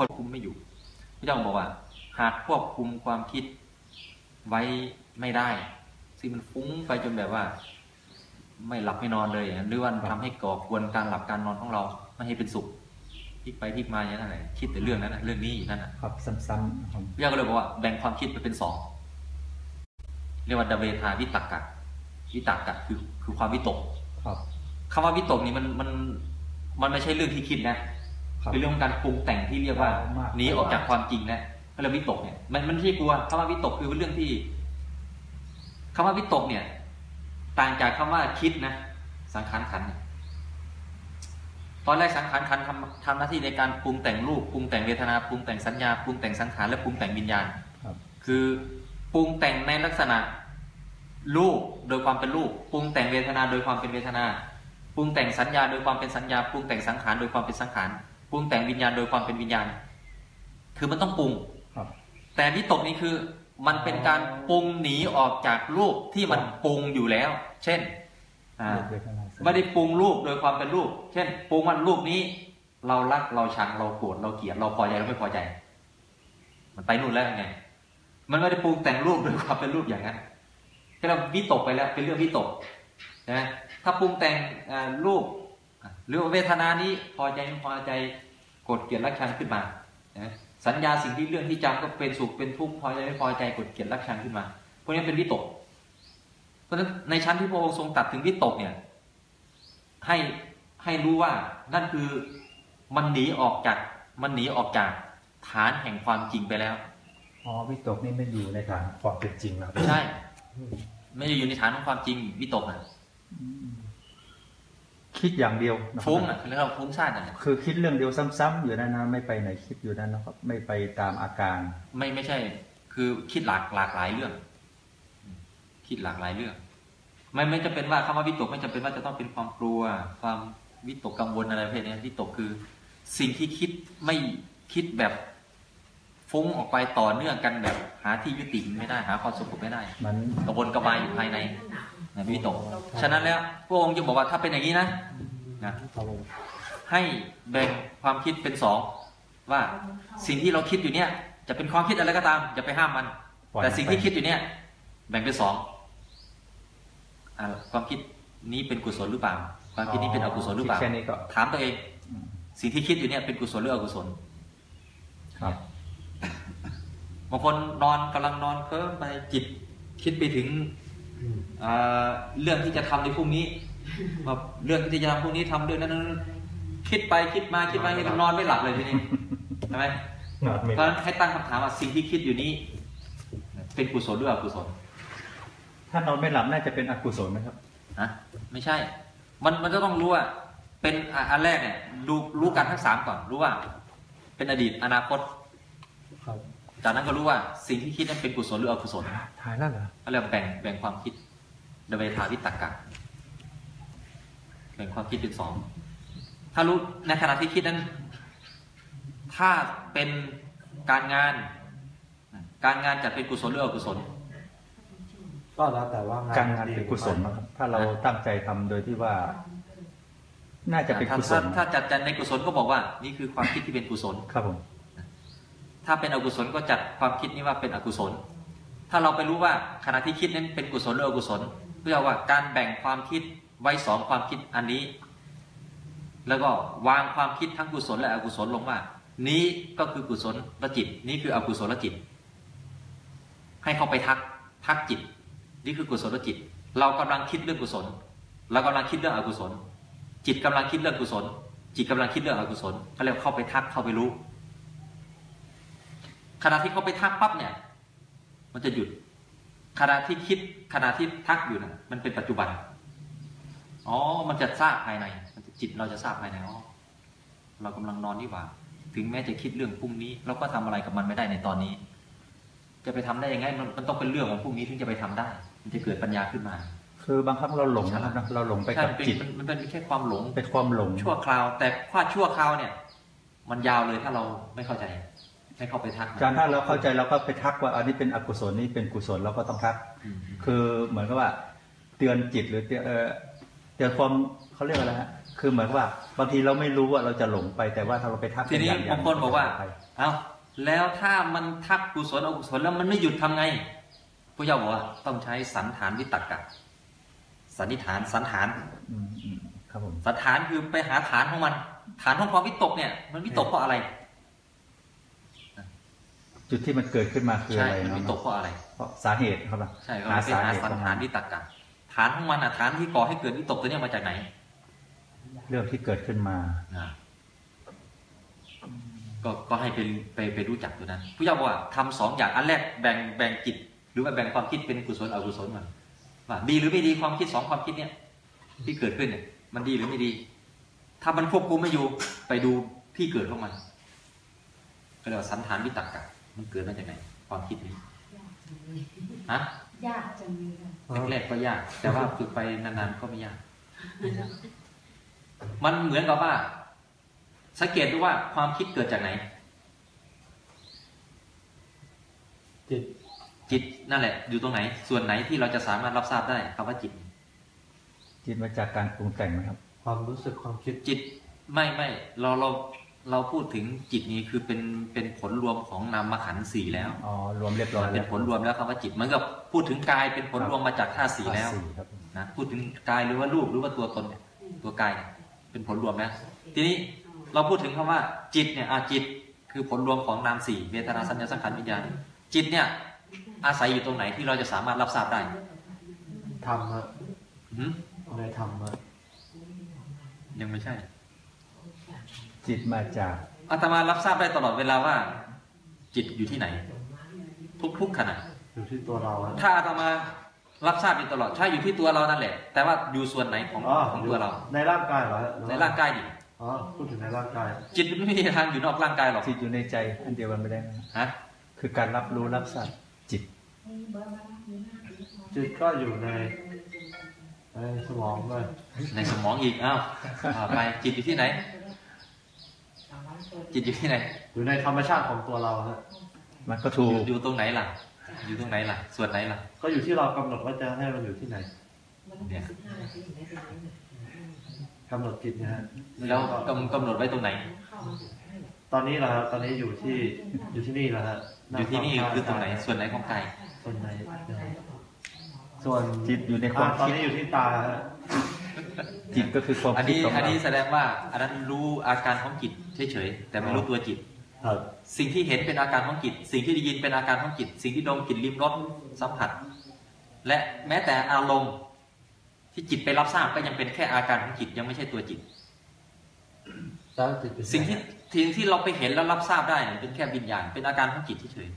คนคุมไม่อยู่พระเจ้าบอกว่า หากควบคุมความคิดไว้ไม่ได้ซึ่งมันฟุ้งไปจนแบบว่า ไม่หลับไม่นอนเลยอย่างนั้นหรือว่าทำให้ก่อกวนการหลับการนอนของเราไม่ให้เป็นสุขพลิกไปพลิกมาอย่างนั้นแหละคิดแต่เรื่องนั้นน่ะเรื่องนี้อยู่นั่นน่ะครับซ้ำๆครับพระเจ้าก็เลยบอกว่าแบ่งความคิดไปเป็นสองเรียกว่าดเวทาวิตกกะวิตกกะคือคือความวิตกครับคำว่าวิตกนี่มันมันมันไม่ใช่เรื่องที่คิดนะ ครับเป็นเรื่องของการปรุงแต่งที่เรียกว่าเอามากหนีออกจากความจริงนะก็เลยวิตกเนี่ยมันมันไม่ใช่กลัวคำว่าวิตกคือเป็นเรื่องที่คำว่าวิตกเนี่ย ต่างจากคำว่าคิดนะสังขารขันธ์เนี่ยตอนแรกสังขารขันธ์ทำทำหน้าที่ในการปรุงแต่งรูปปรุงแต่งเวทนาปรุงแต่งสัญญาปรุงแต่งสังขารและปรุงแต่งวิญญาณครับคือปรุงแต่งในลักษณะรูปโดยความเป็นรูปปรุงแต่งเวทนาโดยความเป็นเวทนาปรุงแต่งสัญญาโดยความเป็นสัญญาปรุงแต่งสังขารโดยความเป็นสังขาร ปรุงแต่งวิญญาณโดยความเป็นวิญญาณ คือมันต้องปรุงครับแต่วิตกนี้คือมันเป็นการปรุงหนีออกจากรูปที่มันปรุงอยู่แล้ว เช่นอ่าเวทนาไม่ได้ปรุงรูปโดยความเป็นรูป เช่นปรุงว่ารูปนี้ เรารักเราชังเราโกรธเราเกลียดเราพอใจเราไม่พอใจ มันไปนู่นแล้วไงมันไม่ได้ปรุงแต่งรูปโดยความเป็นรูปอย่างนั้นแค่เราวิตกไปแล้ว เป็นเรื่องวิตกนะถ้าปรุงแต่งอ่ารูปอะ หรือว่าเวทนานี้พอใจไม่พอใจโกรธเกลียดรักชังขึ้นมานะสัญญาสิ่งที่เรื่องที่จำก็เป็นสุขเป็นทุกข์พอใจไม่พอใจโกรธเกลียดรักชังขึ้นมาพวกนี้เป็นวิตก เพราะฉะนั้นในชั้นที่พระองค์ทรงตัดถึงวิตกเนี่ยให้ให้รู้ว่านั่นคือมันหนีออกจากมันหนีออกจากฐานแห่งความจริงไปแล้วอ๋อวิตกนี่ไม่อยู่ในฐานความเป็นจริงแล้วใช่ ไม่ได้อยู่ในฐานของความจริงวิตกอะ คิดอย่างเดียวนะครับฟุ้งอะเรียกว่าฟุ้งซ่านอะคือคิดเรื่องเดียวซ้ำๆอยู่นั่นนะไม่ไปไหนคิดอยู่นั่นนะครับ ไม่ไปตามอาการ ไม่ไม่ใช่ คือคิดหลากหลากหลายเรื่อง คิดหลากหลายเรื่อง ไม่ไม่จะเป็นว่าคำว่าวิตกไม่จำเป็นว่าจะต้องเป็นความกลัว ความวิตกกังวลอะไรประเภทนี้วิตกคือ สิ่งที่คิดไม่คิดแบบฟุ้งออกไปต่อเนื่องกันแบบหาที่ยุติไม่ได้หาความสงบไม่ได้ มันกระวนกระวายอยู่ภายใน นะวิตก ฉะนั้นแล้วพระองค์จะบอกว่าถ้าเป็นอย่างนี้นะนะครับผมให้แบ่งความคิดเป็นสองว่าสิ่งที่เราคิดอยู่เนี่ย จะเป็นความคิดอะไรก็ตามอย่าไปห้ามมัน แต่สิ่งที่คิดอยู่เนี่ย แบ่งเป็นสองอ่าความคิดนี้เป็นกุศลหรือเปล่า ความคิดนี้เป็นอกุศลหรือเปล่าคิดแค่นี้ก็ถามตัวเอง สิ่งที่คิดอยู่เนี่ยเป็นกุศลหรืออกุศลครับบางคนนอนกำลังนอนเคลิ้มไปจิตคิดไปถึงอ่า เรื่องที่จะทำในพรุ่งนี้ว่าเรื่องที่จะทำพรุ่งนี้ทำเรื่องนั้นนั้นคิดไปคิดมาคิดมาคิดมานอนไม่หลับเลยทีนี้ใช่ไหมนอนไม่เพราะฉะนั้นให้ตั้งคำถามว่าสิ่งที่คิดอยู่นี้ เป็นกุศลหรืออกุศล ถ้านอนไม่หลับน่าจะเป็นอกุศลนะครับนะไม่ใช่ มันมันจะต้องรู้ว่าเป็นอะอันแรกเนี่ยดูรู้กันทั้งสามก่อนรู้ว่า เป็นอดีตอนาคตครับ จากนั้นก็รู้ว่าสิ่งที่คิดนั้นเป็นกุศลหรืออกุศลถ่ายแล้วเหรอก็เรียกว่าแบ่งแบ่งความคิดโดยเวทาวิตกะแบ่งความคิดเป็นสองถ้ารู้ในขณะที่คิดนั้น ถ้าเป็นการงาน การงานจะเป็นกุศลหรืออกุศลก็แล้วแต่ว่าการงานเป็นกุศลนะครับถ้าเราตั้งใจทำโดยที่ว่า น่าจะเป็นถ้ากุศถ้าลถ้าจัดจัดในกุศลก็บอกว่า นี่คือความคิดที่เป็นกุศลครับผม ถ้าเป็นอกุศลก็จัดความคิดนี้ว่าเป็นอกุศล ถ้าเราไปรู้ว่าขณะที่คิดนั้นเป็นกุศลหรืออกุศล เพื่อว่าการแบ่งความคิดไว้สองความคิดอันนี้ แล้วก็วางความคิดทั้งกุศลและอกุศลลงว่า นี้ก็คือกุศลลจิต นี้คืออกุศลจิต ให้เข้าไปทักทักจิต นี่คือกุศลจิต เรากำลังคิดเรื่องกุศล เรากำลังคิดเรื่องอกุศล จิตกำลังคิดเรื่องกุศล จิตกำลังคิดเรื่องอกุศลเขาเรียกเข้าไปทักเข้าไปรู้ ขณะที่เขาไปทักปั๊บเนี่ย มันจะหยุด ขณะที่คิดขณะที่ทักอยู่นะมันเป็นปัจจุบัน อ๋อ มันจะทราบภายใน มันจะจิตเราจะทราบภายในอ๋อเรากำลังนอนนี่หว่า ถึงแม้จะคิดเรื่องพรุ่งนี้ เราก็ทำอะไรกับมันไม่ได้ในตอนนี้ จะไปทำได้ยังไงมันมันต้องเป็นเรื่องของพรุ่งนี้ถึงจะไปทำได้ มันจะเกิดปัญญาขึ้นมา คือบางครั้งเราหลงนะครับนะเราหลงไปใช่กับมันเป็นจิตมันมันเป็นแค่ความหลงเป็นความหลงชั่วคราว แต่ว่าชั่วคราวเนี่ย มันยาวเลยถ้าเราไม่เข้าใจ ไม่เข้าไปทักมันจารย์ถ้าเราเข้าใจเราก็ไปทักว่าอันนี้เป็นอกุศลนี่เป็นกุศลเราก็ต้องทักอืมคือเหมือนกับว่า เตือนจิตหรือเตือนเอ่อเตือนความเขาเรียกอะไรฮะคือเหมือนว่าบางทีเราไม่รู้ว่าเราจะหลงไปแต่ว่าถ้าเราไปทักทีนี้เป็อย่บางคนบอกว่าไปเอาแล้วถ้ามันทักกุศลอกุศลแล้วมันไม่หยุดทำไงพระเจ้าบอกว่าต้องใช้สันฐานวิตกะสันนิษฐานสันฐานอืมอืมครับผมสันฐานคือไปหาฐานของมัน ฐานของความวิตกเนี่ย มันวิตกเพราะอะไร จุดที่มันเกิดขึ้นมาคือใช่อะไรมันเนาะวิตกเพราะอะไรเพราะสาเหตุครับใช่ก็หาไปสาหาเหตุสันของฐามันนวิตกะฐานของมันอะฐานที่ก่อให้เกิดวิตกตัวเนี้ยมาจากไหน เรื่องที่เกิดขึ้นมาอ่าก็ก็ให้ไปไปไปรู้จักตัวนั้นผู้เจ้าบอกว่าทำสองอย่างอันแรกแบ่งแบ่งจิต หรือว่าแบ่งความคิดเป็นกุศลอกุศลมันว่าดีหรือไม่ดีความคิดสองความคิดเนี่ย ที่เกิดขึ้นเนี่ย มันดีหรือไม่ดี ถ้ามันควบคุมไม่อยู่ไปดูที่เกิดของมันก็เรียกว่าสันฐานวิตกะ มันเกิดมาจากไหนความคิดนี้ฮะยากจังเลยค่ะแรกๆก็ยาก แต่ว่าฝึกไปนานๆก็ไม่ยาก มันเหมือนกับว่า สังเกตดูว่าความคิดเกิดจากไหน จิตจิตนั่นแหละ อยู่ตรงไหน ส่วนไหนที่เราจะสามารถรับทราบได้คำว่าจิต จิตมาจากการปรุงแต่งไหมครับ ความรู้สึกความคิดจิต ไม่ไม่เราเรา เราพูดถึงจิตนี้คือเป็นเป็นผลรวมของนามขันธ์สี่แล้วอ๋อรวมเรียบร้อยเป็แล้นวผลรวมแล้วคำว่าจิตเหมือนกับพูดถึงกายเป็นผลรวมมาจากธาตุสี่แล้วสี่ครับนะพูดถึงกายหรือว่ารูปหรือว่าตัวตนเนี่ยตัวกายเนี่ยเป็นผลรวมแล้วทีนี้เราพูดถึงคำว่าจิตเนี่ยอาจิตคือผลรวมของนามสี่เวทนาสัญญาสังขารวิญญาณจิตเนี่ยอาศัยอยู่ตรงไหนที่เราจะสามารถรับทราบได้ทำฮะหืมในทำฮะยังไม่ใช่ จิตมาจากอาตมารับทราบได้ตลอดเวลาว่า จิตอยู่ที่ไหน ทุกๆขณะอยู่ที่ตัวเราฮะถ้าอาตมารับทราบอยู่ตลอดใช่อยู่ที่ตัวเรานั่นแหละ แต่ว่าอยู่ส่วนไหนของอ๋อของตัวเรา ในร่างกายเหรอฮะในร่างกายดิอ๋อพูดถึงในร่างกาย จิตมันไม่มีทางอยู่นอกร่างกายหรอกจิตอยู่ในใจอันเดียวกันไม่ได้นะฮะคือการรับรู้รับทราบจิต จิตก็อยู่ในในสมองด้วยในสมองอีกอ้าวอ่าไปจิตอยู่ที่ไหน จิตอยู่ที่ไหน อยู่ในธรรมชาติของตัวเราฮะมันก็ถูอก ยู่อยู่ตรงไหนล่ะ อยู่ตรงไหนล่ะ ส่วนไหนล่ะ ก็อยู่ที่เรากำหนดว่าจะให้มันอยู่ที่ไหนเนี่ยกำหนดจิตนะฮะแล้วกำกำหนดไว้ตรงไหน ตอนนี้เหรอครับตอนนี้อยู่ที่อยู่ที่นี่แหละฮะอยู่ที่นี่คือตรงไหน ส่วนไหนของกายส่วนไหนส่วนจิตอยู่ในความอ่ตอนคิด นี้อยู่ที่ตาฮะ จิตก็คือความอันคิดนี้ของอันเรานี้แสดงว่าอันนั้นรู้อาการของจิตเฉยๆแต่ไม่รู้ตัวจิต ครับ สิ่งที่เห็นเป็นอาการของจิต สิ่งที่ได้ยินเป็นอาการของจิต สิ่งที่ดมกลิ่นลิ้มรสสัมผัส และแม้แต่อารมณ์ที่จิตไปรับทราบก็ยังเป็นแค่อาการของจิตยังไม่ใช่ตัวจิตแล้วจิตอยู่สิ่งที่ไหนสิ่งที่เราไปเห็นแล้วรับทราบได้เนี่ยเป็นแค่วิญญาณเป็นอาการของจิตเฉย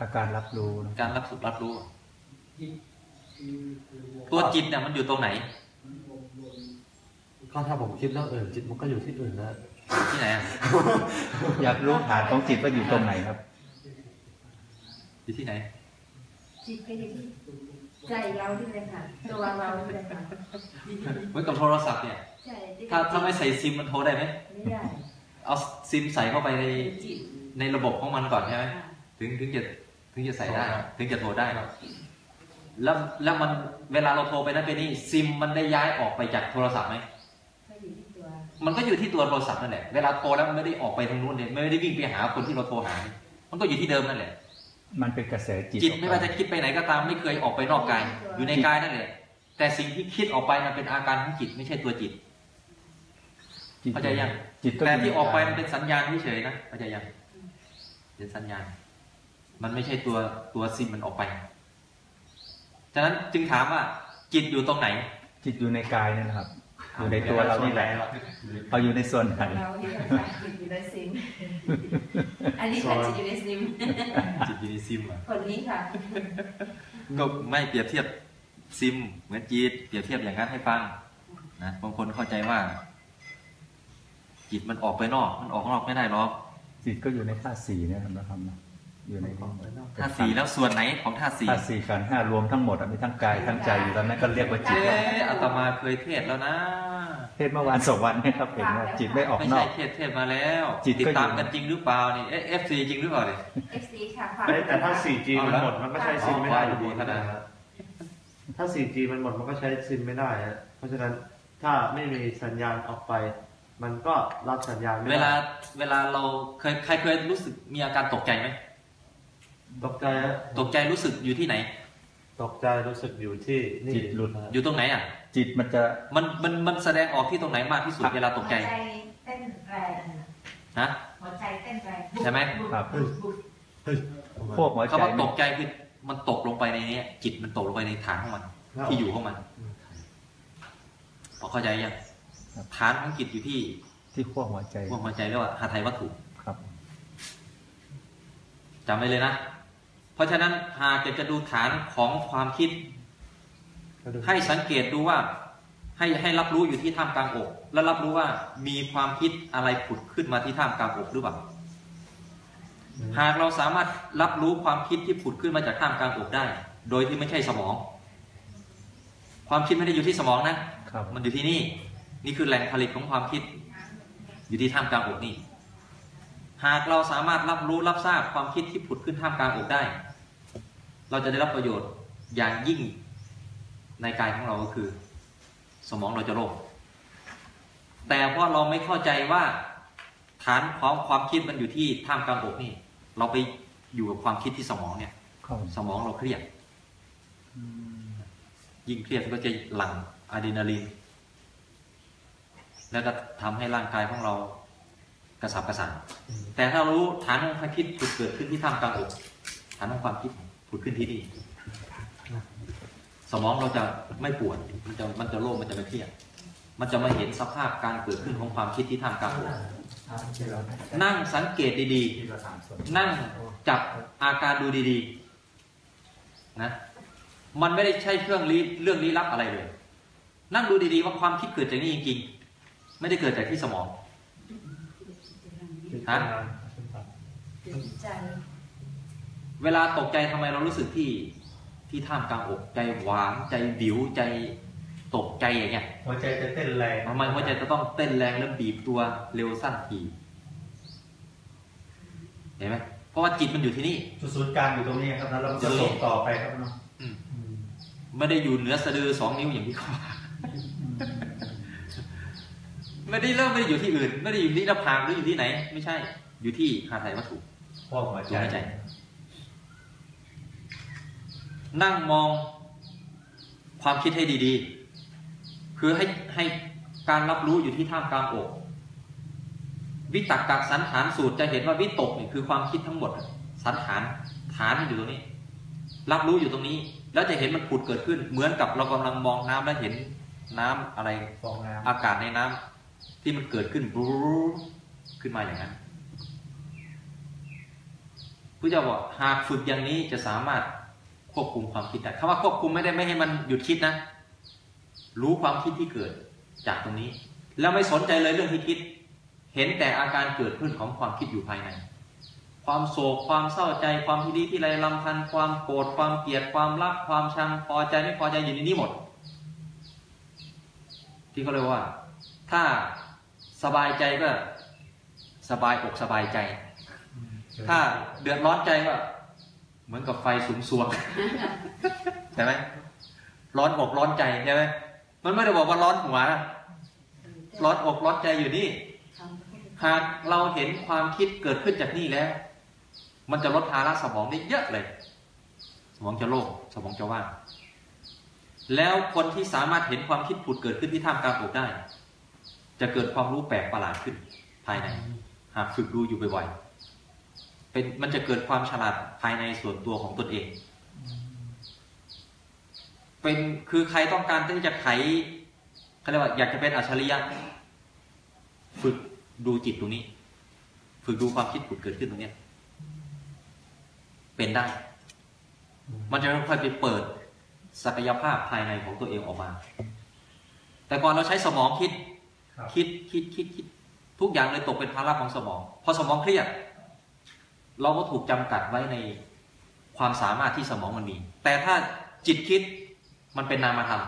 อาการรับรู้นะๆการรับสุรับรู้ ตัวจิตเนี่ยมันอยู่ตรงไหน ก็ถ้าผมคิดเรื่องอื่นจิตมันก็อยู่ที่อื่นนะที่ไหนอะอยากรู้ฐานของจิตว่าอยู่ตรงไหนครับ อยู่ที่ไหน จิตก็อยู่ที่ใจเราที่เลยค่ะ ตัวเราที่เลยค่ะเหมือนกับโทรศัพท์เนี่ยใช่ที่ถ้าถ้าไม่ใส่ซิมมันโทรได้ไหมไม่ได้เอาซิมใส่เข้าไปในจิตในระบบของมันก่อนใช่ไหมถึงถึงจะถึงจะใส่ได้ ถึงจะโทรได้แล้วแล้วมันเวลาเราโทรไปนั่นไปนี่ซิมมันได้ย้ายออกไปจากโทรศัพท์ไหมก็อยู่ที่ตัว มันก็อยู่ที่ตัวโทรศัพท์นั่นแหละ เวลาโทรแล้วมันไม่ได้ออกไปทางนู้นเนี่ยไม่ได้วิ่งไปหาคนที่เราโทรหา มันก็อยู่ที่เดิมนั่นแหละ มันเป็นกระแสจิตจิตออกไม่ว่าจะคิดไปไหนก็ตามไม่เคยออกไปนอกกายอยู่ในกายนั่นแหละ แต่สิ่งที่คิดออกไปมันเป็นอาการของจิตไม่ใช่ตัวจิตจิตเข้าใจยังจิตก็แต่ยู่ที่ในออกไปายมันเป็นสัญญาณเฉยๆนะเข้าใจยังเป็นสัญญาณ มันไม่ใช่ตัวตัวซิมมันออกไปฉะนั้นจึงถามว่าจิตอยู่ตรงไหน จิตอยู่ในกายนี่นะครับ อยู่ในตัวเรานี่แหละเอาอยู่ในส่วนไหนเราที่เราจิตอยู่ในซิมอันนี้ค่ะจิตอยู่ในซิมจิตอยู่ในซิมอะคนนี้ค่ะก็ไม่เปรียบเทียบซิม เหมือนจิตเปรียบเทียบอย่างนั้นให้ฟังนะบางคนเข้าใจว่า จิตมันออกไปนอก มันออกนอกไม่ได้หรอกจิตก็อยู่ในธาตุสี่เนี่ยนะครับนะ อยู่ในนี้ธาตุสี่แล้วส่วนไหนของธาตุสี่ธาตุสี่ขันธ์ห้ารวมทั้งหมดอะมีทั้งกายทั้งใจอยู่ตอนนั้นก็เรียกว่าจิตเอ๊แล้วะอาตมาเคยเทศแล้วนะ เทศเมื่อวานสองวันเนะครับเห็นว่าจิตไม่ออกไม่นใช่อกเทศเทศมาแล้ว จิตก็อยู่ติดตามกันจริงหรือเปล่านี่เอฟซีจริงหรือเปล่าเนี่ย FC ค่ะฝากเอ้ยแต่ถ้า 4G มันหมดมันก็ใช้ซิมไม่ได้อยู่ดีอ๋อนะฮะถ้า 4G มันหมดมันก็ใช้ซิมไม่ได้ฮะเพราะฉะนั้นถ้าไม่มีสัญญาณออกไป มันก็รับสัญญาณไม่เวได้ลาเวลาเราเคยใครเคยรู้สึกมีอาการตกใจไหม ตกใจฮะตกใจรู้สึกอยู่ที่ไหน ตกใจรู้สึกอยู่ที่นี่จิตหลุดอยู่ตรงไหนอะ จิตมันจะมันมันมันแสดงออกที่ตรงไหนมากที่สุดเวลาตกใจหัวใจเต้นแรงนะหัวใจเต้นแรงใช่ไหมครับเฮ้ยเฮ้ยพวกหัวใจคำว่าตนี่กใจคือมันตกลงไปในเนี้ยจิตมันตกลงไปในฐานของมัน ที่อยู่ของมันพอเข้าใจยังฐานของจิตอยู่ที่ที่ขั้วหัวใจพวกหัวใจเรียกว่าหาไทยวัตถุครับจำไว้เลยนะเพ ราะฉะนั้นหากจะจะดูฐานของความคิด ให้สังเกตดูว่าให้ให้รับรู้อยู่ที่ท่ามกลางอก แล้วรับรู้ว่ามีความคิดอะไรผุดขึ้นมาที่ท่ามกลางอกหรือเปล่าหากเราสามารถรับรู้ความคิดที่ผุดขึ้นมาจากท่ามกลางอกได้ โดยที่ไม่ใช่สมอง ความคิดไม่ได้อยู่ที่สมองนะครับมันอยู่ที่นี่ นี่คือแหล่งผลิตของความคิด อยู่ที่ท่ามกลางอกนี่ หากเราสามารถรับรู้รับทราบความคิดที่ผุดขึ้นท่ามกลางอกได้ เราจะได้รับประโยชน์อย่างยิ่งในกายของเราก็คือ สมองเราจะโล่งแต่เพราะเราไม่เข้าใจว่าฐานของความคิดมันอยู่ที่ท่ามกลางอกนี่ เราไปอยู่กับความคิดที่สมองเนี่ยครับสมองเราเครียดอืมยิ่งเครียดก็จะหลั่งอะดรีนาลีนแล้วก็ทำให้ร่างกายของเรากระสับกระส่ายแต่ถ้ารู้ฐานของความคิดผุดเกิดขึ้นที่ท่ามกลางอกฐานของความคิด ผุดขึ้นที่นี่สมองเราจะไม่ปวด มันจะมันจะโล่งมันจะไม่เครียด มันจะมาเห็นสภาพการเกิดขึ้นของความคิดที่ท่ามกลางอกนั่งสังเกตดีๆ นั่งจับอาการดูดีๆ นะ มันไม่ได้ใช่เครื่องลี้เรื่องลี้ลับอะไรเลย นั่งดูดีๆว่าความคิดเกิดจากนี่จริงๆ ไม่ได้เกิดจากที่สมองฮะใจ เวลาตกใจทำไมเรารู้สึกที่ที่ท่ามกลางอกใจหวานใจบิวใจตกใจอย่างเงี้ยหัวใจจะเต้นแรงทำไมหัวใจจะต้องเต้นแรงแล้วบีบตัวเร็วสั้นทีเห็นไหมเพราะว่าจิตมันอยู่ที่นี่จุดศูนย์กลางอยู่ตรงนี้ครับแล้วเราจะส่งต่อไปครับเนาะอืมไม่ได้อยู่เหนือสะดือสองนิ้วอย่างที่เขาว่าไม่ได้เริ่มไม่ได้อยู่ที่อื่น ไม่ได้อยู่ที่หน้าผากหรืออยู่ที่ไหน ไม่ใช่ อยู่ที่หาไทยวัตถุพวกหัวใจหัวใจ นั่งมองความคิดให้ดีๆ คือให้ให้การรับรู้อยู่ที่ท่ามกลางอก วิตกกะสันฐานสูตรจะเห็นว่าวิตกเนี่ยคือความคิดทั้งหมด สันฐานฐานมันอยู่ตรงนี้ รับรู้อยู่ตรงนี้ แล้วจะเห็นมันผุดเกิดขึ้น เหมือนกับเรากำลังมองน้ำแล้วเห็นน้ำอะไรฟองน้อากาศในน้ำที่มันเกิดขึ้นบรูขึ้นมาอย่างนั้นพระเจ้าบอกหากฝึกอย่างนี้จะสามารถ ควบคุมความคิดได้คำว่าควบคุมไม่ได้ไม่ให้มันหยุดคิดนะ รู้ความคิดที่เกิดจากตรงนี้ แล้วไม่สนใจเลยเรื่องที่คิด เห็นแต่อาการเกิดขึ้นของความคิดอยู่ภายใน ความโศกความเศร้าใจ ความที่ดีที่ไรลำพันความโกรธความเกลียดความรักความชังพอใจไม่พอใจอยู่ในนี้หมด ที่เขาเรียกว่า ถ้าสบายใจก็สบายอกสบายใจ ถ้าเดือดร้อนใจก็ เหมือนกับไฟสูงสวงใช่ไหมร้อนอกร้อนใจใช่ไหมมันไม่ได้บอกว่าร้อนหัวนะร้อนอกร้อนใจอยู่นี่หากเราเห็นความคิดเกิดขึ้นจากนี่แล้ว มันจะลดภาระสมองได้เยอะเลย สมองจะโล่งสมองจะว่างแล้วคนที่สามารถเห็นความคิดผุดเกิดขึ้นที่ท่ามกลางอกได้ จะเกิดความรู้แปลกประหลาดขึ้นภายใน หากฝึกดูอยู่บ่อยๆ เป็นมันจะเกิดความฉลาดภายในส่วนตัวของตนเอง เป็นคือใครต้องการที่จะไขเขาเรียกว่าอยากจะเป็นอัจฉริยะฝึกดูจิตตรงนี้ ฝึกดูความคิดผุดเกิดขึ้นตรงนี้เป็นได้ มันจะค่อยๆไปเปิดศักยภาพภายในของตัวเองออกมา แต่ก่อนเราใช้สมองคิด คิดคิดคิดคิด ทุกอย่างเลยตกเป็นภาระของสมอง พอสมองเครียด เราก็ถูกจำกัดไว้ในความสามารถที่สมองมันมี แต่ถ้าจิตคิดมันเป็นนามธรรม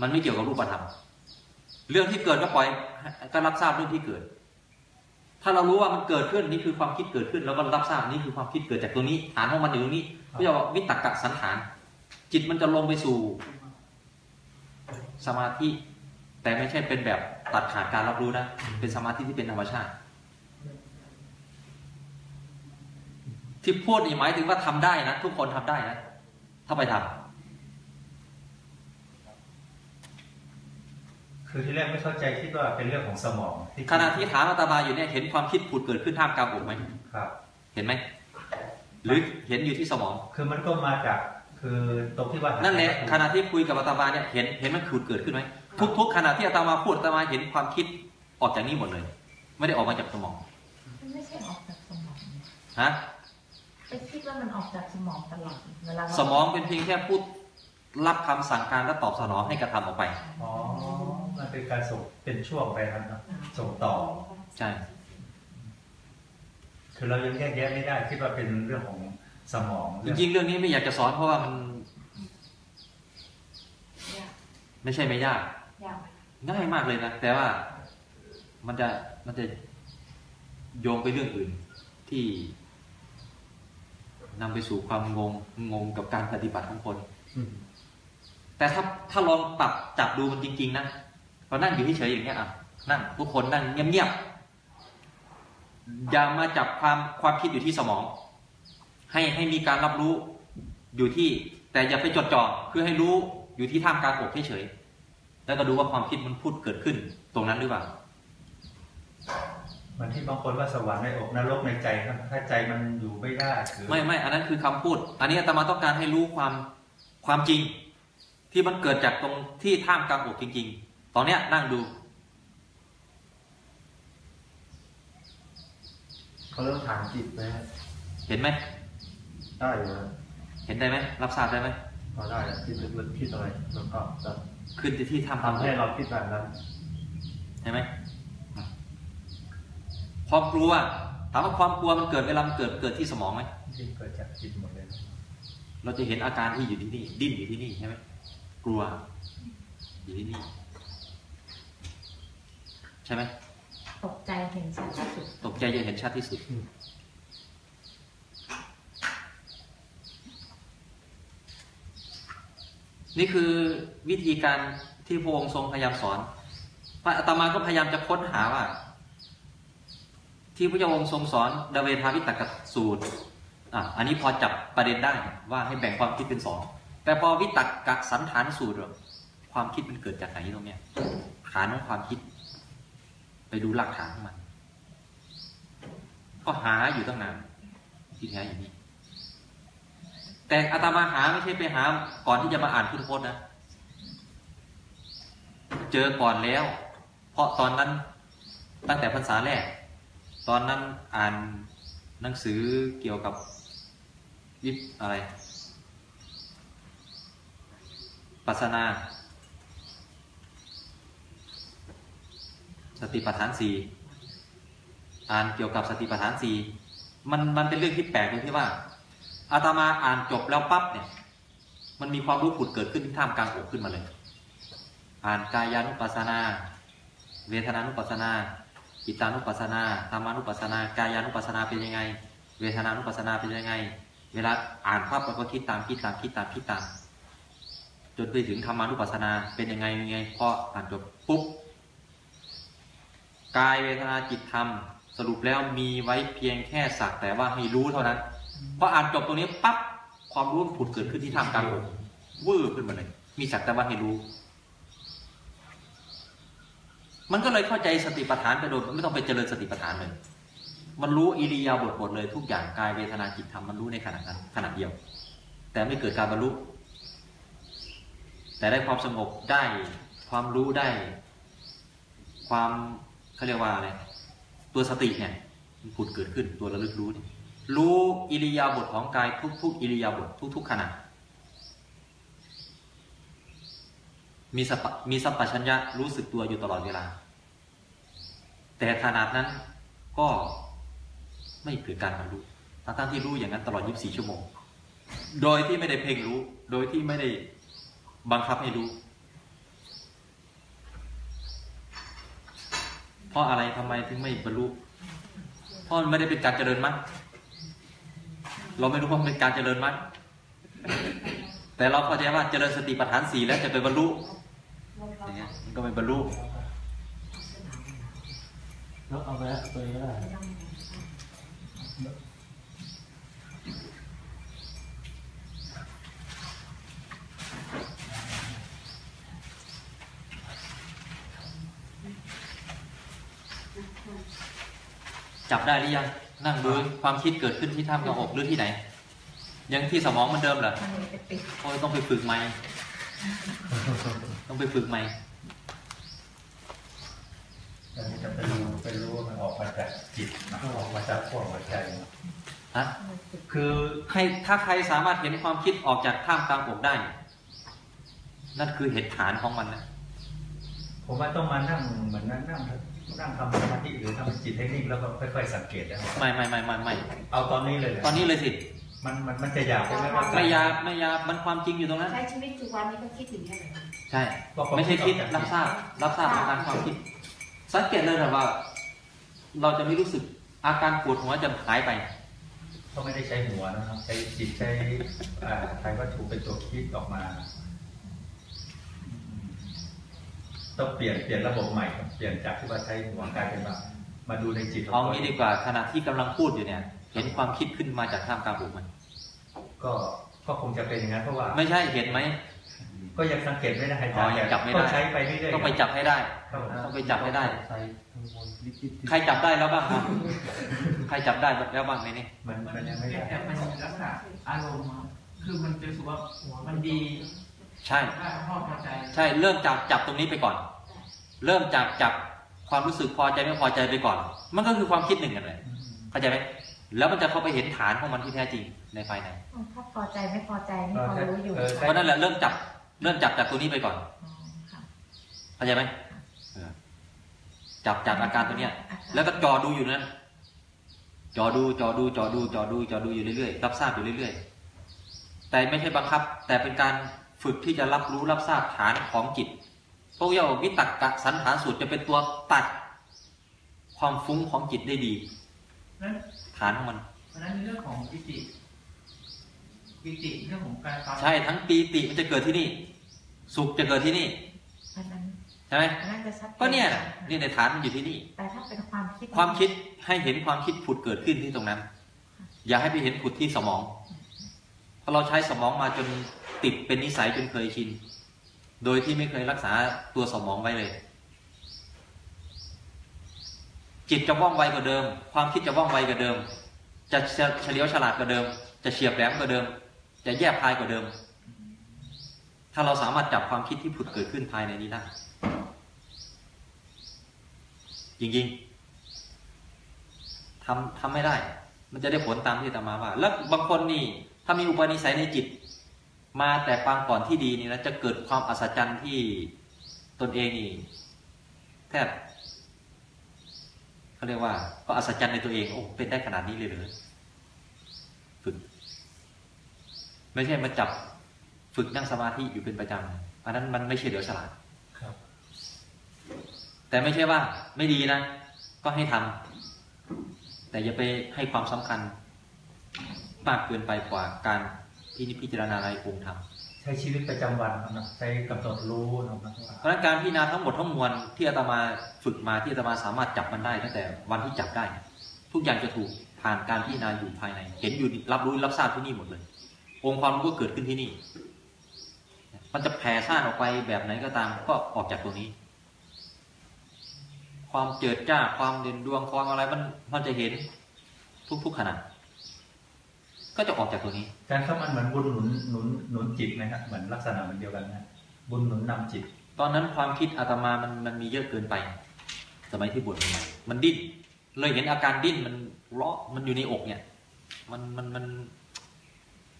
มันไม่เกี่ยวกับรูปธรรม เรื่องที่เกิดก็ปล่อยก็รับทราบเรื่องที่เกิด ถ้าเรารู้ว่ามันเกิดขึ้นนี่คือความคิดเกิดขึ้น แล้วก็รับทราบนี่คือความคิดเกิดจากตรงนี้ฐานของมันอยู่ตรงนี้ก็จะว่าวิตกกะสันฐาน จิตมันจะลงไปสู่สมาธิ แต่ไม่ใช่เป็นแบบตัดขาดการรับรู้นะ เป็นสมาธิที่เป็นธรรมชาติ ที่พูดนี่หมายถึงว่าทำได้นะ ทุกคนทำได้นะ ถ้าไปทำคือที่แรกไม่เข้าใจคิดว่าเป็นเรื่องของสมองที่ขณะที่ถามอาตมาอยู่เนี่ยเห็นความคิดผุดเกิดขึ้นท่ามกลางอกไหมครับ เห็นไหมหรือเห็นอยู่ที่สมอง คือมันก็มาจากคือตรงที่ว่านั่นแหละขณะที่คุยกับอาตมาเนี่ยเห็นเห็นมันผุดเกิดขึ้นไหมทุกๆขณะที่อาตมาพูดอาตมาเห็นความคิดออกจากนี่หมดเลย ไม่ได้ออกมาจากสมองมันไม่ใช่ออกจากสมองฮะ ไปคิดว่ามันออกจากสมองตลอดเวลาเราสมองเป็นเพียงแค่พูดรับคำสั่งการและตอบสนองให้กระทำออกไป อ๋อ มันเป็นการส่งเป็นช่วงไปครับเนอะส่งต่อ ใช่ คือเรายังแยกแยะไม่ได้คิดว่าเป็นเรื่องของสมอง จริงๆเรื่องนี้ไม่อยากจะสอนเพราะว่ามัน ไม่ใช่ไม่ยากยาวง่ายมากเลยนะ แต่ว่ามันจะมันจะโยงไปเรื่องอื่นที่ นำไปสู่ความงงงงกับการปฏิบัติของคนอืมแต่ถ้าถ้าลองปรับจับดูมันจริง ๆ นะเรานั่งอยู่เฉยๆอย่างเงี้ยอะนั่งทุกคนนั่งเงียบๆอย่ามาจับความความคิดอยู่ที่สมอง ให้ให้มีการรับรู้อยู่ที่ แต่อย่าไปจดจ่อคือให้รู้อยู่ที่ท่ามกลางอกเฉยๆแล้วก็ดูว่าความคิดมันพูดเกิดขึ้น ตรงนั้นหรือเปล่า มันที่บางคนว่าสวรรค์ในอกนรกในใจครับถ้าใจมันอยู่ไม่ได้คือไม่ไม่อันนั้นคือคำพูด อันนี้อาตมาต้องการให้รู้ความความจริง ที่มันเกิดจากตรงที่ท่ามกลางอกจริง ๆ ตอนเนี้ยนั่งดูเขาเริ่มถามจิตไหมฮะเห็นไหมได้อยู่นะเห็นได้ไหมรับทราบได้ไหมพอได้นะคิดลึกๆคิดอะไรแล้วก็จะขึ้นที่ที่ท่ามกลางทำอให้กเราคิดแบบนั้นใช่ไหมอะ ความกลัวถามว่าความกลัวมันเกิดเวลามันเกิดเกิดที่สมองไหมที่เกิดจากจิตหมดเลย เราจะเห็นอาการที่อยู่ที่นี่ ดิ้นอยู่ที่นี่ใช่ไหมกลัวอยู่ที่นี่ ใช่ไหมตกใจเห็นชัดที่สุด ตกใจจะเห็นชัดที่สุด นี่คือวิธีการที่พระองค์ทรงพยายามสอนพระอาตมาก็พยายามจะค้นหาว่า ที่พระองค์ทรงสอนดาเวทาวิตกสูตรอะอันนี้พอจับประเด็นได้ว่าให้แบ่งความคิดเป็นสองแต่พอวิตกกสันฐานสูตรความคิดมันเกิดจากไหนตรงเนี้ยฐานของความคิด ไปดูหลักฐานของมัน ก็หาอยู่ตั้งนานที่แท้อยู่นี่แต่อาตมาหาไม่ใช่ไปหา ก่อนที่จะมาอ่านพุทธพจน์นะเจอก่อนแล้ว เพราะตอนนั้นตั้งแต่พรรษาแรก ตอนนั้นอ่านหนังสือเกี่ยวกับวิปอะไร ปัสนา สติปัฏฐานสี่อ่านเกี่ยวกับสติปัฏฐานสี่มันมันเป็นเรื่องที่แปลกตรงที่ว่าอาตมาอ่านจบแล้วปั๊บเนี่ยมันมีความรู้ผุดเกิดขึ้นที่ท่ามกลางอกขึ้นมาเลย อ่านกายานุปัสสนา เวทนานุปัสสนา จิตานุปัสสนาธรรมานุปัสสนากายานุปัสสนาเป็นยังไง เวทนานุปัสสนาเป็นยังไง เวลาอ่านภาพเราก็คิดตามคิดตามคิดตามคิดตาม จนไปถึงธรรมานุปัสสนาเป็นยังไงยังไงพออ่านจบปุ๊บกายเวทนาจิตธรรมสรุปแล้วมีไว้เพียงแค่สักแต่ว่าให้รู้เท่านั้นพออ่านจบตรงนี้ปั๊บความรู้ผุดเกิดขึ้นที่ท่ามกลางอกวืบขึ้นมาเลย มีสักแต่ว่าให้รู้ มันก็เลยเข้าใจสติปัฏฐานไปโดยไม่ต้องไปเจริญสติปัฏฐานเลย มันรู้อิริยาบถหมดเลยทุกอย่างกายเวทนาจิตธรรมมันรู้ในขณะนั้นขณะเดียว แต่ไม่เกิดการบรรลุแต่ได้ความสงบได้ความรู้ได้ ความเขาเรียกว่าอะไรตัวสติเนี่ยมันผุดเกิดขึ้นตัวระลึกรู้เนี่ยรู้อิริยาบถของกายทุกๆอิริยาบถทุก ๆ ขณะ มีสปะมีสัพพัญญะรู้สึกตัวอยู่ตลอดเวลา แต่ขนาดนั้นก็ไม่เกิดการบรรลุทั้งที่รู้อย่างนั้นตลอด 24 ชั่วโมง โดยที่ไม่ได้เพ่งรู้ โดยที่ไม่ได้บังคับให้รู้ เพราะอะไรทำไมถึงไม่บรรลุ เพราะมันไม่ได้เป็นการเจริญมรรคเราไม่รู้ว่าเป็นการเจริญมรรคแต่เราเข้าใจว่าเจริญสติปัฏฐานสี่แล้วจะไปบรรลุ อย่างเงี้ยมันก็ไม่บรรลุแล้วเอาไปแล้วตัวนี้ก็ได้จับได้หรือยังนั่งดูความคิดเกิดขึ้นที่ท่ามกลางอกหรือที่ไหน ยังที่สมองเหมันเดิมเหรอมันเลยไปติดโอ้ยต้องไปฝึกใหม่ ต้องไปฝึกใหม่อันนี้จะไปรู้ไปรู้ว่ามันออกมาจากจิตนะออกมาจากพวกหัวใจนะฮะมันติดคือใครถ้าใครสามารถเห็นความคิดออกจากท่ามกลางอกได้ นั่นคือเหตุฐานของมันนะผมว่าต้องมานั่งเหมือนนั่งนั่งนั่งทำสมาธิหรือทำจิตให้นิ่งแล้วก็ค่อยๆสังเกตนะไม่ไม่ไม่ไม่ไม่เอาตอนนี้เลยเหรตอนนี้เลยสิ มันมันมันจะอยากใช่ไหมว่าไม่ยาไม่ยามันความจริงอยู่ตรงนั้น ใช้ชีวิตทุกวันนี้ก็คิดถึงแค่ไหนใช่ไม่ใช่คิดรับทราบรับทราบอาการความคิด สังเกตเลยนะว่า เราจะไม่รู้สึกอาการปวดหัวจะหายไปก็ไม่ได้ใช้หัวนะครับใช้จิตใช้อ่าใช้วัตถุเป็นตัวคิดออกมาต้องเปลี่ยนเปลี่ยนระบบใหม่ครับเปลี่ยนจากที่ว่าใช้หัวกลายเป็นว่ามาดูในจิตขเอาตัวงี้ดีกว่าขณะที่กำลังพูดอยู่เนี่ย เห็นความคิดขึ้นมาจากท่ามกลางอกมัน ก็ก็คงจะเป็นอย่างนั้นเพราะว่า ไม่ใช่เห็นไหมก็ยังสังเกตไม่ได้อ๋อยังจับไม่ได้ก็ใช้ไปเรื่อยๆต้องไปจับให้ได้ครับผมต้องไปจับให้ได้ใส่ข้างบนนิดๆใครจับได้แล้วบ้างครับใครจับได้แล้วบ้างในนี้มันมันยังไม่ได้แต่มันลักษณะอารมณ์ครับคือมันจะรู้สึกว่ามันดี ใช่ถ้าพ่อพอใจใช่เริ่มจากจับตรงนี้ไปก่อน เริ่มจากจับความรู้สึกพอใจไม่พอใจไปก่อน มันก็คือความคิดหนึ่งกันเลยเข้าใจไหม แล้วมันจะเข้าไปเห็นฐานของมันที่แท้จริงในภายในถ้าพอใจไม่พอใจนี่พอรู้อยู่เออเพราะนั่นแหละเริ่มจับเริ่มจับจากตัวนี้ไปก่อนอ๋อค่ะเข้าใจไหมเออจับจากอาการตัวเนี้ย แล้วก็จอดูอยู่นั้นจอดูจอดูจอดูจอดูจอดูอยู่เรื่อยๆรับทราบอยู่เรื่อยๆ แต่ไม่ใช่บังคับ แต่เป็นการฝึกที่จะรับรู้รับทราบฐานของจิตพวกเยาวิตักกะสันฐานสูตรจะเป็นตัวตัดความฟุ้งของจิตได้ดีนั้น ฐานของมัน เพราะฉะนั้นเรื่องของปิติปิติเรื่องของการฟังใช่ทั้งปีติมันจะเกิดที่นี่ สุขจะเกิดที่นี่อันนั้นใช่ไหมอันนั้นจะชัดจก็เนี่ยน่ะนี่ในฐานมันอยู่ที่นี่ แต่ถ้าเป็นความคิดความคิดให้เห็นความคิดผุดเกิดขึ้นที่ตรงนั้น อย่าให้ไปเห็นผุดที่สมองเพราะเราใช้สมองมาจนติดเป็นนิสัยจนเคยชิน โดยที่ไม่เคยรักษาตัวสมองไว้เลย จิตจะว่องไวกว่าเดิม ความคิดจะว่องไวกว่าเดิม จะเฉลียวฉลาดกว่าเดิม จะเฉียบแหลมกว่าเดิม จะแยบคายกว่าเดิม ถ้าเราสามารถจับความคิดที่ผุดเกิดขึ้นภายในนี้ได้จริงๆทำทำไม่ได้ มันจะได้ผลตามที่อาตมาว่า แล้วบางคนนี่ ถ้ามีอุปนิสัยในจิต มาแต่ปางก่อนที่ดีนี่นะจะเกิดความอัศจรรย์ที่ตนเองนี่แทบ เขาเรียกว่า ก็อัศจรรย์ในตัวเอง โอ้ เป็นได้ขนาดนี้เลยเหรือฝึก ไม่ใช่มาจับฝึกนั่งสมาธิอยู่เป็นประจำอันนั้นมันไม่ใช่เดี๋ยวฉลาดครับแต่ไม่ใช่ว่า ไม่ดีนะ ก็ให้ทำแต่อย่าไปให้ความสำคัญมากเกินไปกว่าการพินิจพิจารณาในองค์ธรรมใช้ชีวิตประจำวันนะใช้กำหนดรู้นะครับเพราะฉะนั้นการพิจารณาทั้งหมดทั้งมวลที่อาตมาฝึกมาที่อาตมาสามารถจับมันได้ตั้งแต่วันที่จับได้ ทุกอย่างจะถูกผ่านการพิจารณาอยู่ภายใน เห็นอยู่รับรู้รับทราบที่นี่หมดเลย องค์ความรู้ก็เกิดขึ้นที่นี่ มันจะแผ่ซ่านออกไปแบบไหนก็ตามก็ออกจากตรงนี้ ความเจิดจ้าความเด่นดวงความอะไรมันมันจะเห็นทุกๆขณะ ก็จะออกจากตัวนี้ การเข้ามันเหมือนบุญหนุนหนุนหนุนจิตนะครับเหมือนลักษณะเหมือนเดียวกันนะบุญหนุนนำจิต ตอนนั้นความคิดอาตมามันมันมีเยอะเกินไป สมัยที่บวชใหม่ๆมันดิ้นเลยเห็นอาการดิ้นมันเลาะมันอยู่ในอกเนี่ย มันมันมัน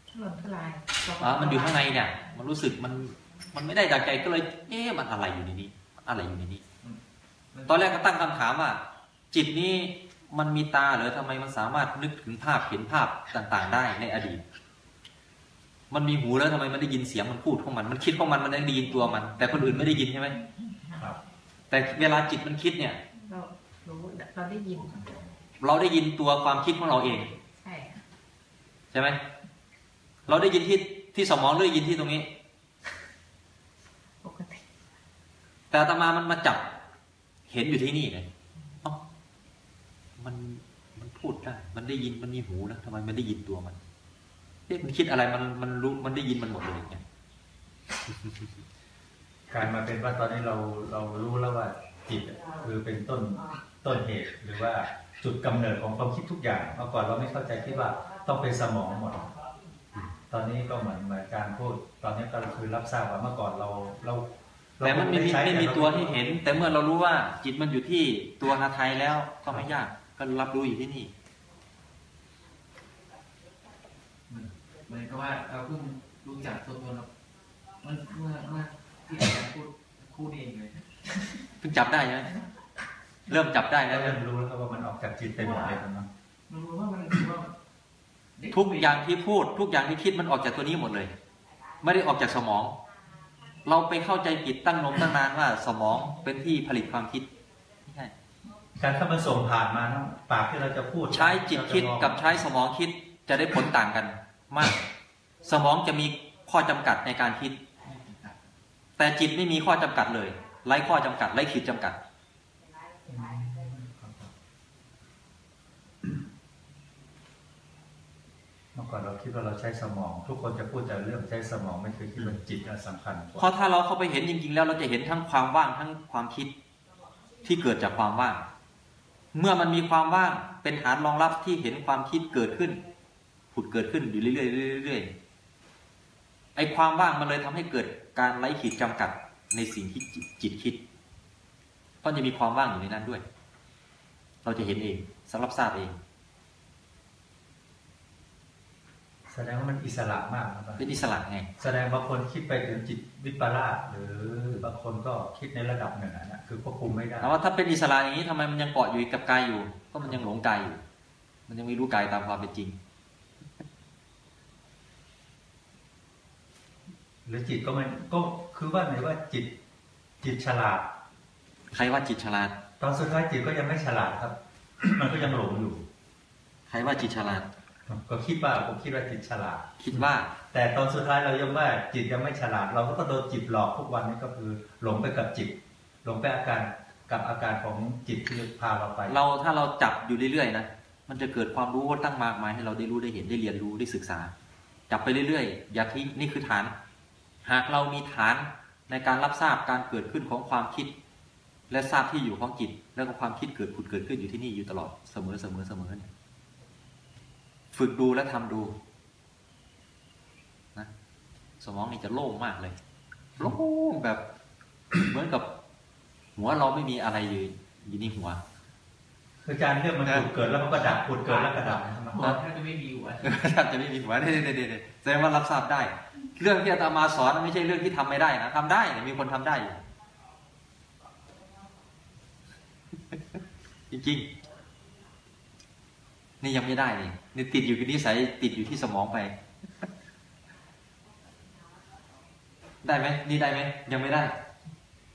ถล่มทลายอ่ามันอยู่ข้างในเนี่ย มันรู้สึกมันมันไม่ได้จากใจก็เลยเอ๊ะมันอะไรอยู่ในนี้มันอะไรอยู่ในนี้ ตอนแรกก็ตั้งคำถามว่าจิตนี้ มันมีตาเหรือทำไมมันสามารถนึกถึงภาพเห็นภาพต่างๆ ได้ในอดีต มันมีหูแล้วทำไมมันได้ยินเสียงมันพูดของมัน มันคิดของมันมันได้ยินตัวมัน แต่คนอื่นไม่ได้ยินใช่ไหมครับแต่เวลาจิตมันคิดเนี่ย เรารู้เราได้ยิน เราได้ยินตัวความคิดของเราเอง ใช่ค่ะใช่ไหมเราได้ยินที่ที่สมองหรือได้ยินที่ตรงนี้ปกติแต่แต่อาตมามันมาจับเห็นอยู่ที่นี่เลยเอ้า มันมันพูดได้ มันได้ยินมันมีหูนะทำไมมันได้ยินตัวมันเอ๊ะมันคิดอะไรมันมันรู้มันได้ยินมันหมดเลยเนี่ยการมาเป็นว่าตอนนี้เราเรารู้แล้วว่าจิตคือเป็นต้นต้นเหตุหรือว่าจุดกำเนิดของความคิดทุกอย่างเมื่อก่อนเราไม่เข้าใจคิดว่าต้องเป็นสมองหมด ตอนนี้ก็เหมือนเหมือนการพูด ตอนนี้ก็คือรับทราบว่าเมื่อก่อนเราเราเราแต่มันไม่มีใช้ไม่มีเราตัวที่เห็น แต่เมื่อเรารู้ว่าจิตมันอยู่ที่ตัวฮาไทยแล้วก็ไม่ยาก ก็รับรู้อยู่ที่นี่เหมือนกับว่าเราเพิ่งรู้จักตัวตนเราเมื่อเมื่อเมื่อที่อาจารย์พูดพูดเองเลยเพิ่งจับได้ใช่ไหมเริ่มจับได้แล้แล้ววเริ่มรู้แล้วครับว่ามันออกจากจิตไปหมดเลยนะมันรู้ว่ามันคือว่าทุกอย่างที่พูด ทุกอย่างที่คิดมันออกจากตัวนี้หมดเลย ไม่ได้ออกจากสมอง เราไปเข้าใจผิดตั้งนมตั้งนานว่าสมองเป็นที่ผลิตความคิดไม่ใช่ การถ้ามันส่งผ่านมานะปากที่เราจะพูดใช้จิตคิดเราจะมองกับใช้สมองคิดจะได้ผลต่างกันมาก สมองจะมีข้อจำกัดในการคิด แต่จิตไม่มีข้อจำกัดเลยไร้ข้อจำกัดไร้ขีดจำกัด เมื่อก่อนเราคิดว่าเราใช้สมอง ทุกคนจะพูดแต่เรื่องใช้สมองไม่เคยคิดว่าจิตน่ะสำคัญกเพราะว่าถ้าเราเข้าไปเห็นจริงๆแล้วเราจะเห็นทั้งความว่างทั้งความคิดที่เกิดจากความว่าง เมื่อมันมีความว่างเป็นฐานรองรับที่เห็นความคิดเกิดขึ้น ผุดเกิดขึ้นอยู่เรื่อยๆเรื่อยๆไอ้ความว่างมันเลยทำให้เกิดการไร้ขีดจำกัดในสิ่งที่จิตคิดก็จะมีความว่างอยู่ในนั้นด้วย เราจะเห็นเองสำหรับทราบเอง แสดงว่ามันอิสระมากนะครับเป็นอิสระไง แสดงบางคนคิดไปถึงจิตวิปลาสหรือบางคนก็คิดในระดับหนึ่งอะนะคือควบคุมไม่ได้ถามว่าถ้าเป็นอิสระอย่างนี้ทำไมมันยังเกาะอยู่กับกายอยู่ ก็มันยังหลงกายอยู่ มันยังไม่รู้กายตามความเป็นจริง หรือจิตก็มันก็คือว่าไหนว่าจิตจิตฉลาด ใครว่าจิตฉลาด ตอนสุดท้ายจิตก็ยังไม่ฉลาดครับ มันก็ยังหลงอยู่ ใครว่าจิตฉลาด ก็คิดว่าผมคิดว่าจิตฉลาด คิดว่า แต่ตอนสุดท้ายเรายังว่าจิตยังไม่ฉลาด เราก็โดนจิตหลอกทุกวันนี้ก็คือหลงไปกับจิต หลงไปอาการกับอาการของจิตที่พาเราไป เราถ้าเราจับอยู่เรื่อยๆนะมันจะเกิดความรู้ตั้งมากมายให้เราได้รู้ได้เห็นได้เรียนรู้ได้ศึกษา จับไปเรื่อยๆ อย่าทิ้งนี่คือฐาน หากเรามีฐานในการรับทราบการเกิดขึ้นของความคิด และทราบที่อยู่ของจิต แล้วก็ความคิดเกิดผุดเกิดขึ้นอยู่ที่นี่อยู่ตลอดเสมอเสมอเสมอเนี่ย ฝึกดูและทำดูนะสมองนี่จะโล่งมากเลยโล่งแบบเหมือนกับ หัวเราไม่มีอะไรอยู่อยู่ในหัวคือการเรื่องมันผุดเกิดแล้วมันก็ดับผุดเกิดแล้วก็ดับนะครับหัวแทบจะไม่มีหัวแทบจะไม่มีหัวเด็ดๆๆแสดงว่ารับทราบได้ เรื่องที่อาตมาสอนไม่ใช่เรื่องที่ทำไม่ได้นะทำได้เนี่ยมีคนทำได้อยู่จริงๆ นี่ยังไม่ได้นี่นี่ติดอยู่กับนิสัยติดอยู่ที่สมองไป ได้ไหมนี่ได้ไหมยังไม่ได้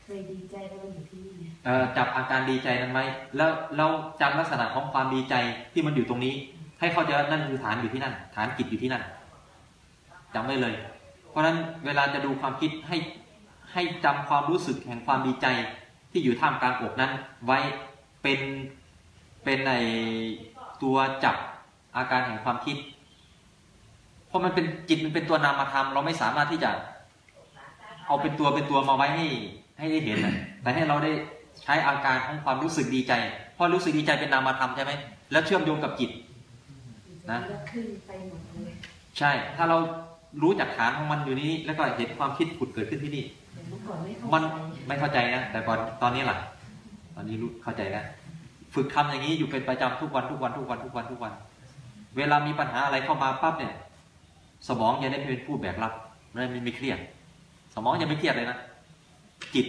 เคยดีใจแล้วมันอยู่ที่นี่เอ่อจับอาการดีใจนั้นไหมแล้วเราจำลักษณะของความดีใจที่มันอยู่ตรงนี้ ให้เข้าใจว่านั่นคือฐานอยู่ที่นั่น ฐานจิตอยู่ที่นั่นจำไว้เลย เพราะฉะนั้นเวลาจะดูความคิดให้ให้จำความรู้สึกแห่งความดีใจที่อยู่ท่ามกลางอกนั้น ไว้เป็นเป็นใน ตัวจับอาการแห่งความคิด เพราะมันเป็นจิตมันเป็นตัวนามธรรมเราไม่สามารถที่จะ เอาเป็นตัวเป็นตัวมาไว้ให้ให้ได้เห็นแต่ให้เราได้ใช้อาการของความรู้สึกดีใจเพราะรู้สึกดีใจเป็นนามธรรมใช่ไหมแล้วเชื่อมโยงกับจิตนะใช่ ถ้าเรารู้จักฐานของมันอยู่นี้ แล้วก็เห็นความคิดผุดเกิดขึ้นที่นี่ มันไม่เข้าใจนะแต่ก่อนตอนนี้ล่ะ ตอนนี้รู้เข้าใจแล้ว ฝึกทำอย่างนี้อยู่เป็นประจำทุกวันทุกวันทุกวันทุกวันทุกวัน เวลามีปัญหาอะไรเข้ามาปั๊บเนี่ย สมองยังได้เป็นผู้แบกรับไม่ได้ไม่เครียด สมองยังไม่เครียดเลยนะจิต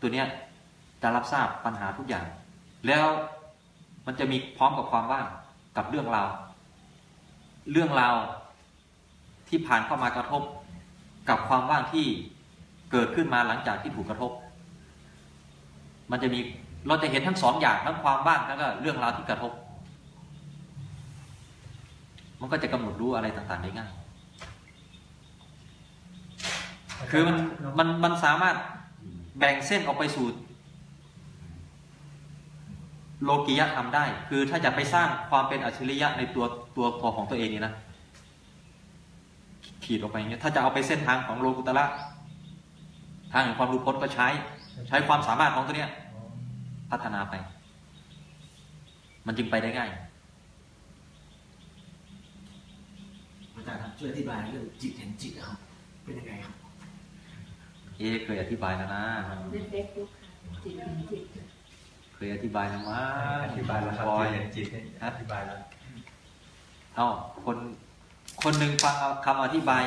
ตัวเนี้ยจะรับทราบปัญหาทุกอย่าง แล้วมันจะมีพร้อมกับความว่างกับเรื่องราวเรื่องราวที่ผ่านเข้ามากระทบ กับความว่างที่เกิดขึ้นมาหลังจากที่ถูกกระทบ มันจะมี เราจะเห็นทั้งสองอย่างทั้งความว่างแล้วก็เรื่องราวที่กระทบ มันก็จะกำหนดรู้อะไรต่างๆได้ง่าย คือมันมันมันสามารถแบ่งเส้นออกไปสู่โลกิยธรรมได้ คือถ้าจะไปสร้างความเป็นอัจฉริยะในตัวตัวตัวของตัวเองนี่นะขีดออกไปอย่างเงี้ยถ้าจะเอาไปเส้นทางของโลกุตระทางแห่งความรู้พ้นก็ใช้ ใช้ความสามารถของตัวเนี้ย พัฒนาไป มันจึงไปได้ง่ายอาจารย์ครับช่วยอธิบายเรื่องจิตเห็นจิตนะครับ เป็นยังไงครับ เอะเคยอธิบายแล้วนะมันในเฟซบุ๊กจิตเห็นจิตเคยอธิบายแล้วมาอธิบายแล้วครับบอยจิตเห็นจิตเนี่ยอธิบายแล้วเอ้าคนคนหนึ่งฟังคำอธิบาย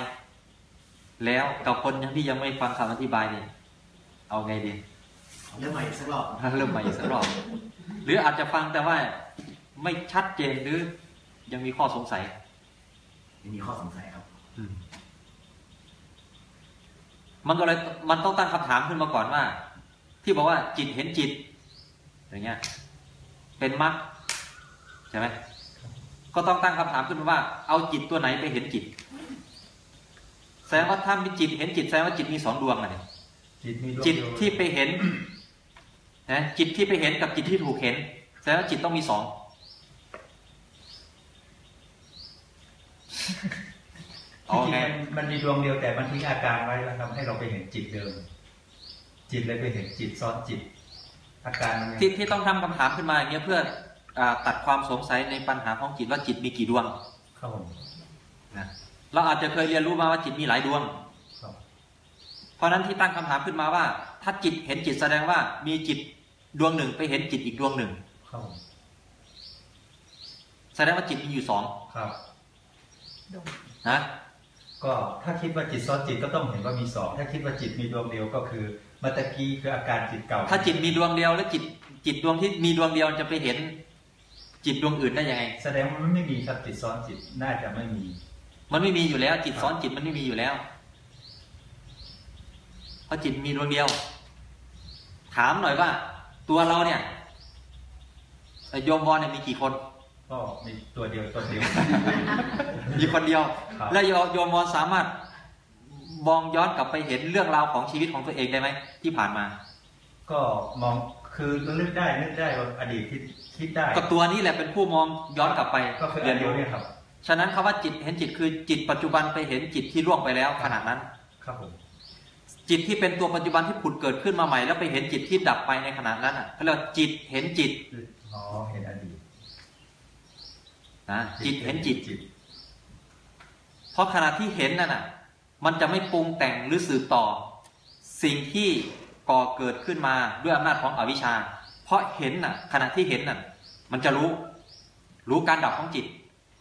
แล้วกับคนที่ยังไม่ฟังคำอธิบายนี่เอาไงดี เรื่องใหม่อีกสักรอบเริ่มใหม่อีกสักรอบ หรืออาจจะฟังแต่ว่าไม่ชัดเจนหรือยังมีข้อสงสัยยังมีข้อสงสัยครับมันก็เลยมันต้องตั้งคำถามขึ้นมาก่อนว่า ที่บอกว่าจิตเห็นจิต อย่างเงี้ย เป็นมรรคใช่ไหมก็ต้องตั้งคำถามขึ้นมาว่า เอาจิตตัวไหนไปเห็นจิตแสดงว่าถ้ามีจิตเห็นจิตแสดงว่าจิตมีสองดวงอะเนี่ยจิตมีดวงจิตเดียวที่ไปเห็น นะจิตที่ไปเห็นกับจิตที่ถูกเห็นแสดงว่าจิตต้องมีสองจริงเอาไงๆมันมันมีดวงเดียวแต่มันทิ้งอาการไว้แล้วทำให้เราไปเห็นจิตเดิม จิตเลยไปเห็นจิตซ้อนจิต อาการมันยังที่ที่ต้องทำคำถามขึ้นมาอย่างเงี้ยเพื่ออาตัดความสงสัยในปัญหาของจิตว่าจิตมีกี่ดวงครับผมนะเราอาจจะเคยเรียนรู้มาว่าจิตมีหลายดวงครับเพราะฉะนั้นที่ตั้งคำถามขึ้นมาว่า ถ้าจิตเห็นจิตแสดงว่ามีจิต ดวงหนึ่งไปเห็นจิตอีกดวงหนึ่งครับผมแสดงว่าจิตมีอยู่สองครับดงนะก็ถ้าคิดว่าจิตซ้อนจิตก็ต้องเห็นว่ามีสองถ้าคิดว่าจิตมีดวงเดียวก็คือเมื่อตะกี้คืออาการจิตเก่า ถ้าจิตมีดวงเดียวแล้วจิตจิตดวงที่มีดวงเดียวจะไปเห็น จิตดวงอื่นได้ยังไง แสดงว่ามันไม่มีครับจิตซ้อนจิตน่าจะไม่มี มันไม่มีอยู่แล้ว จิตซ้อนจิตมันไม่มีอยู่แล้วเพราะจิตมีดวงเดียว ถามหน่อยว่า ตัวเราเนี่ยเอ่อโยมวอนเนี่ยมีกี่คน ก็มีตัวเดียวตัวเดียว มีคนเดียวครับแล้วโยมวอนสามารถมองย้อนกลับไปเห็นเรื่องราวของชีวิตของตัวเองได้ไหมที่ผ่านมา ก็มองคือนึกได้นึกได้ว่าอดีตที่คิดได้ก็ตัวนี้แหละเป็นผู้มองย้อนกลับไปก็คือเรีอัยนนเดียวรู้เนี่ยครับ ฉะนั้นคำว่าจิตเห็นจิตคือจิตปัจจุบันไปเห็นจิตที่ล่วงไปแล้วขณะนั้น ครับผม จิตที่เป็นตัวปัจจุบันที่ผุดเกิดขึ้นมาใหม่ แล้วไปเห็นจิตที่ดับไปในขณะนั้นอะเขาเรียกว่าจิตเห็นจิตคืออ๋อเห็นอดีตนะจิตเห็นจิตจิตเพราะขณะที่เห็นนั่นน่ะ มันจะไม่ปรุงแต่งหรือสืบต่อ สิ่งที่ก่อเกิดขึ้นมาด้วยอำนาจของอวิชชา เพราะเห็นน่ะ ขณะที่เห็นน่ะ มันจะรู้ รู้การดับของจิต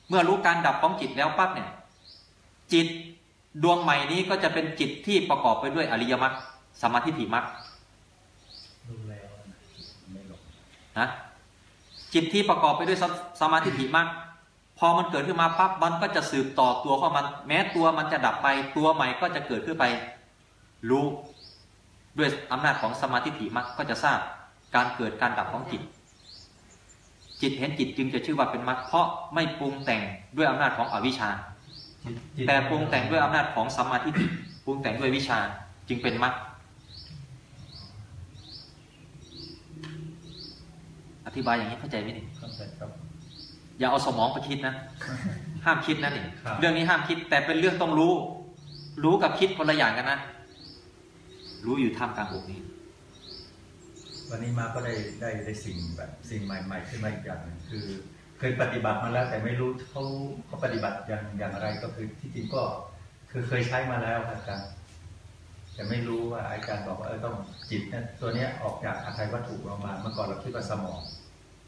เมื่อรู้การดับของจิตแล้วปั๊บเนี่ย จิต ดวงใหม่นี้ก็จะเป็นจิตที่ประกอบไปด้วยอริยมรรคสมาธิถิมรรคดูแล้วนะไม่หลงจิตที่ประกอบไปด้วยสมาธิถิมรรคพอมันเกิดขึ้นมาปั๊บมันก็จะสืบต่อตัวของมัน แม้ตัวมันจะดับไปตัวใหม่ก็จะเกิดขึ้นไป รู้ด้วยอำนาจของสมาธิถิมรรคก็จะทราบการเกิดการดับของจิต จิตเห็นจิตจึงจะชื่อว่าเป็นมรรคเพราะไม่ปรุงแต่งด้วยอำนาจของอวิชชา แต่ปรุงแต่งด้วยอำนาจของสมาธิถิปรุงแต่งด้วยวิชาจึงเป็นมรรคอธิบายอย่างนี้เข้าใจไหมนี่เข้าใจครับ อย่าเอาสมองไปคิดนะ ห้ามคิดนะนี่ครับเรื่องนี้ห้ามคิดแต่เป็นเรื่องต้องรู้ รู้กับคิดคนละอย่างกันนะ รู้อยู่ท่ามกลางอกนี้ วันนี้มาก็ได้ได้ได้สิ่งแบบสิ่งใหม่ ๆ ขึ้นมาอีกอย่างหนึงคือ เคยปฏิบัติมาแล้วแต่ไม่รู้เขาเขาปฏิบัติอย่างอย่างไรก็คือที่จริงก็คือเคยใช้มาแล้วครับอาจารย์แต่ไม่รู้ว่าอาจารย์บอกว่าเออต้องจิตเนี่ยตัวเนี้ยออกจากอาทัยวัตถุเรามาเมื่อก่อนเราคิดว่าสมอง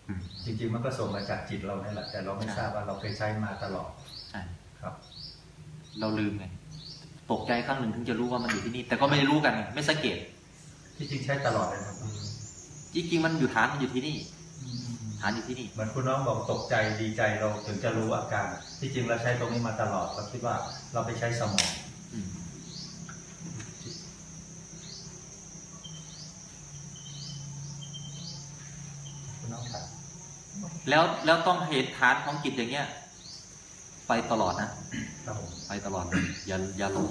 อืมจริง ๆ มันก็ส่งมาจากจิตเราเนี่ยแหละแต่เราไม่ทราบว่าเราเคยใช้มาตลอดใช่ครับ เราลืมไงตกใจครั้งหนึ่งถึงจะรู้ว่ามันอยู่ที่นี่ แต่ก็ไม่ได้รู้กันไงไม่สังเกต ที่จริงใช้ตลอดเลยครับจริงๆมันอยู่ฐานมันอยู่ที่นี่ ฐานอยู่ที่นี่เหมือนคุณน้องบอกตกใจดีใจเราถึงจะรู้อาการ ที่จริงเราใช้ตรงนี้มาตลอดเราคิดว่าเราไปใช้สมองอืมคุณน้องครับแล้วแล้วต้องเห็นฐานของจิตอย่างเงี้ย ไปตลอดนะครับผมไปตลอดเลยอย่าอย่าหลง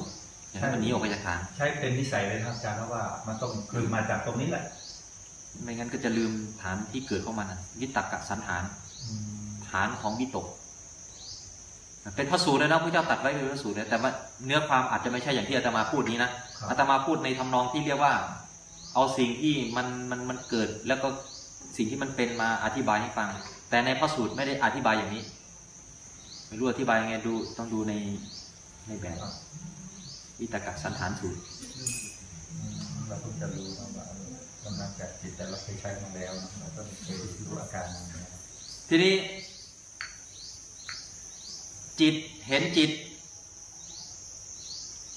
อย่าให้มันหนีออกไปจากฐาน ใช้เป็นนิสัยเลยนะครับอาจารย์เพราะว่ามันต้องคือมาจากตรงนี้แหละ ไม่งั้นก็จะลืมฐานที่เกิดของมันน่ะวิตกกะสันฐาน ฐานของวิตก เป็นพระสูตรเลยนะพระเจ้าตรัดไว้เป็นพระสูตรเลยแต่ว่าเนื้อความอาจจะไม่ใช่อย่างที่อาตมาพูดนี้นะครับอาตมาพูดในทำนองที่เรียกว่า เอาสิ่งที่มันมันมันเกิดแล้วก็สิ่งที่มันเป็นมาอธิบายให้ฟัง แต่ในพระสูตรไม่ได้อธิบายอย่างนี้ ไม่รู้อธิบายยังไงดูต้องดูในในแบบวิตกกะสันฐานสูตร เราเพิ่งจะรู้นะว่าเออกำลังจากจิตแต่เราเคยใช้มาแล้วนะเราก็เคยรู้อาการมันทีนี้ จิตเห็นจิต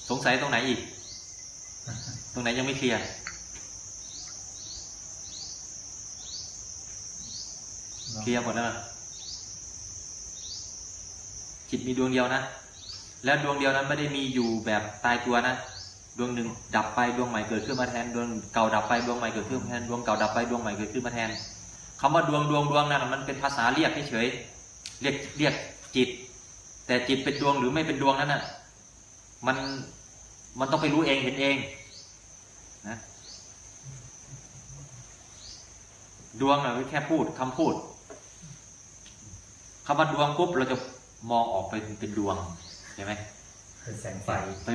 สงสัยตรงไหนอีก ตรงไหนยังไม่เคลียร์เคลียร์หมดแล้วจิตมีดวงเดียวนะ แล้วดวงเดียวนั้นไม่ได้มีอยู่แบบตายตัวนะ ดวงหนึ่งดับไปดวงใหม่เกิดขึ้นมาแทนดวงเก่าดับไปดวงใหม่เกิดขึ้นมาแทนดวงเก่าดับไปดวงใหม่เกิดขึ้นมาแทนคำว่าดวงดวงดวงนั่นมันเป็นภาษาเรียกเฉยเรียกเรียกจิต แต่จิตเป็นดวงหรือไม่เป็นดวงนั้นน่ะมันมันต้องไปรู้เองเห็นเองนะดวงน่ะแค่พูดคำพูดคำว่าดวงปุ๊บเราจะมองออกไปเป็นดวงใช่ไหมเป็นแสงไฟไป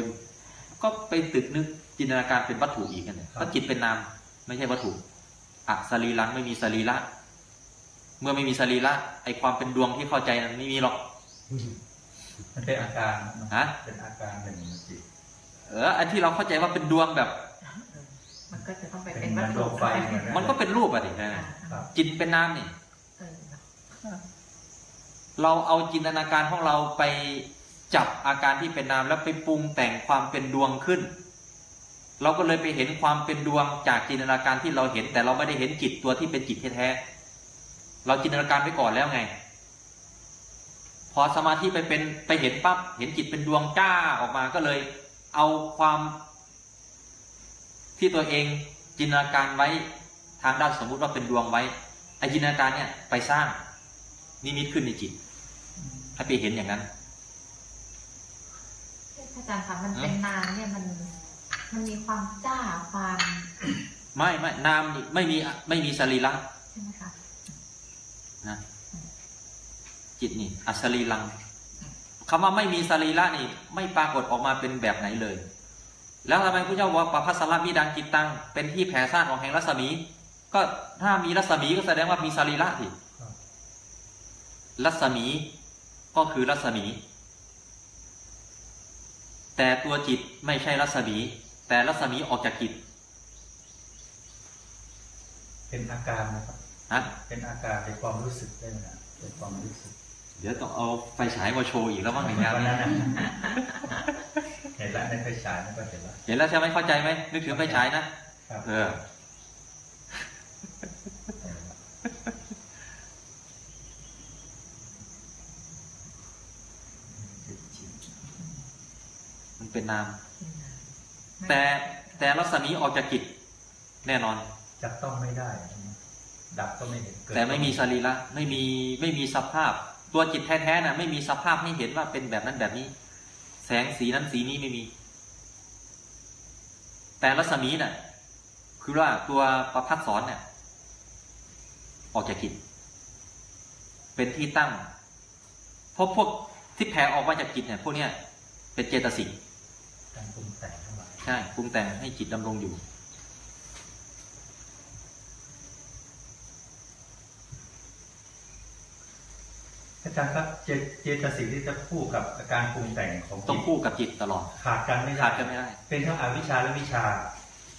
ก็ไปตึกนึกจินตนาการเป็นวัตถุอีกกันเนี่ยครับเพราะจิตเป็นนามไม่ใช่วัตถุอะสรีรังไม่มีสรีระเมื่อไม่มีสรีระไอความเป็นดวงที่เข้าใจนั้นไม่มีหรอกมันเป็นอาการนะฮะเป็นอาการหนึ่งของจิตเออ อันที่เราเข้าใจว่าเป็นดวงแบบ มันก็จะต้องไปเป็เป็นนเหมืวัอตนดถุวงไฟเหมือนมันก็เป็นรูปอะดิอ่าครับจิตเป็นนามนี่เออเราเอาจินตนาการของเราไป จับอาการที่เป็นนามแล้วไปปรุงแต่งความเป็นดวงขึ้น เราก็เลยไปเห็นความเป็นดวงจากจินตนาการที่เราเห็น แต่เราไม่ได้เห็นจิตตัวที่เป็นจิตแท้ๆเราจินตนาการไปก่อนแล้วไง พอสมาธิไปเป็นไปเห็นปั๊บเห็นจิตเป็นดวงจ้าออกมาก็เลย เอาความที่ตัวเองจินตนาการไว้ทางด้านสมมุติว่าเป็นดวงไว้ไอจินตนาการเนี่ยไปสร้างนิมิตขึ้นในจิตให้ไปเห็นอย่างนั้น อาจารย์คะมันเป็นนามเนี่ยมันมันมีความจ้าความไม่ไม่นามนี่ไม่มีไม่มีสรีระใช่ไหมคะนะจิตนี่อัศรีลังคำว่าไม่มีสรีระนี่ ไม่ปรากฏออกมาเป็นแบบไหนเลย แล้วทำไมพระเจ้าบอกว่าปภัสสรมิดังจิตตัง เป็นที่แผ่ซ่านของแห่งรัศมี ก็ถ้ามีรัศมีก็แสดงว่ามีสรีระสิครับรัศมีก็คือรัศมี แต่ตัวจิตไม่ใช่รัศมี แต่รัศมีออกจากจิต เป็นอาการนะครับนะเป็นอาการเป็นความรู้สึกได้ไหมนะเป็นความรู้สึก เดี๋ยวต้องเอาไฟฉายมาโชว์อีกแล้วมั้งในงานวันนี้นั้นนะเห็นแล้วในไฟฉายนั่นก็เห็นแล้วเห็นแล้วใช่ไหมเข้าใจไหมนึกถึงไฟฉายนะครับเออ เป็นนาม แต่แต่รัศมีออกจากจิตแน่นอนจับต้องไม่ได้ ดับก็ไม่เห็นเกิดแต่ไม่มีสรีระไม่มีไม่มีสภาพ ตัวจิตแท้ๆน่ะไม่มีสภาพให้เห็นว่าเป็นแบบนั้นแบบนี้ แสงสีนั้นสีนี้ไม่มี แต่รัศมีน่ะคือว่าตัวประพัดสอนเนี่ยออกจากจิตเป็นที่ตั้งเพราะพวกที่แผ่ออกมาจากจิตเนี่ยพวกเนี้ยเป็นเจตสิก การปรุงแต่งทั้งหลายใช่ปรุงแต่งให้จิตดำรงอยู่ อาจารย์ครับเจเจตสิกที่จะคู่กับอาการปรุงแต่งของต้อจิงตคู่กับจิตตลอด ขาดกันไม่ขาได้ดกันไม่ได้ เป็นทั้งอวิชชาและวิชา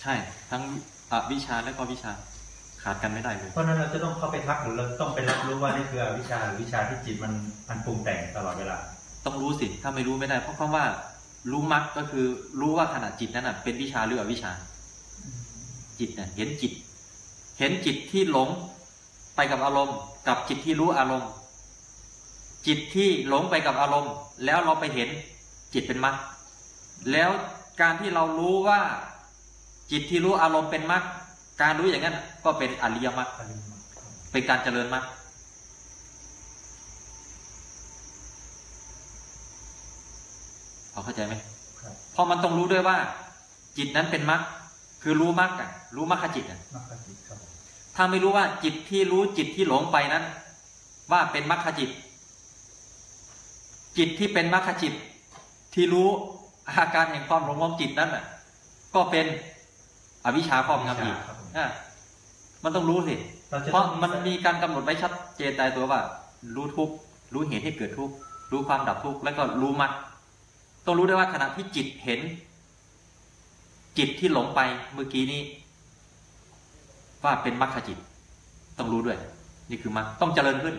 ใช่ ทั้งอวิชชาและก็วิชาขาดกันไม่ได้เลย เพราะฉะนั้นเราจะต้องเข้าไปทักหรือเราต้องไปรับรู้ว่านี่คืออวิชชาหรือวิชาที่จิตมันมันปรุงแต่งตลอดเวลา ต้องรู้สิ ถ้าไม่รู้ไม่ได้ เพราะคำว่า รู้มักก็คือรู้ว่าขณะจิตนั้นน่ะเป็นวิชาหรืออวิชา จิตเนี่ยเห็นจิต เห็นจิตที่หลงไปกับอารมณ์ กับจิตที่รู้อารมณ์ จิตที่หลงไปกับอารมณ์ แล้วเราไปเห็นจิตเป็นมรรคแล้วการที่เรารู้ว่า จิตที่รู้อารมณ์เป็นมรรคการรู้อย่างนั้นก็เป็นอริยมรรคอริยมรรคเป็นการเจริญมรรค พอเข้าใจไหมเข้ครับเพราะมันต้องรู้ด้วยว่า จิตนั้นเป็นมรรคคือรู้มรรคอะรู้มรรคจิตอะมรรคจิตครับผมถ้าไม่รู้ว่าจิตที่รู้จิตที่หลงไปนั้น ว่าเป็นมรรคจิต จิตที่เป็นมรรคจิต ที่รู้อาการแห่งความหลงของจิตนั้นน่ะ ก็เป็นอวิชชาครอบงำอีกครับผมอะมันต้องรู้สิเราจะเพราะต้องมันมีการกำหนดไว้ชัดเจนตายตัวว่า รู้ทุกข์รู้เหตุให้เกิดทุกข์รู้ความดับทุกข์แล้วก็รู้มรรค ต้องรู้ได้ว่าขณะที่จิตเห็น จิตที่หลงไปเมื่อกี้นี้ ว่าเป็นมรรคจิต ต้องรู้ด้วย นี่คือมรรคต้องเจริญขึ้น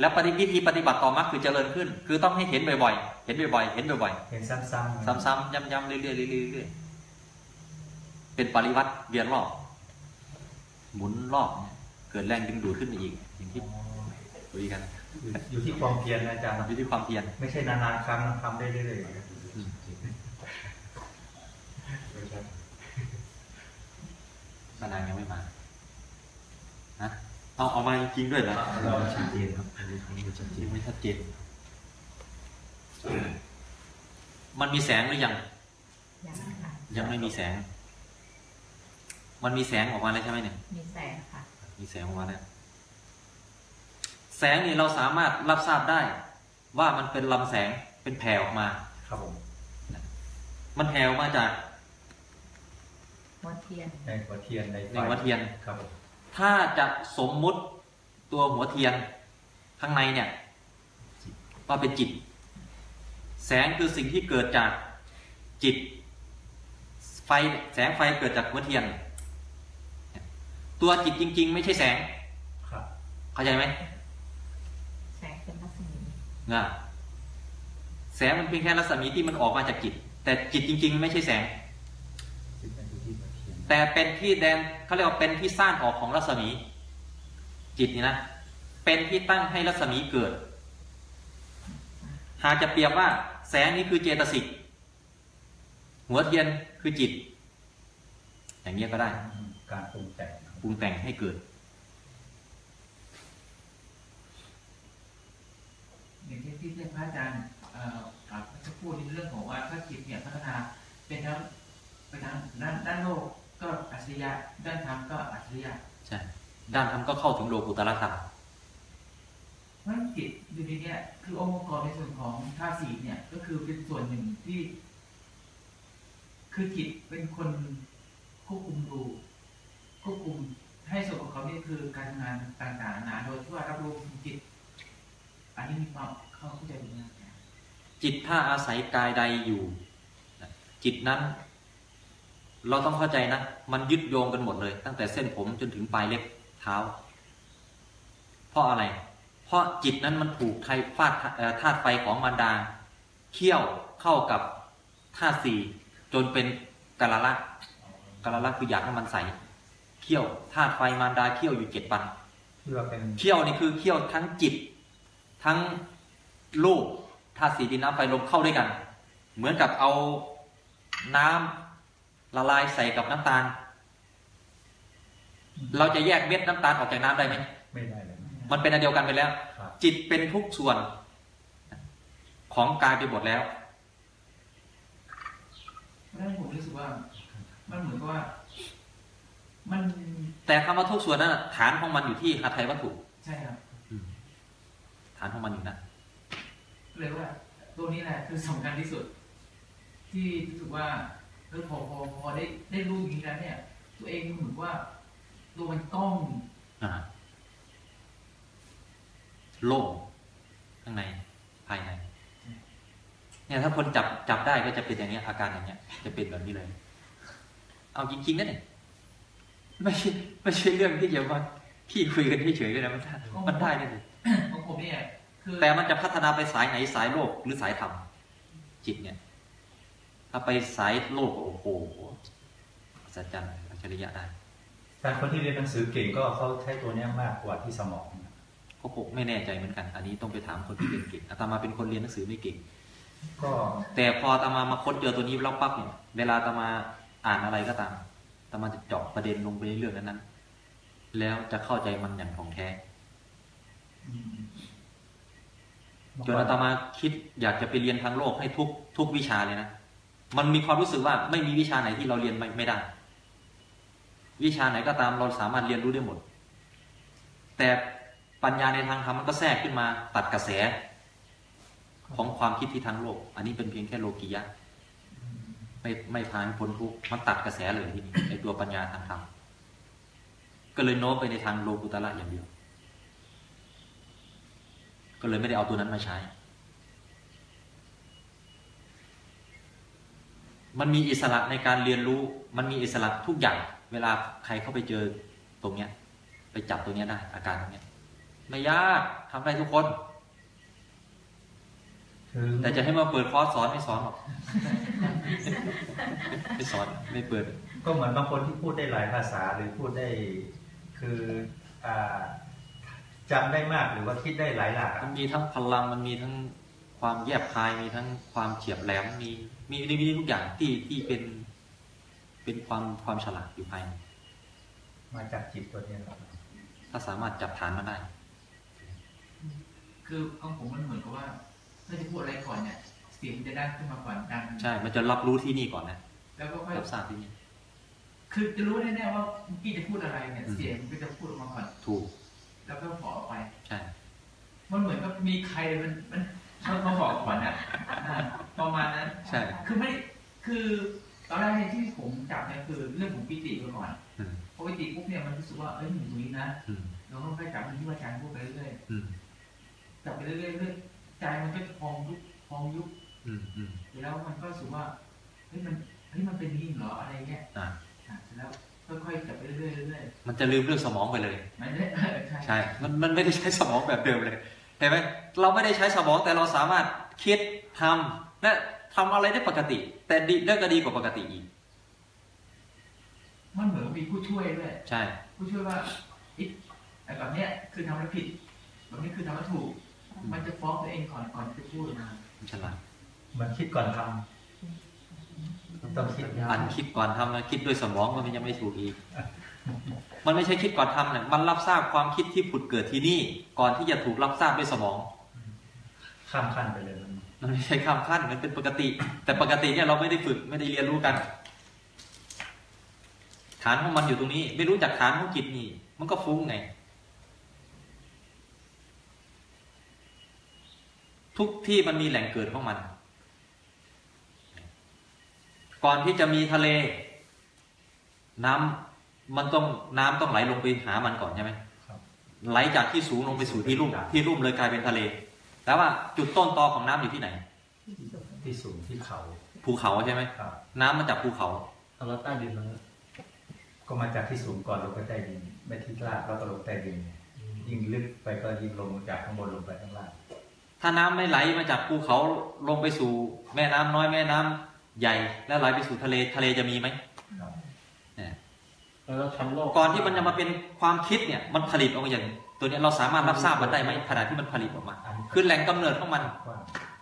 แล้วปฏิวิธีปฏิบัติต่อมรรคคือเจริญขึ้น คือต้องให้เห็นบ่อยๆ เห็นบ่อยๆ เห็นบ่อยเห็นซ้ำๆๆซ้ำๆ ย้ำๆเรื่อยๆเรื่อยๆ เรื่อยๆ เป็นปริวัติเวียนรอบ หมุนรอบ เกิดแรงดึงดูดขึ้นมาอีกอย่างที่คุยกัน อยู่อยู่ที่ความเพียรนะอาจารย์อยู่ที่ความเพียรไม่ใช่นานๆครั้งทำได้เรื่อยๆมานานยังไม่มาฮะเอาเอามาจริงๆด้วยเหรอเราชัดเจนครับอันนี้อันนี้ชัดเจยันงไม่ชัดเจน มันมีแสงหรือยังยังค่ะยังไม่มีแสง มันมีแสงออกมาแล้วใช่ไหมเนี่ย มีแสงค่ะ มีแสงออกมาแล้ว แสงนี่เราสามารถรับทราบได้ ว่ามันเป็นลำแสงเป็นแผ่ออกมาครับผมมันแผ่ออกมาจากหัวเทียนในหัวเทียนในไฟในหัวเทียนครับผมถ้าจะสมมุติตัวหัวเทียนข้างในเนี่ยว่าเป็นจิต แสงคือสิ่งที่เกิดจากจิต ไฟแสงไฟเกิดจากหัวเทียน ตัวจิตจริง ๆ ไม่ใช่แสงครับเข้าใจไหม แสงเป็นรัศมี งะแสงมันเพียงแค่รัศมีที่มันออกมาจากจิต แต่จิตจริง ๆ ไม่ใช่แสงจิตเป็นอยู่ที่หัวเทียนแต่เป็นที่แดนเขาเรียกว่าเป็นที่สร้างออกของรัศมี จิตนี่นะเป็นที่ตั้งให้รัศมีเกิด หากจะเปรียบว่า แสงนี้คือเจตสิกหัวเทียนคือจิต อย่างนี้ยก็ได้ การปรุงแต่งปรุงแต่งให้เกิด อย่างเช่นที่ท่านพระอาจารย์เอ่อถามเมื่อสักครู่นี้เรื่องของว่าถ้าจิตเนี่ยพัฒนาเป็นทั้งเป็นทั้งด้านด้านโลกก็อัจฉริยะด้านธรรมก็อัจฉริยะใช่ด้านธรรมก็เข้าถึงโลกุตละธรรมเพราะฉะนั้นจิตอยู่ในเนี้ยคือองค์ประกอบในส่วนของธาตุสีเนี่ย ก็คือเป็นส่วนหนึ่งที่ คือจิตเป็นคนควบคุมดูควบคุมให้ส่วนของเขานี่คือการทำงานต่างๆนานาโดยที่ว่ารับรู้ถึงจิต อันนี้มีความเข้าใจดีนะจิตถ้าอาศัยกายใดอยู่ จิตนั้น เราต้องเข้าใจนะ มันยึดโยงกันหมดเลย ตั้งแต่เส้นผมจนถึงปลายเล็บเท้า เพราะอะไร เพราะจิตนั้นมันถูกไทยฟาดเอ่อธาตุไฟของมารดาเคี่ยวเข้ากับธาตุสี่จนเป็นกะละละกะละละคืออยากให้มันใสเคี่ยวธาตุไฟมารดาเคี่ยวอยู่เจ็ดวันที่ว่าเป็นเคี่ยวนี่คือเคี่ยวทั้งจิต ทั้งลูกธาตุสีดินน้ำไฟลมเข้าด้วยกัน เหมือนกับเอาน้ำละลายใส่กับน้ำตาล เราจะแยกเม็ดน้ำตาลออกจากน้ำได้ไหมไม่ได้เลยมันเป็นอันเดียวกันไปแล้วครับจิตเป็นทุกส่วนของกายไปหมดแล้วเพราะฉะนั้นผมรู้สึกว่า มันเหมือนกับว่า มันแต่คำว่าทุกส่วนนั้นนะฐานของมันอยู่ที่หาไทยวัตถุ ใช่ครับฐานของมันอยู่นะเลยว่าตัวนี้แหละคือสำคัญที่สุด ที่รู้สึกว่าเออพอพอพอได้ได้รู้อย่างนี้แล้วเนี่ย ตัวเองเหมือนว่าตัวมันต้องอ่าโล่งข้างในภายในเนี่ยถ้าคนจับจับได้ก็จะเป็นอย่างเนี้ยอาการอย่างเนี้ย จะเป็นแบบนี้เลย เอาจริงๆนะเนี่ยไม่ใช่ไม่ใช่เรื่องที่จะว่าพี่คุยกันเฉยๆเลยนะมันได้มันได้เลย ของผมเนี่ยคือแต่มันจะพัฒนาไปสายไหนสายโลกหรือสายธรรมจิตเนี่ย ถ้าไปสายโลกโอ้โหสัจจันอัจฉริยะได้แต่คนที่เรียนหนังสือเก่งก็เขาใช้ตัวเนี้ยมากกว่าที่สมองก็ผมไม่แน่ใจเหมือนกัน อันนี้ต้องไปถามคนที่เรียนเก่งอาตมาเป็นคนเรียนหนังสือไม่เก่งก็แต่พออาตมามาค้นเจอตัวนี้แล้วปั๊บเนี่ย เวลาอาตมาอ่านอะไรก็ตามอาตมาจะเจาะประเด็นลงไปในเรื่องนั้นๆแล้วจะเข้าใจมันอย่างถ่องแท้อืม จนอาตมาคิดอยากจะไปเรียนทางโลกให้ทุกทุกวิชาเลยนะ มันมีความรู้สึกว่าไม่มีวิชาไหนที่เราเรียนไม่ไม่ได้ วิชาไหนก็ตามเราสามารถเรียนรู้ได้หมด แต่ปัญญาในทางธรรมมันก็แทรกขึ้นมาตัดกระแส ของความคิดที่ทางโลก อันนี้เป็นเพียงแค่โลกียะไม่ไม่พานพ้นทุกมันตัดกระแสเลยทีนี้ไอตัวปัญญาทางธรรมก็เลยโน้มไปในทางโลกุตละอย่างเดียว ก็เลยไม่ได้เอาตัวนั้นมาใช้ มันมีอิสระในการเรียนรู้ มันมีอิสระทุกอย่าง เวลาใครเข้าไปเจอตรงเนี้ย ไปจับตรงเนี้ยได้ อาการตรงเนี้ย ไม่ยากทำได้ทุกคนคือแต่จะให้มาเปิดคอร์สสอนไม่สอนหรอกไม่สอนไม่เปิด ก็เหมือนบางคนที่พูดได้หลายภาษาหรือพูดได้คืออ่า จำได้มากหรือว่าคิดได้หลายหลากมันมีทั้งพลังมันมีทั้งความแยบคายมีทั้งความเฉียบแหลมมีมีมีมีทุกอย่างที่ที่เป็นเป็นความความฉลาดอยู่ภายในมาจากจิตตัวเนี้ครับถ้าสามารถจับฐานมันได้ คือของผมมันเหมือนกับว่าถ้าจะพูดอะไรก่อนเนี่ยเสียงจะดังขึ้นมาก่อนดังใช่ มันจะรับรู้ที่นี่ก่อนนะแล้วก็ค่อยรับทราบที่นี่คือจะรู้แน่ๆว่าเมื่อกี้จะพูดอะไรเนี่ยอืมเสียงมันก็จะพูดออกมาก่อนถูก แล้วก็ขอออกไปใช่มันเหมือนกับมีใครมันมันมันมาบอกก่อนอะอ่าประมาณนั้นใช่คือไม่คือตอนแรกเนี่ยที่ผมจับเนี่ยคือเรื่องของปิติก่อนอืมพอปิติปุ๊บเนี่ยมันรู้สึกว่าเอ้ยมันอยู่ตรงนี้นะอืมเราก็ค่อยจับมันที่ว่าอาจารย์พูดไปเรื่อยอืมๆจับไปเรื่อยๆเรื่อยๆใจมันก็จะพองยุบพองยุบอืมอืมแล้วมันก็รู้สึกว่าเฮ้ยมันเฮ้ยมันเป็นยิ่งเหรออะไรเงี้ยอ่าอะเสร็จแล้ว ค่อยๆจับไปเรื่อยๆเรื่อยมันจะลืมเรื่องสมองไปเลย ๆมันเนี่ยใช่ใช่ มันมันไม่ได้ใช้สมองแบบเดิมเลยเห็นไหมเราไม่ได้ใช้สมองแต่เราสามารถคิดทำและทำอะไรได้ปกติ แต่ดีเรื่องก็ดีกว่าปกติอีก มันเหมือนมีผู้ช่วยด้วย ใช่ ผู้ช่วยว่าอิไอ้แบบเนี้ยคือทำแล้วผิดแบบนี้คือทำแล้วถูก มันจะฟ้องตัวเองก่อนก่อนจะพูดมามันฉลาด เหมันคิดก่อนทำมัน ต้องคิดอันคิดก่อนทำนะคิดด้วยสมองมันยังไม่ถูกอีก มันไม่ใช่คิดก่อนทำเนี่ยมันรับทราบความคิดที่ผุดเกิดที่นี่ ก่อนที่จะถูกรับทราบด้วยสมอง ข้ามขั้นไปเลย มันไม่ใช่ข้ามขั้นมันเป็นปกติ แต่ปกติเนี่ยเราไม่ได้ฝึกไม่ได้เรียนรู้กัน ฐานของมันอยู่ตรงนี้ ไม่รู้จักฐานของจิตนี่ มันก็ฟุ้งไงทุกที่มันมีแหล่งเกิดของมัน ก่อนที่จะมีทะเล น้ำมันต้องน้ำต้องไหลลงไปหามันก่อนใช่ไหมครับไหลจากที่สูงลงไปสู่ที่ลุ่มที่ลุ่มเลยกลายเป็นทะเลแต่ว่าจุดต้นตอของน้ำอยู่ที่ไหน ที่สูงที่เขา ภูเขาใช่ไหมครับน้ำมาจากภูเขาเอาแล้วใต้ดินแล้วก็มาจากที่สูงก่อนลงไปใต้ดินไม่ที่ลาดแล้วก็ลงใต้ดินยิ่งลึกไปก็ยิ่งลงจากข้างบนลงไปข้างล่างถ้าน้ำไม่ไหลมาจากภูเขาลงไปสู่แม่น้ำน้อยแม่น้ำ ใหญ่แล้วไหลไปสู่ทะเลทะเลจะมีไหมครับเนี่ยแล้วชั้นโลกก่อนที่มันจะมาเป็นความคิดเนี่ยมันผลิตออกมาอย่างตัวเนี้ยเราสามารถรับทราบมันได้ไหมขณะที่มันผลิตออกมาอันนี้คือแหล่งกำเนิดของมันกว้าง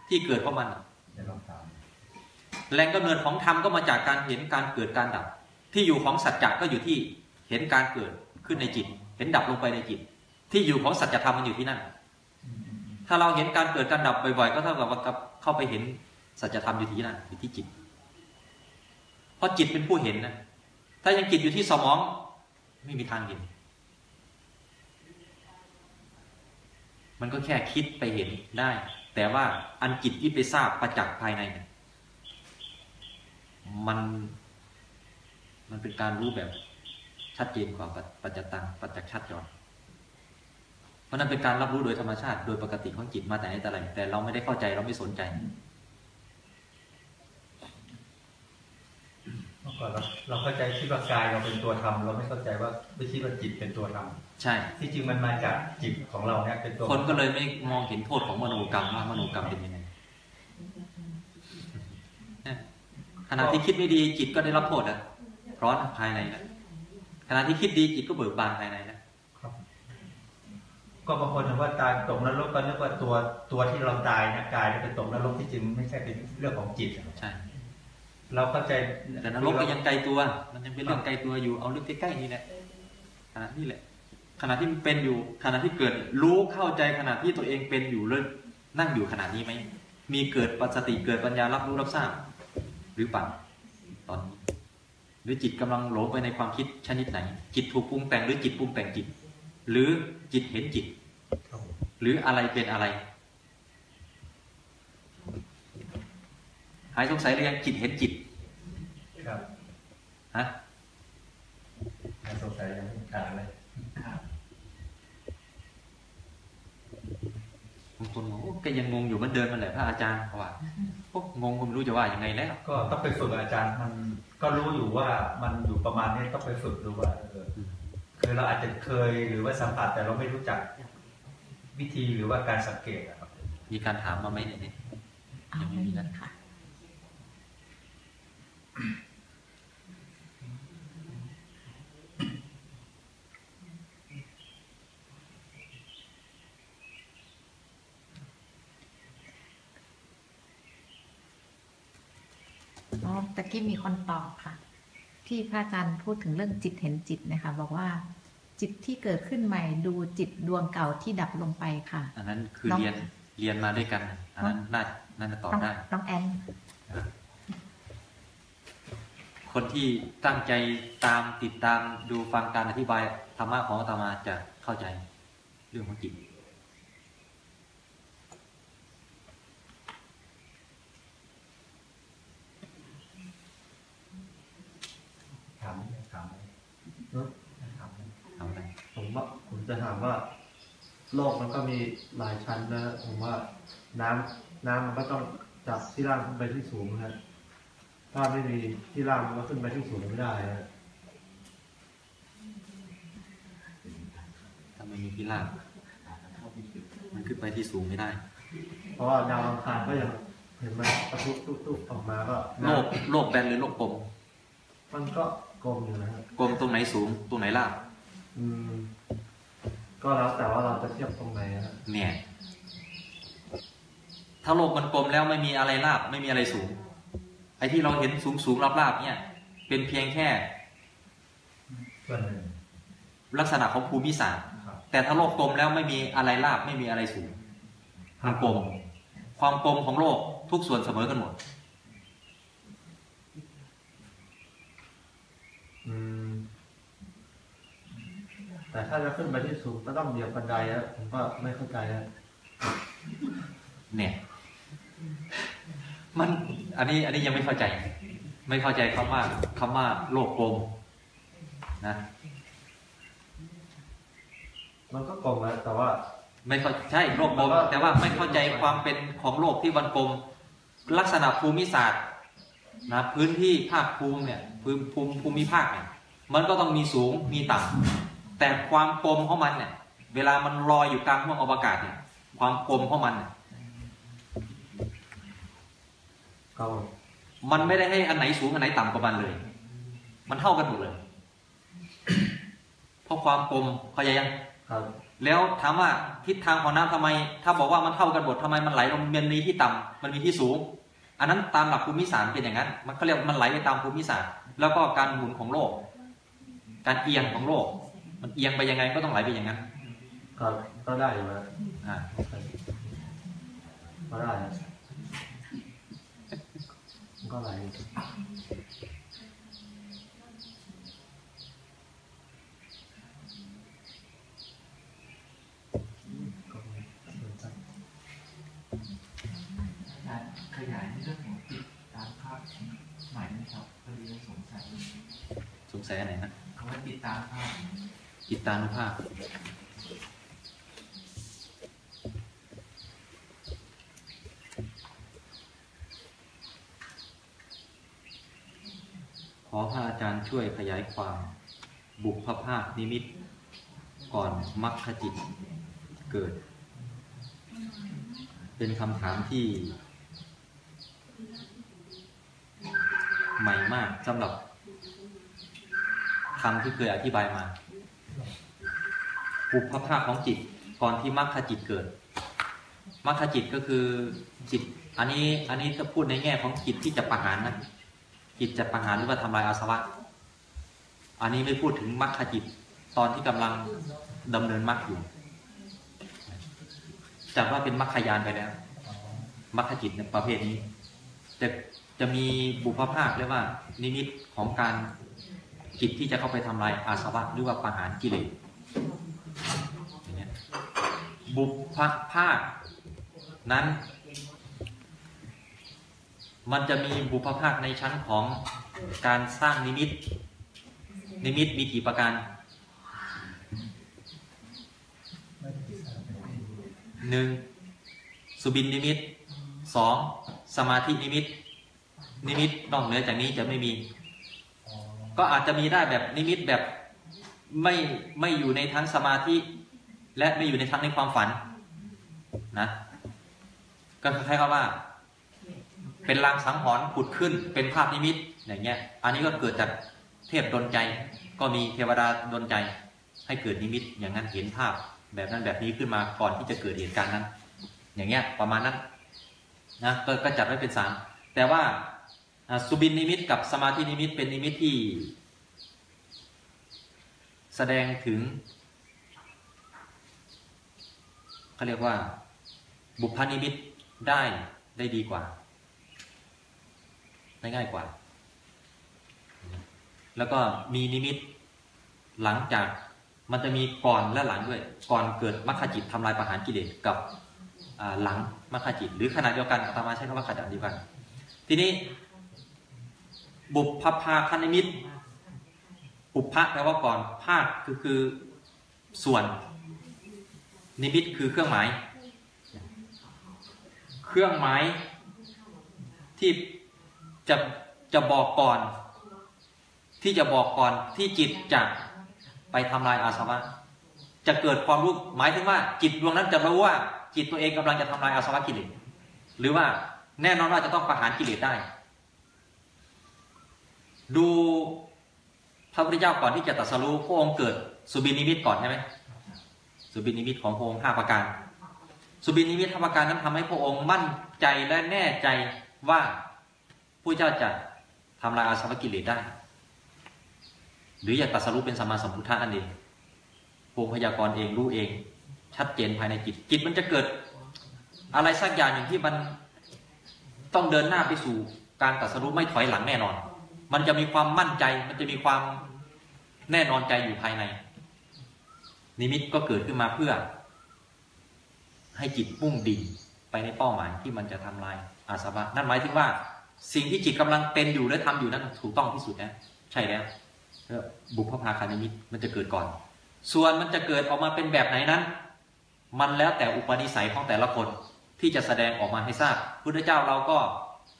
ที่เกิดของมันเดี๋ยวลองถามแหล่งกำเนิดของธรรมก็มาจากการเห็นการเกิดการดับ ที่อยู่ของสัจจะก็อยู่ที่เห็นการเกิดขึ้นในจิต เห็นดับลงไปในจิต ที่อยู่ของสัจธรรมมันอยู่ที่นั่นอืมอืมอืมถ้าเราเห็นการเกิดการดับบ่อยๆก็เท่ากับว่ากับเข้าไปเห็นสัจธรรมอยู่ที่นั่นอยู่ที่จิต เพราะจิตเป็นผู้เห็นนะ ถ้ายังจิตอยู่ที่สมอง ไม่มีทางเห็น มันก็แค่คิดไปเห็นได้ แต่ว่าอันจิตที่ไปทราบประจักษ์ภายในเนี่ยมัน มันเป็นการรู้แบบชัดเจนกว่าปัจจตังปัจจักชัดจรเพราะนั้นเป็นการรับรู้โดยธรรมชาติ โดยปกติของจิตมาแต่ไหนแต่ไรแต่เราไม่ได้เข้าใจเราไม่สนใจ เมื่อก่อนเราเราเข้าใจคิดว่ากายเราเป็นตัวทำเราไม่เข้าใจว่าไม่คิดว่าจิตเป็นตัวทำใช่ ที่จริงมันมาจากจิตของเราเนี่ยเป็นตัวคนก็เลยไม่มองเห็นโทษของมโนกรรมว่ามโนกรรมเป็นยังไงเนี่ยขณะที่คิดไม่ดีจิตก็ได้รับโทษอะร้อนภายในนะขณะที่คิดดีจิตก็เบิกบานภายในนะครับก็บางคนเห็นว่าตายตกนรกก็นึกว่าตัวตัวที่เราตายนะกายเนี่ยเป็นตกนรกที่จริงไม่ใช่เป็นเรื่องของจิตใช่ เราเข้าใจแต่นรกก็ยังไกลตัว มันยังเป็นเรื่องไกลตัวอยู่เอาเรื่องใกล้ๆนี่แหละขณะนี้แหละ ขณะที่มันเป็นอยู่ขณะที่เกิดรู้เข้าใจขณะที่ตัวเองเป็นอยู่เรื่องนั่งอยู่ขณะนี้ไหมมีเกิดปัจสติเกิดปัญญารับรู้รับทราบหรือเปล่าตอนนี้หรือจิตกำลังหลงไปในความคิดชนิดไหน จิตถูกปรุงแต่งหรือจิตปรุงแต่งจิต หรือจิตเห็นจิตครับผมหรืออะไรเป็นอะไร หายสงสัยหรือยังจิตเห็นจิตครับฮะน่าสงสัยยังไม่ถามเลยครับบางคนบอกโอ้ก็ยังงงอยู่เหมันเดินมาแหละพระอาจารย์เขาว่าโอ้งงก็ไม่รู้จะว่ายังไงแล้ว ก็ต้องไปฝึกอาจารย์มันก็รู้อยู่ว่ามันอยู่ประมาณนี้ต้องไปฝึกดูว่าเออคือเราอาจจะเคยหรือว่าสัมผัสแต่เราไม่รู้จักวิธีหรือว่าการสังเกตอะครับมีการถามมาไหมเนี่ยเอาไม่มีค่ะ อ๋อตะกี้มีคนตอบค่ะ ที่พระอาจารย์พูดถึงเรื่องจิตเห็นจิตนะคะ บอกว่าจิตที่เกิดขึ้นใหม่ดูจิตดวงเก่าที่ดับลงไปค่ะ อันนั้นคือน้องเรียนเรียนมาด้วยกัน อันนั้นน่าน่าจะตอบน้องได้น้องแอน คนที่ตั้งใจตามติดตามดูฟังการอธิบายธรรมะของอาตมาจะเข้าใจเรื่องของจิตถามถามถามเอาได้ผมว่าผมจะถามว่า โลกมันก็มีหลายชั้นนะผมว่าน้ำน้ำมันก็ต้องจากที่ล่างขึ้นไปที่สูงนะ ถ้าไม่มีที่ล่างมันก็ขึ้นไปที่สูงไม่ได้นะถ้าไม่มีที่ล่างมันขึ้นไปที่สูงไม่ได้ เพราะว่าดาวอังคารก็ยังเห็นมันประทุตุ๊บๆออกมาก็โลกโลกแบนหรือโลกกลมมันก็กลมอยู่นะครับกลมตรงไหนสูงตรงไหนล่างอืม ก็แล้วแต่ว่าเราจะเทียบตรงไหนนะเนี่ย ถ้าโลกมันกลมแล้วไม่มีอะไรราบไม่มีอะไรสูง ไอ้ที่เราเห็นสูงสูงราบราบๆเนี่ย เป็นเพียงแค่ส่วนหนึ่งลักษณะของภูมิศาสตร์ครับแต่ถ้าโลกกลมแล้วไม่มีอะไรราบไม่มีอะไรสูงมันกลม ความกลมของโลกทุกส่วนเสมอกันหมดอืมแต่ถ้าจะขึ้นไปที่สูงก็ต้องเหยียบบันไดนะผมก็ไม่เข้าใจนะเนี่ย มัน อันนี้ อันนี้ยังไม่เข้าใจ ไม่เข้าใจคำว่าคำว่าโลกกลมนะมันก็กลมนะแต่ว่า ไม่เข้าใช่โลกกลมมันก็แต่ว่าไม่เข้าใจความเป็นของโลกที่มันกลม ลักษณะภูมิศาสตร์นะพื้นที่ภาคภูมิเนี่ยภูมิภูมิภูมิภาคเนี่ยมันก็ต้องมีสูงมีต่ำแต่ความกลมของมันเนี่ย เวลามันลอยอยู่กลางห้วงอวกาศเนี่ย ความกลมของมันเนี่ย ก็ มันไม่ได้ให้อันไหนสูงอันไหนต่ำกว่ามันเลย มันเท่ากันหมดเลย เพราะความกลมเข้าใจยังครับแล้วถามว่าทิศทางของน้ำทำไม ถ้าบอกว่ามันเท่ากันหมดทำไมมันไหลลงมันมีที่ต่ำมันมีที่สูง อันนั้นตามหลักภูมิศาสตร์เป็นอย่างนั้น มันเขาเรียกว่ามันไหลไปตามภูมิศาสตร์ แล้วก็การหมุนของโลก การเอียงของโลก มันเอียงไปยังไงก็ต้องไหลไปอย่างนั้นก็ก็ได้อยู่นะอ่าก็ได้นะมัน ก็ไหลการขยายในเรื่องของจิตตามภาพใหม่นะครับพอดีเราสงสัยสงสัยอันไหนนะคำว่าติดตามภาพจิตตานุภาพ ขอพระอาจารย์ช่วยขยายความ บุพภาพนิมิต ก่อนมรรคจิตเกิด เป็นคำถามที่ ใหม่มากสำหรับคำที่เคยอธิบายมา บุพภาพของจิตก่อนที่มรรคจิตเกิดมรรคจิตก็คือจิต อันนี้อันนี้จะพูดในแง่ของจิตที่จะประหารนะ จิตจะประหารหรือว่าทำลายอาสวะ อันนี้ไม่พูดถึงมรรคจิตตอนที่กำลังดำเนินมรรคอยู่จัดว่าเป็นมรรคยานไปแล้วมรรคจิตในประเภทนี้ แต่จะมีบุพภาคเรียกว่า นิมิตของการจิตที่จะเข้าไปทำลายอาสวะหรือว่าประหารกิเลสบุพภาคนั้น มันจะมีบุพภาคในชั้นของการสร้างนิมิต นิมิตมีกี่ประการหนึ่งสุบินนิมิตสองสมาธินิมิต นิมิตนอกเหนือจากนี้จะไม่มี ก็อาจจะมีได้แบบนิมิตแบบไม่ไม่อยู่ในทั้งสมาธิ และไม่อยู่ในทั้งในความฝันนะก็คล้ายๆกับว่า เป็นลางสังหรณ์ผุดขึ้น เป็นภาพนิมิตอย่างเงี้ย อันนี้ก็เกิดจากเทพดลใจ ก็มีเทวดาดลใจ ให้เกิดนิมิต อย่างนั้นเห็นภาพแบบนั้นแบบนี้ขึ้นมาก่อนที่จะเกิดเหตุการณ์นั้น อย่างเงี้ยประมาณนั้นนะก็ก็จัดไว้เป็นสามแต่ว่าอ่าสุบินนิมิตกับสมาธินิมิตเป็นนิมิตที่ แสดงถึงเขาเรียกว่า บุพนิมิตได้ได้ดีกว่า ได้ง่ายกว่า แล้วก็มีนิมิตหลังจากมันจะมีก่อนและหลังด้วย ก่อนเกิดมรรคจิตทำลายประหารกิเลสกับหลังมรรคจิต หรือขณะเดียวกันอาตมาใช้คำว่าขณะเดียวกัน ทีนี้ บุพภาคนิมิตปุพพะแปลว่าก่อนภาคคือคือส่วน นิมิตคือเครื่องหมาย เครื่องหมายที่ จะจะบอกก่อน ที่จะบอกก่อนที่จิตจะไปทำลายอาสวะ จะเกิดความรู้หมายถึงว่า จิตดวงนั้นจะรู้ว่า จิตตัวเองกำลังจะทำลายอาสวะกิเลสหรือว่าแน่นอนว่าจะต้องประหารกิเลสได้ ดูพระพุทธเจ้าก่อนที่จะตรัสรู้พระองค์เกิดสุบินิมิตก่อนใช่ไหมสุบินิมิตของพระองค์ห้าประการสุบินิมิตห้าประการนั้นทำให้พระองค์มั่นใจและแน่ใจว่า ผู้เจ้าจะทำลายอาสวะกิเลสได้ หรืออยากตรัสรู้เป็นสัมมาสัมพุทธะนั่นเองพระองพยากรณ์เองรู้เอง ชัดเจนภายในจิตจิตมันจะเกิด อะไรสักอย่างหนึ่งที่มันต้องเดินหน้าไปสู่การตรัสรู้ไม่ถอยหลังแน่นอน มันจะมีความมั่นใจ มันจะมีความแน่นอนใจอยู่ภายใน นิมิตก็เกิดขึ้นมาเพื่อ ให้จิตมุ่งดิ่งไปในเป้าหมายที่มันจะทำลายอาสวะนั่นหมายถึงว่า สิ่งที่จิตกำลังเป็นอยู่และทำอยู่นั้นถูกต้องที่สุดนะใช่แล้วบุพภาคานิมิตมันจะเกิดก่อน ส่วนมันจะเกิดออกมาเป็นแบบไหนนั้น มันแล้วแต่อุปนิสัยของแต่ละคนที่จะแสดงออกมาให้ทราบพุทธเจ้าเราก็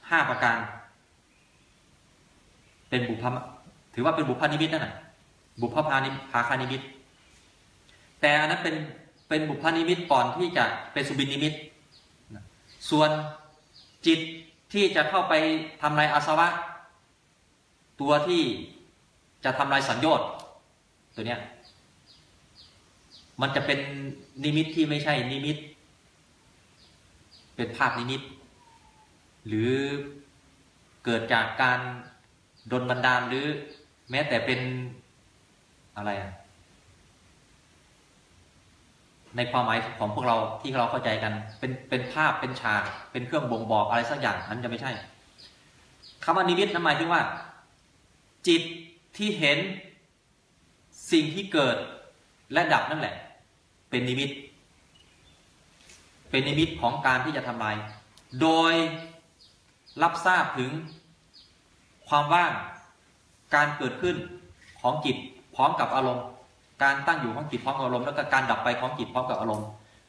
ห้าประการ เป็นบุพถือว่าเป็นบุพนิมิตนั่นแหละบุพพานิภาคานิมิต แต่อันนั้นเป็นเป็นบุพนิมิตก่อนที่จะเป็นสุบินนิมิต ส่วนจิต ที่จะเข้าไปทำลายอาสวะ ตัวที่จะทำลายสัญญต์ตัวเนี้ยมันจะเป็นนิมิตที่ไม่ใช่นิมิต เป็นภาพนิมิต หรือเกิดจากการดนบันดาลหรือแม้แต่เป็นอะไรอะ ในความหมายของพวกเราที่เราเข้าใจกัน เป็นเป็นภาพเป็นฉากเป็นเครื่องบ่งบอกอะไรสักอย่างนั้นจะไม่ใช่คำว่านิมิตนั้นหมายถึงว่า จิตที่เห็นสิ่งที่เกิดและดับนั่นแหละ เป็นนิมิต เป็นนิมิตของการที่จะทำลาย โดยรับทราบถึงความว่างการเกิดขึ้นของจิตพร้อมกับอารมณ์ การตั้งอยู่ของจิตพร้อมกับอารมณ์แล้วก็การดับไปของจิตพร้อมกับอารมณ์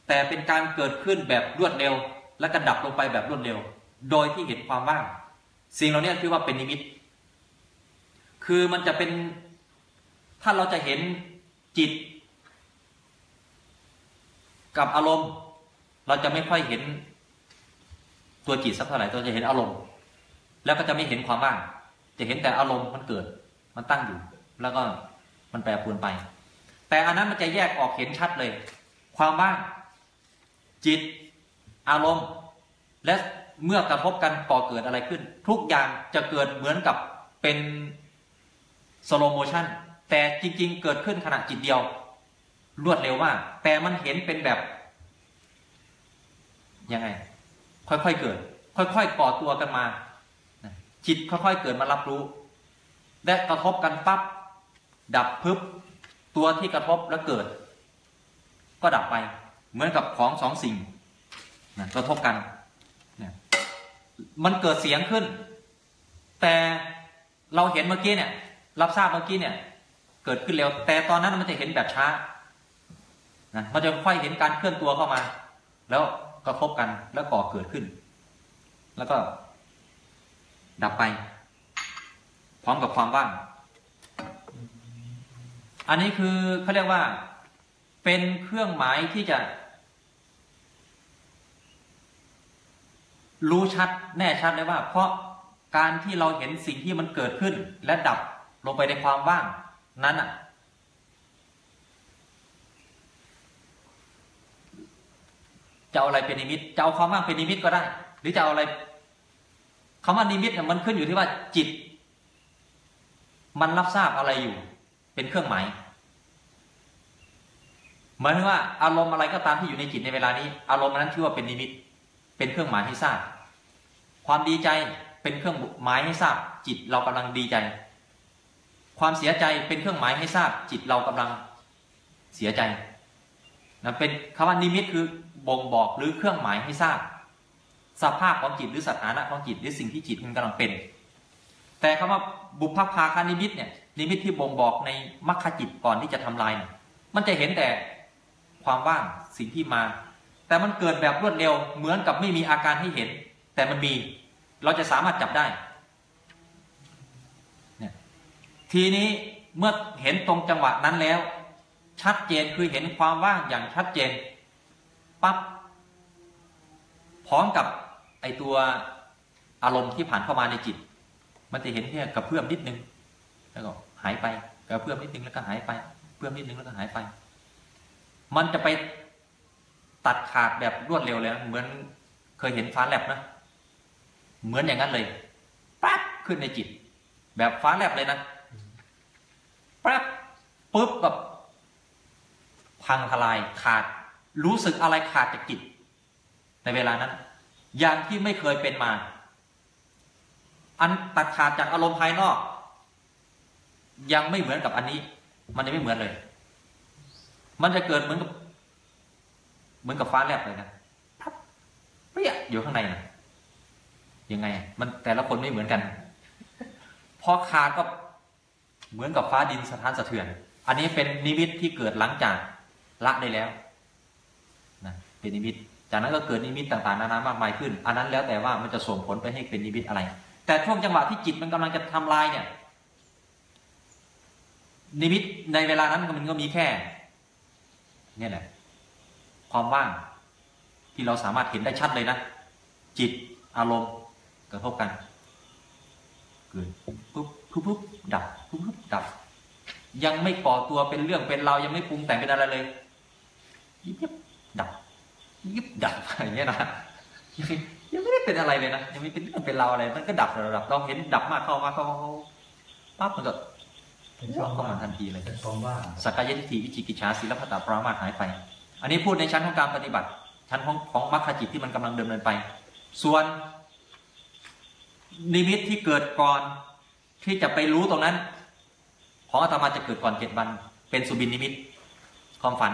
แต่เป็นการเกิดขึ้นแบบรวดเร็ว และก็ดับลงไปแบบรวดเร็ว โดยที่เห็นความว่าง สิ่งเหล่านี้คือว่าเป็นนิมิต คือมันจะเป็นถ้าเราจะเห็นจิต กับอารมณ์ เราจะไม่ค่อยเห็นตัวจิตสักเท่าไหร่เราจะเห็นอารมณ์ แล้วก็จะไม่เห็นความว่าง จะเห็นแต่อารมณ์มันเกิด มันตั้งอยู่ แล้วก็มันแปรปรวนไป แต่อันนั้นมันจะแยกออกเห็นชัดเลย ความว่าง จิต อารมณ์ และเมื่อกระทบกันก่อเกิดอะไรขึ้น ทุกอย่างจะเกิดเหมือนกับเป็นสโลโมชันแต่จริง ๆ เกิดขึ้นขณะจิตเดียว รวดเร็วมาก แต่มันเห็นเป็นแบบ ยังไง ค่อยๆเกิด ค่อยๆก่อตัวกันมา จิตค่อยๆเกิดมารับรู้ และกระทบกันปั๊บดับพึบ ตัวที่กระทบแล้วเกิด ก็ดับไป เหมือนกับของสองสิ่งนะกระทบกันเนี่ยมันเกิดเสียงขึ้น แต่เราเห็นเมื่อกี้เนี่ย รับทราบเมื่อกี้เนี่ย เกิดขึ้นเร็ว แต่ตอนนั้นมันจะเห็นแบบช้านะมันจะค่อยเห็นการเคลื่อนตัวเข้ามา แล้วกระทบกันแล้วก่อเกิดขึ้น แล้วก็ดับไป พร้อมกับความว่าง อันนี้คือเขาเรียกว่า เป็นเครื่องหมายที่จะ รู้ชัดแน่ชัดเลยว่า เพราะการที่เราเห็นสิ่งที่มันเกิดขึ้น และดับลงไปในความว่าง นั้นอะ จะเอาอะไรเป็นนิมิตจะเอาความว่างเป็นนิมิตก็ได้ หรือจะเอาอะไรคำว่านิมิตเนี่ยมันขึ้นอยู่ที่ว่าจิต มันรับทราบอะไรอยู่ เป็นเครื่องหมาย หมายถึงว่าอารมณ์อะไรก็ตามที่อยู่ในจิตในเวลานี้ อารมณ์นั้นชื่อว่าเป็นนิมิต เป็นเครื่องหมายให้ทราบ ความดีใจเป็นเครื่องหมายให้ทราบ จิตเรากำลังดีใจ ความเสียใจเป็นเครื่องหมายให้ทราบ จิตเรากำลังเสียใจนะเป็นคำว่านิมิตคือบ่งบอกหรือเครื่องหมายให้ทราบ สภาพของจิตหรือสถานะของจิตหรือสิ่งที่จิตมันกำลังเป็น แต่คำว่าบุพภาคานิมิตเนี่ยนิมิตที่บ่งบอกในมรรคจิตก่อนที่จะทำลาย มันจะเห็นแต่ ความว่างสิ่งที่มา แต่มันเกิดแบบรวดเร็วเหมือนกับไม่มีอาการให้เห็น แต่มันมีเราจะสามารถจับได้ ทีนี้เมื่อเห็นตรงจังหวะนั้นแล้ว ชัดเจนคือเห็นความว่างอย่างชัดเจนปั๊บพร้อมกับไอตัวอารมณ์ที่ผ่านเข้ามาในจิต มันจะเห็นแค่กระเพื่อมนิดนึง แล้วก็หายไปกระเพื่อมนิดนึงแล้วก็หายไป เพื่อมนิดนึงแล้วก็หายไป มันจะไปตัดขาดแบบรวดเร็วเลยนะเหมือนเคยเห็นฟ้าแลบนะ เหมือนอย่างนั้นเลยปั๊บขึ้นในจิต แบบฟ้าแลบเลยนะปั๊บปุ๊บแบบพังทลายขาด รู้สึกอะไรขาดจากจิต ในเวลานั้น อย่างที่ไม่เคยเป็นมา อันตัดขาดจากอารมณ์ภายนอก ยังไม่เหมือนกับอันนี้ มันยังไม่เหมือนเลย มันจะเกิดเหมือนกับ เหมือนกับฟ้าแลบเลยนะพับเปรี้ยอยู่ข้างในนะยังไง มันแต่ละคนไม่เหมือนกัน พอขาดก็เหมือนกับฟ้าดินสถานสะเทือน อันนี้เป็นนิมิตที่เกิดหลังจากละได้แล้วนะเป็นนิมิต จากนั้นก็เกิดนิมิตต่างๆนานามากมายขึ้น อันนั้นแล้วแต่ว่ามันจะส่งผลไปให้เป็นนิมิตอะไร แต่ช่วงจังหวะที่จิตมันกำลังจะทำลายเนี่ย นิมิตในเวลานั้นมันก็มีแค่ เนี่ยแหละ ความว่างที่เราสามารถเห็นได้ชัดเลยนะ จิตอารมณ์กระทบกันเกิดปุ๊บปุ๊บปุ๊บดับปุ๊บปุ๊บดับ ยังไม่ก่อตัวเป็นเรื่องเป็นเรายังไม่ปรุงแต่งเป็นอะไรเลยยิบยิบดับยิบดับอย่างเงี้ยนะยังไม่ได้เป็นอะไรเลยนะยังไม่เป็นเรื่องเป็นเราอะไรมันก็ดับระดับเราเห็นดับมากเข้ามากเข้าปั๊บมันก็ ช่องเข้าว่างมาทันทีเลยเป็นช่องว่างสักกายทิฏฐิวิจิกิจฉาศิลปตาปรามาสหายไป อันนี้พูดในชั้นของการปฏิบัติ ชั้นของของมรรคจิตที่มันกำลังดำเนินไป ส่วนนิมิตที่เกิดก่อนที่จะไปรู้ตรงนั้น ของอาตมาจะเกิดก่อนเจ็ดวัน เป็นสุบินนิมิต ความฝัน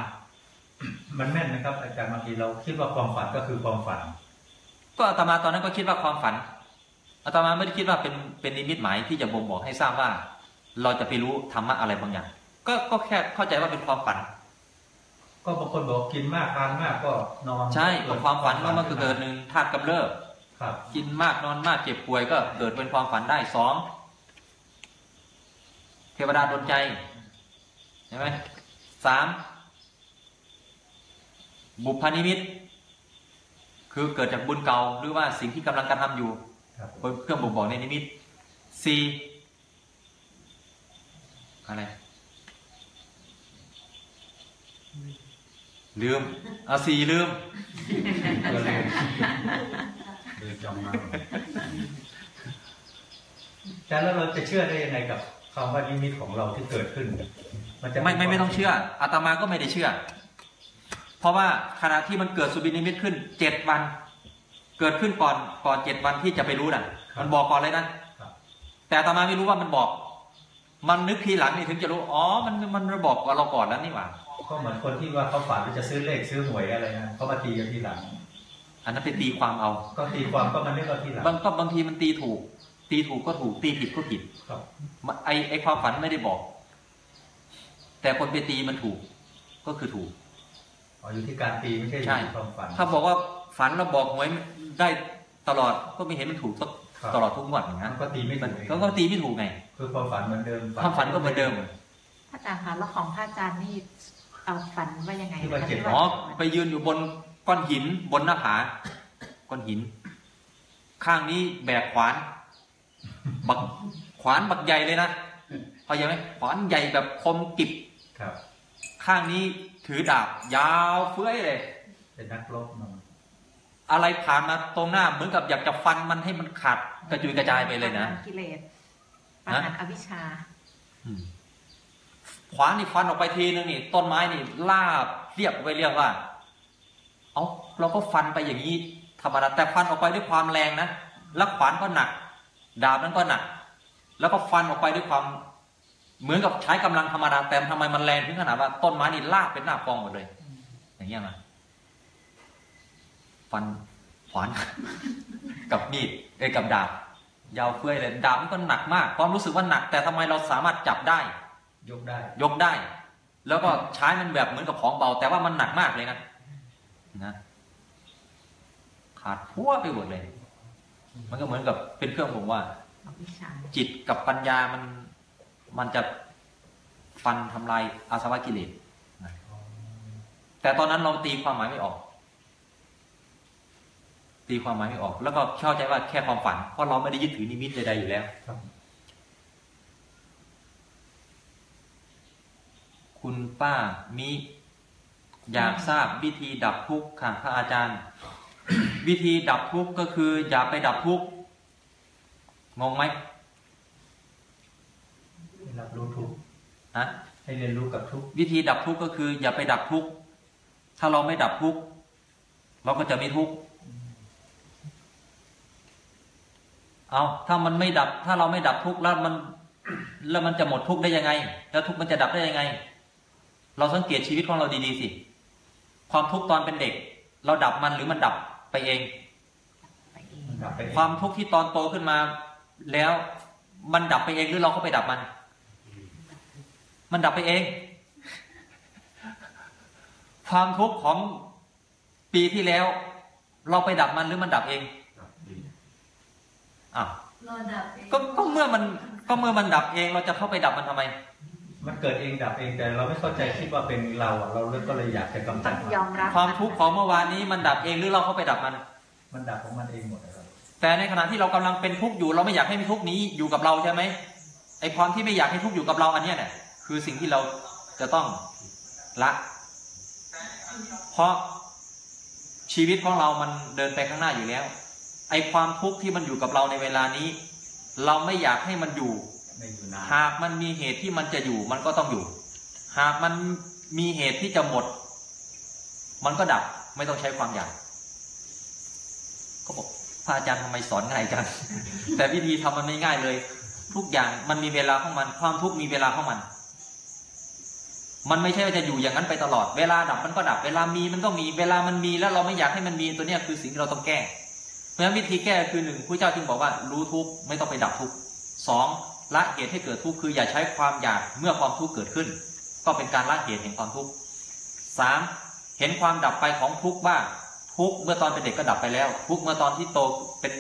มันแม่นนะครับอาจารย์บางทีเราคิดว่าความฝันก็คือความฝัน ก็อาตมาตอนนั้นก็คิดว่าความฝันอาตมาไม่ได้คิดว่าเป็นเป็นนิมิตหมายที่จะบ่งบอกให้ทราบว่า เราจะไปรู้ธรรมะอะไรบางอย่างก็ก็แค่เข้าใจว่าเป็นความฝัน ก็บางคนบอกกินมากทานมากก็นอนใช่เกิดความฝันว่ามันก็เกิดหนึ่งธาตุกำเริบครับกินมากนอนมากเจ็บป่วยก็เกิดเป็นความฝันได้สองเทวดาดนใจใช่ไหมสามบุพนิมิต คือเกิดจากบุญเก่าหรือว่าสิ่งที่กำลังกระทำอยู่ครับเป็นเครื่องบ่งบอกในนิมิตสี่ อะไร ลืมเอาสี่ลืมก็เลยเดินจำมาแต่แล้วเราจะเชื่อได้ยังไงกับคำว่านิมิตของเราที่เกิดขึ้น มันจะไม่ไม่ไม่ต้องเชื่ออาตมาก็ไม่ได้เชื่อ เพราะว่าขณะที่มันเกิดสุบินิมิตขึ้นเจ็ดวัน เกิดขึ้นก่อนก่อนเจ็ดวันที่จะไปรู้น่ะ มันบอกก่อนเลยนะครับแต่อาตมาไม่รู้ว่ามันบอก มันนึกทีหลังนี่ถึงจะรู้ อ๋อ มันมันมันบอกกับเราก่อนแล้วนี่หว่า ก็เหมือนคนที่ว่าเขาฝันว่าจะซื้อเลขซื้อหวยอะไรนะเขามาตีกันทีหลัง อันนั้นไปตีความเอา ก็ตีความก็มันนึกเอาทีหลัง บางก็บางทีมันตีถูก ตีถูกก็ถูก ตีผิดก็ผิดครับไอไอความฝันไม่ได้บอก แต่คนไปตีมันถูก ก็คือถูก อ๋อ อยู่ที่การตีไม่ใช่อยู่ที่ความฝัน ถ้าบอกว่าฝันแล้วบอกหวยได้ตลอด ก็ไม่เห็นมันถูกสักครับตลอดทุกงวดอย่างนั้นก็ตีไม่มัถูนกเองก็ก็ตีไม่ถูกไง คือความฝันเหมือนเดิมความฝันก็เหมือนเดิมพระอาจารย์คะแล้วของพระอาจารย์นี่เอาฝันว่ายังไงที่ว่าเจ็ดอ๋อไปยืนอยู่บนก้อนหินบนหน้าผาก้อนหิน ข้างนี้แบกขวาน บักขวานบักใหญ่เลยนะเข้าใจไหมขวานใหญ่แบบคมกิบครับ ข้างนี้ถือดาบ ยาวเฟ้ยเลย เป็นนักรบเนอะอะไรผ่านมาตรงหน้าเหมือนกับอยากจะฟันมันให้มันขาดกระจุยกระจายไปเลยนะปหารกิเลส ประหารอวิชชาอืมขวานนี่ฟันออกไปทีนึงนี่ต้นไม้นี่ลาบเรียบไว้เรียกว่า เอาเราก็ฟันไปอย่างนี้ธรรมดาแต่ฟันออกไปด้วยความแรงนะแล้วขวานก็หนัก ดาบนั้นก็หนัก แล้วก็ฟันออกไปด้วยความ เหมือนกับใช้กำลังธรรมดาแต่ทำไมมันแรงถึงขนาดว่า ต้นไม้นี่ลากเป็นหน้ากองหมดเลย อย่างเงี้ยนะฟันขวานกับมีดเอ้ยกับดาบ ยาวเฟ้ยเลยดาบมันก็หนักมาก ความรู้สึกว่าหนัก แต่ทำไมเราสามารถจับได้ ยกได้ ยกได้ แล้วก็ใช้มันแบบเหมือนกับของเบา แต่ว่ามันหนักมากเลยนะนะขาดพัวไปหมดเลย มันก็เหมือนกับเป็นเครื่องผมว่าอวิชชาจิตกับปัญญามันมันจะฟันทำลายอาสวะกิเลสนะแต่ตอนนั้นเราตีความหมายไม่ออก ตีความหมายไม่ออก แล้วก็เข้าใจว่าแค่ความฝัน เพราะเราไม่ได้ยึดถือนิมิตใดๆอยู่แล้วครับคุณป้ามีอยากทราบวิธีดับทุกข์ค่ะพระอาจารย์ วิธีดับทุกข์ก็คือ อย่าไปดับทุกข์งงไหมให้รับรู้ทุกข์นะให้เรียนรู้กับทุกข์วิธีดับทุกข์ก็คือ อย่าไปดับทุกข์ถ้าเราไม่ดับทุกข์เราก็จะไม่ทุกข์ เอาถ้ามันไม่ดับ ถ้าเราไม่ดับทุกข์แล้วมัน แล้วมันจะหมดทุกข์ได้ยังไง แล้วทุกข์มันจะดับได้ยังไง เราสังเกตชีวิตของเราดีๆสิ ความทุกข์ตอนเป็นเด็ก เราดับมันหรือมันดับไปเองไปเองมันดับไปเองความทุกข์ที่ตอนโตขึ้นมา แล้วมันดับไปเองหรือเราก็ไปดับมัน มันดับไปเอง ความทุกข์ของปีที่แล้ว เราไปดับมันหรือมันดับเอง อ้าวรอดับเองก็ก็เมื่อมันก็เมื่อมันดับเองเราจะเข้าไปดับมันทำไม มันเกิดเองดับเองแต่เราไม่เข้าใจคิดว่าเป็นเราอะเราเลยก็เลยอยากจะกำจัต้อดงยอมรับความทุกข์ของเมื่อวานนี้มันดับเองหรือเราเข้าไปดับมัน มันดับของมันเองหมดนะครับแต่ในขณะที่เรากำลังเป็นทุกข์อยู่ เราไม่อยากให้มีทุกข์นี้อยู่กับเราใช่ไหมไอความที่ไม่อยากให้ทุกข์อยู่กับเราอันเนี้ยเนี่ยคือสิ่งที่เราจะต้องละ เพราะชีวิตของเรามันเดินไปข้างหน้าอยู่แล้ว ไอความทุกข์ที่มันอยู่กับเราในเวลานี้ เราไม่อยากให้มันอยู่ไม่อยู่นานหากมันมีเหตุที่มันจะอยู่มันก็ต้องอยู่ หากมันมีเหตุที่จะหมด มันก็ดับไม่ต้องใช้ความอยากก็บอกพระอาจารย์ทำไมสอนง่ายจังแต่วิธีทำมันไม่ง่ายเลย ทุกอย่างมันมีเวลาของมัน ความทุกข์มีเวลาของมัน มันไม่ใช่ว่าจะอยู่อย่างนั้นไปตลอด เวลาดับมันก็ดับ เวลามีมันต้องมี เวลามันมีแล้วเราไม่อยากให้มันมีตัวเนี้ยคือสิ่งที่เราต้องแก้เพ ราะฉะนั้นวิธีแก้คือหนึ่งพระเจ้าจึงบอกว่ารู้ทุกข์ไม่ต้องไปดับทุกข์สองละเหตุให้เกิดทุกข์คืออย่าใช้ความอยากเมื่อความทุกข์เกิดขึ้น ก็เป็นการละเหตุแห่งความทุกข์สามเห็นความดับไปของทุกข์ว่าทุกข์เมื่อตอนเป็นเด็กก็ดับไปแล้ว ทุกข์เมื่อตอนที่โตเป็น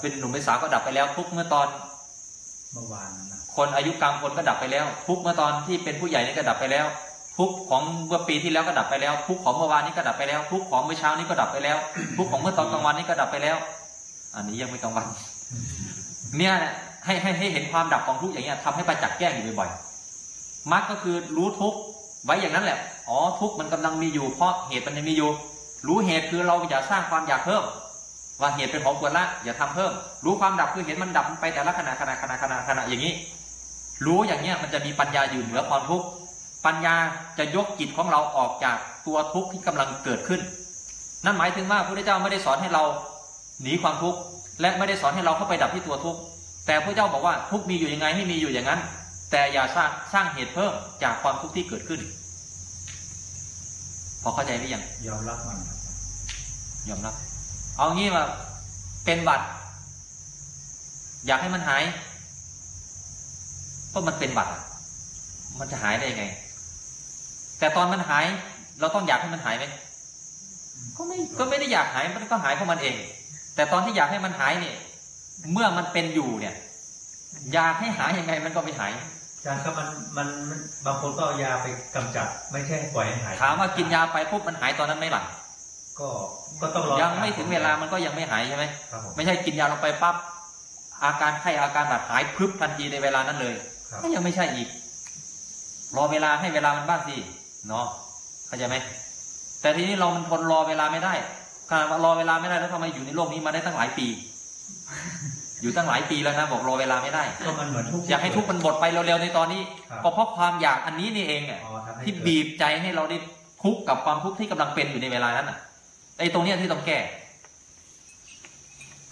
เป็นหนุ่มเป็นสาวก็ดับไปแล้ว ทุกข์เมื่อตอนเมื่อวานคนอายุกลางคนก็ดับไปแล้ว ทุกข์เมื่อตอนที่เป็นผู้ใหญ่นี่ก็ดับไปแล้ว ทุกของเมื่อปีที่แล้วก็ดับไปแล้ว ทุกของเมื่อวานนี้ก็ดับไปแล้ว ทุกของเมื่อเช้านี้ก็ดับไปแล้ว ทุกของเมื่อตอนกลางวันนี้ก็ดับไปแล้ว อันนี้ยังไม่กลางวัน เนี่ยให้ให้ให้เห็นความดับของทุกอย่างเงี้ยทำให้ประจักษ์แก้งอยู่บ่อยๆมรรคก็คือรู้ทุกไว้อย่างนั้นแหละ อ๋อทุกมันกำลังมีอยู่เพราะเหตุมันยังมีอยู่ รู้เหตุคือเราอย่าสร้างความอยากเพิ่ม ว่าเหตุเป็นของควรละอย่าทำเพิ่ม รู้ความดับคือเห็นมันดับไปแต่ละขณะขณะขณะขณะขณะอย่างนี้ รู้อย่างเนี้ยมันจะมีปัญญาอยู่เหนือความทุกข์ ปัญญาจะยกจิตของเราออกจากตัวทุกข์ที่กำลังเกิดขึ้น นั่นหมายถึงว่าพระพุทธเจ้าไม่ได้สอนให้เราหนีความทุกข์และไม่ได้สอนให้เราเข้าไปดับที่ตัวทุกข์แต่พระเจ้าบอกว่าทุกข์มีอยู่ยังไงให้มีอยู่อย่างนั้น แต่อย่าสร้างสร้างเหตุเพิ่มจากความทุกข์ที่เกิดขึ้น พอเข้าใจหรือยังยอมรับมันยอมรับ เอางี้ว่าเป็นบัตร อยากให้มันหายก็มันเป็นบัตรมันจะหายได้ยังไง แต่ตอนมันหาย เราต้องอยากให้มันหายไหมก็ไม่ก็ไม่ได้อยากหายมันก็หายเพราะมันเอง แต่ตอนที่อยากให้มันหายเนี่ย เมื่อมันเป็นอยู่เนี่ย อยากให้หายยังไงมันก็ไม่หายอาจารย์ครับมันมันมันบางคนก็เอายาไปกำจัด ไม่ใช่ปล่อยให้หายถามว่ากินยาไปปุ๊บมันหายตอนนั้นไหมล่ะก็ก็ต้องรอยังไม่ถึงเวลามันก็ยังไม่หายใช่ไหมครับผมไม่ใช่กินยาลงไปปั๊บอาการไข้อาการบาดหายพรึบทันทีในเวลานั้นเลยครับก็ยังไม่ใช่อีก รอเวลาให้เวลามันบ้างสิ เนาะเข้าใจไหมแต่ทีนี้เรามันทนรอเวลาไม่ได้ขนาดว่ารอเวลาไม่ได้แล้วทำไมอยู่ในโลกนี้มาได้ตั้งหลายปี อยู่ตั้งหลายปีแล้วนะบอกรอเวลาไม่ได้ก็มันเหมือนทุกข์อยากให้ทุกข์มันหมดไปเร็วๆในตอนนี้ครับก็เพราะความอยากอันนี้นี่เองอะอ๋อทำให้ที่เกิดบีบใจให้เราได้ทุกข์กับความทุกข์ที่กำลังเป็นอยู่ในเวลานั้นอะไอ้ตรงเนี้ยที่ต้องแก้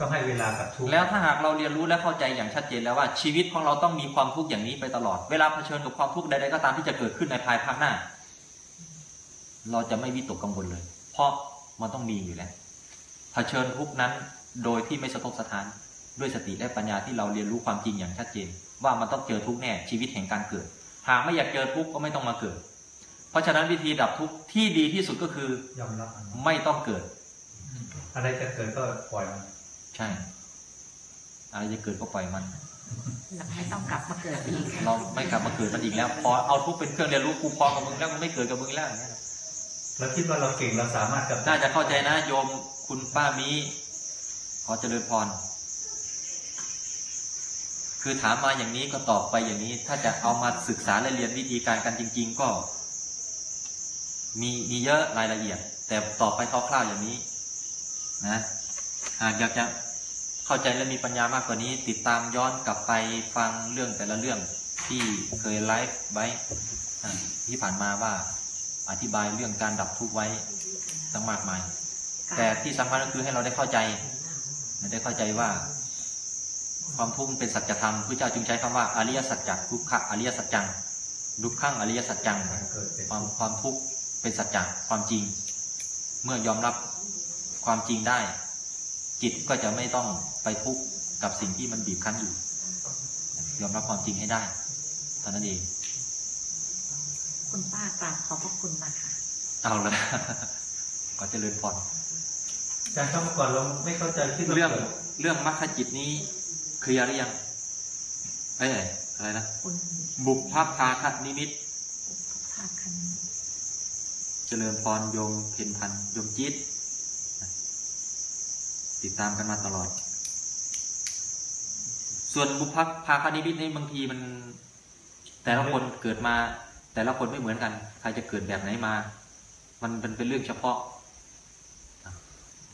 ต้องให้เวลากับทุกข์แล้วถ้าหากเราเรียนรู้และเข้าใจอย่างชัดเจนแล้วว่าชีวิตของเราต้องมีความทุกข์อย่างนี้ไปตลอด เวลาเผชิญกับความทุกข์ใดๆก็ตามที่จะเกิดขึ้นในภายภาคหน้า เราจะไม่วิตกกังวลเลย เพราะมันต้องมีอยู่แล้วเผชิญทุกข์นั้นโดยที่ไม่สะทกสะท้านด้วยสติและปัญญาที่เราเรียนรู้ความจริงอย่างชัดเจน ว่ามันต้องเจอทุกข์แน่ชีวิตแห่งการเกิด หากไม่อยากเจอทุกข์ก็ไม่ต้องมาเกิด เพราะฉะนั้นวิธีดับทุกข์ที่ดีที่สุดก็คือยอมรับมันไม่ต้องเกิด อะไรจะเกิดก็ปล่อยมันใช่ อะไรจะเกิดก็ปล่อยมันเราไม่ต้องกลับมาเกิดอีกเราไม่กลับมาเกิดมันอีกแล้ว พอเอาทุกข์เป็นเครื่องเรียนรู้กูพอกับมึงแล้วมันไม่เกิดกับมึงแล้วอย่างเงี้ย เราคิดว่าเราเก่งเราสามารถกับน่าจะเข้าใจนะโยมคุณป้ามีขอเจริญพร คือถามมาอย่างนี้ก็ตอบไปอย่างนี้ ถ้าจะเอามาศึกษาและเรียนวิธีการกันจริง ๆ ก็ มีมีเยอะรายละเอียด แต่ตอบไปคร่าวๆอย่างนี้ นะหากอยากจะเข้าใจและมีปัญญามากกว่านี้ ติดตามย้อนกลับไปฟังเรื่องแต่ละเรื่องที่เคยไลฟ์ไว้ที่ผ่านมาว่า อธิบายเรื่องการดับทุกข์ไว้ตั้งมากมาย แต่ที่สำคัญก็คือให้เราได้เข้าใจได้เข้าใจว่า ความทุกข์มันเป็นสัจธรรมพระเจ้าจึงใช้คำว่าอริยสัจจทุกขะอริยสัจจังดุขขังอริยสัจจังการเกิดเป็นความความทุกข์เป็นสัจจะความจริง เมื่อยอมรับความจริงได้ จิตก็จะไม่ต้องไปทุกข์กับสิ่งที่มันบีบคั้นอยู่ ยอมรับความจริงให้ได้เท่านั้นเอง คุณป้ากราบขอบพระคุณมากค่ะเอาละก็เจริญพรอาจารย์ครับเมื่อก่อนเราไม่เข้าใจคิดว่าเรื่องกิดเรื่องมรรคจิตนี้เคลียร์หรือยังเอ้ยอะไรนะคุณบุพพาคนิมิตภาคคันเจริญพรโยมเพนพันธ์โยมจิตติดตามกันมาตลอด ส่วนบุพพาคนิมิตนี่บางทีมัน แต่ละคนเกิดมา แต่ละคนไม่เหมือนกัน ใครจะเกิดแบบไหนมา มันเป็นเป็นเรื่องเฉพาะ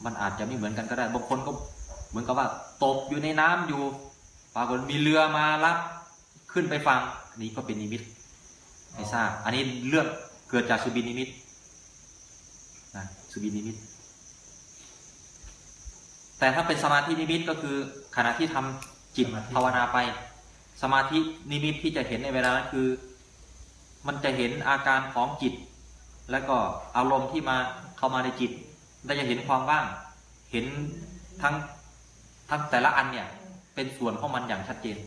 มันอาจจะไม่เหมือนกันก็ได้ บางคนก็เหมือนกับว่า ตกอยู่ในน้ำอยู่ ปรากฏมีเรือมารับขึ้นไปฟังอันนี้ก็เป็นนิมิตไม่ทราบ อันนี้เรื่องเกิดจากสุบินนิมิตนะสุบินนิมิต แต่ถ้าเป็นสมาธินิมิตก็คือขณะที่ทำจิตภาวนาไป สมาธินิมิตที่จะเห็นในเวลานั้นคือ มันจะเห็นอาการของจิต แล้วก็อารมณ์ที่มาเข้ามาในจิตได้จะเห็นความว่าง เห็นทั้งทั้งแต่ละอันเนี่ยเป็นส่วนของมันอย่างชัดเจน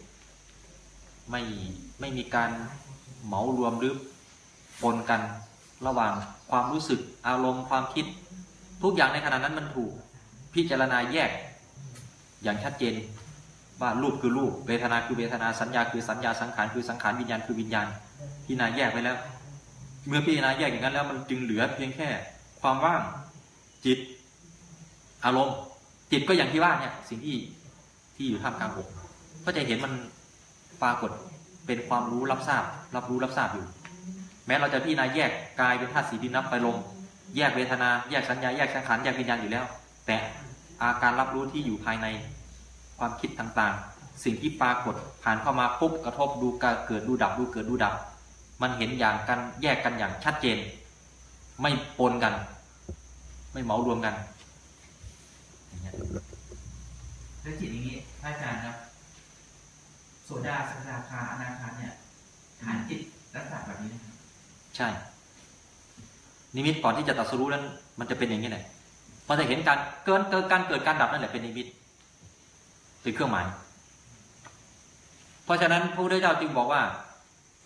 ไม่ไม่มีการเหมารวมหรือปนกันระหว่างความรู้สึกอารมณ์ความคิด ทุกอย่างในขณะนั้นมันถูกพิจารณาแยกอย่างชัดเจนว่ารูปคือรูปเวทนาคือเวทนาสัญญาคือสัญญาสังขารคือสังขารวิญญาณคือวิญญาณ พิจารณาแยกไปแล้ว เมื่อพิจารณาแยกอย่างนั้นแล้ว มันจึงเหลือเพียงแค่ ความว่างจิต อารมณ์ จิตก็อย่างที่ว่าเนี่ย สิ่งที่ที่อยู่ท่ามกลางอกก็จะเห็นมันปรากฏเป็นความรู้รับทราบ รับรู้รับทราบอยู่ แม้เราจะพิจารณาแยกกายเป็นธาตุสีดินน้ำไฟลมแยกเวทนา แยกสัญญา แยกสังขาร แยกวิญญาณอยู่แล้ว แต่อาการรับรู้ที่อยู่ภายในความคิดต่างๆ สิ่งที่ปรากฏผ่านเข้ามาปุ๊บกระทบดูการเกิดดูดับดูเกิดดูดับ มันเห็นอย่างกันแยกกันอย่างชัดเจน ไม่ปนกัน ไม่เหมารวมกันอย่างเงี้ยแล้วจิตอย่างนี้พระอาจารย์ครับโสดาสกทาคาอนาคาเนี่ยฐานจิตลักษณะแบบนี้นะครับใช่ นิมิตก่อนที่จะตรัสรู้นั้น มันจะเป็นอย่างนี้แหละมันจะเห็นการเกินเกินการเกิดการดับนั่นแหละเป็นนิมิตเป็นเครื่องหมาย เพราะฉะนั้นพระพุทธเจ้าจึงบอกว่า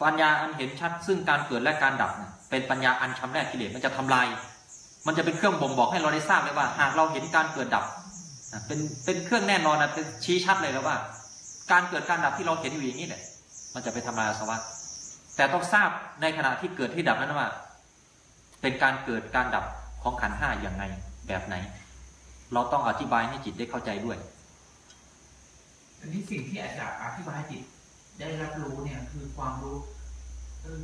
ปัญญาอันเห็นชัด ซึ่งการเกิดและการดับเป็นปัญญาอันชำแรกกิเลสมันจะทำลาย มันจะเป็นเครื่องบ่งบอกให้เราได้ทราบเลยว่า หากเราเห็นการเกิดดับเป็นเป็นเครื่องแน่นอนนะเป็นชี้ชัดเลยแล้วว่า การเกิดการดับที่เราเห็นอยู่อย่างนี้เนี่ยมันจะไปทำลายอาสวะแต่ต้องทราบในขณะที่เกิดที่ดับนั้นว่า เป็นการเกิดการดับของขันห้าอย่างไงแบบไหน เราต้องอธิบายให้จิตได้เข้าใจด้วยอันนี้สิ่งที่อาจารย์อธิบายให้จิต ได้รับรู้เนี่ยคือความรู้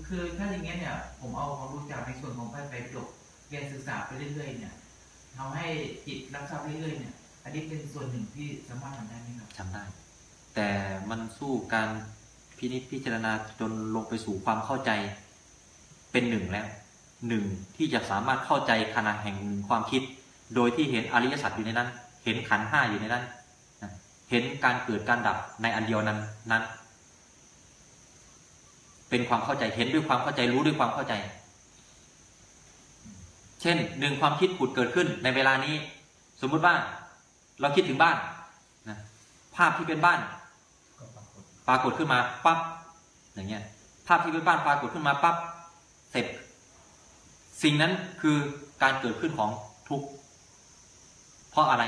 คือถ้าอย่างเงี้ยเนี่ย ผมเอาความรู้จากในส่วนของพระไปิฎกเรียนศึกษาไปเรื่อยๆเนี่ยทำให้จิตรับทราบเรื่อยๆเนี่ย อันนี้เป็นส่วนหนึ่งที่สามารถทำได้ไหมครับทำได้ แต่มันสู้การพินิจพิจารณาจนลงไปสู่ความเข้าใจเป็นหนึ่งแล้วหนึ่งที่จะสามารถเข้าใจขณะแห่งหนึ่งความคิด โดยที่เห็นอริยสัจอยู่ในนั้น เห็นขันห้าอยู่ในนั้น เห็นการเกิดการดับในอันเดียวนั้นนั้น เป็นความเข้าใจเห็นด้วยความเข้าใจรู้ด้วยความเข้าใจ เช่นหนึ่งความคิดผุดเกิดขึ้นในเวลานี้ สมมุติว่า เราคิดถึงบ้านนะภาพที่เป็นบ้านปรากฏขึ้นมาปั๊บอย่างเงี้ย ภาพที่เป็นบ้านปรากฏขึ้นมาปั๊บเสร็จ สิ่งนั้นคือการเกิดขึ้นของทุกข์เพราะอะไร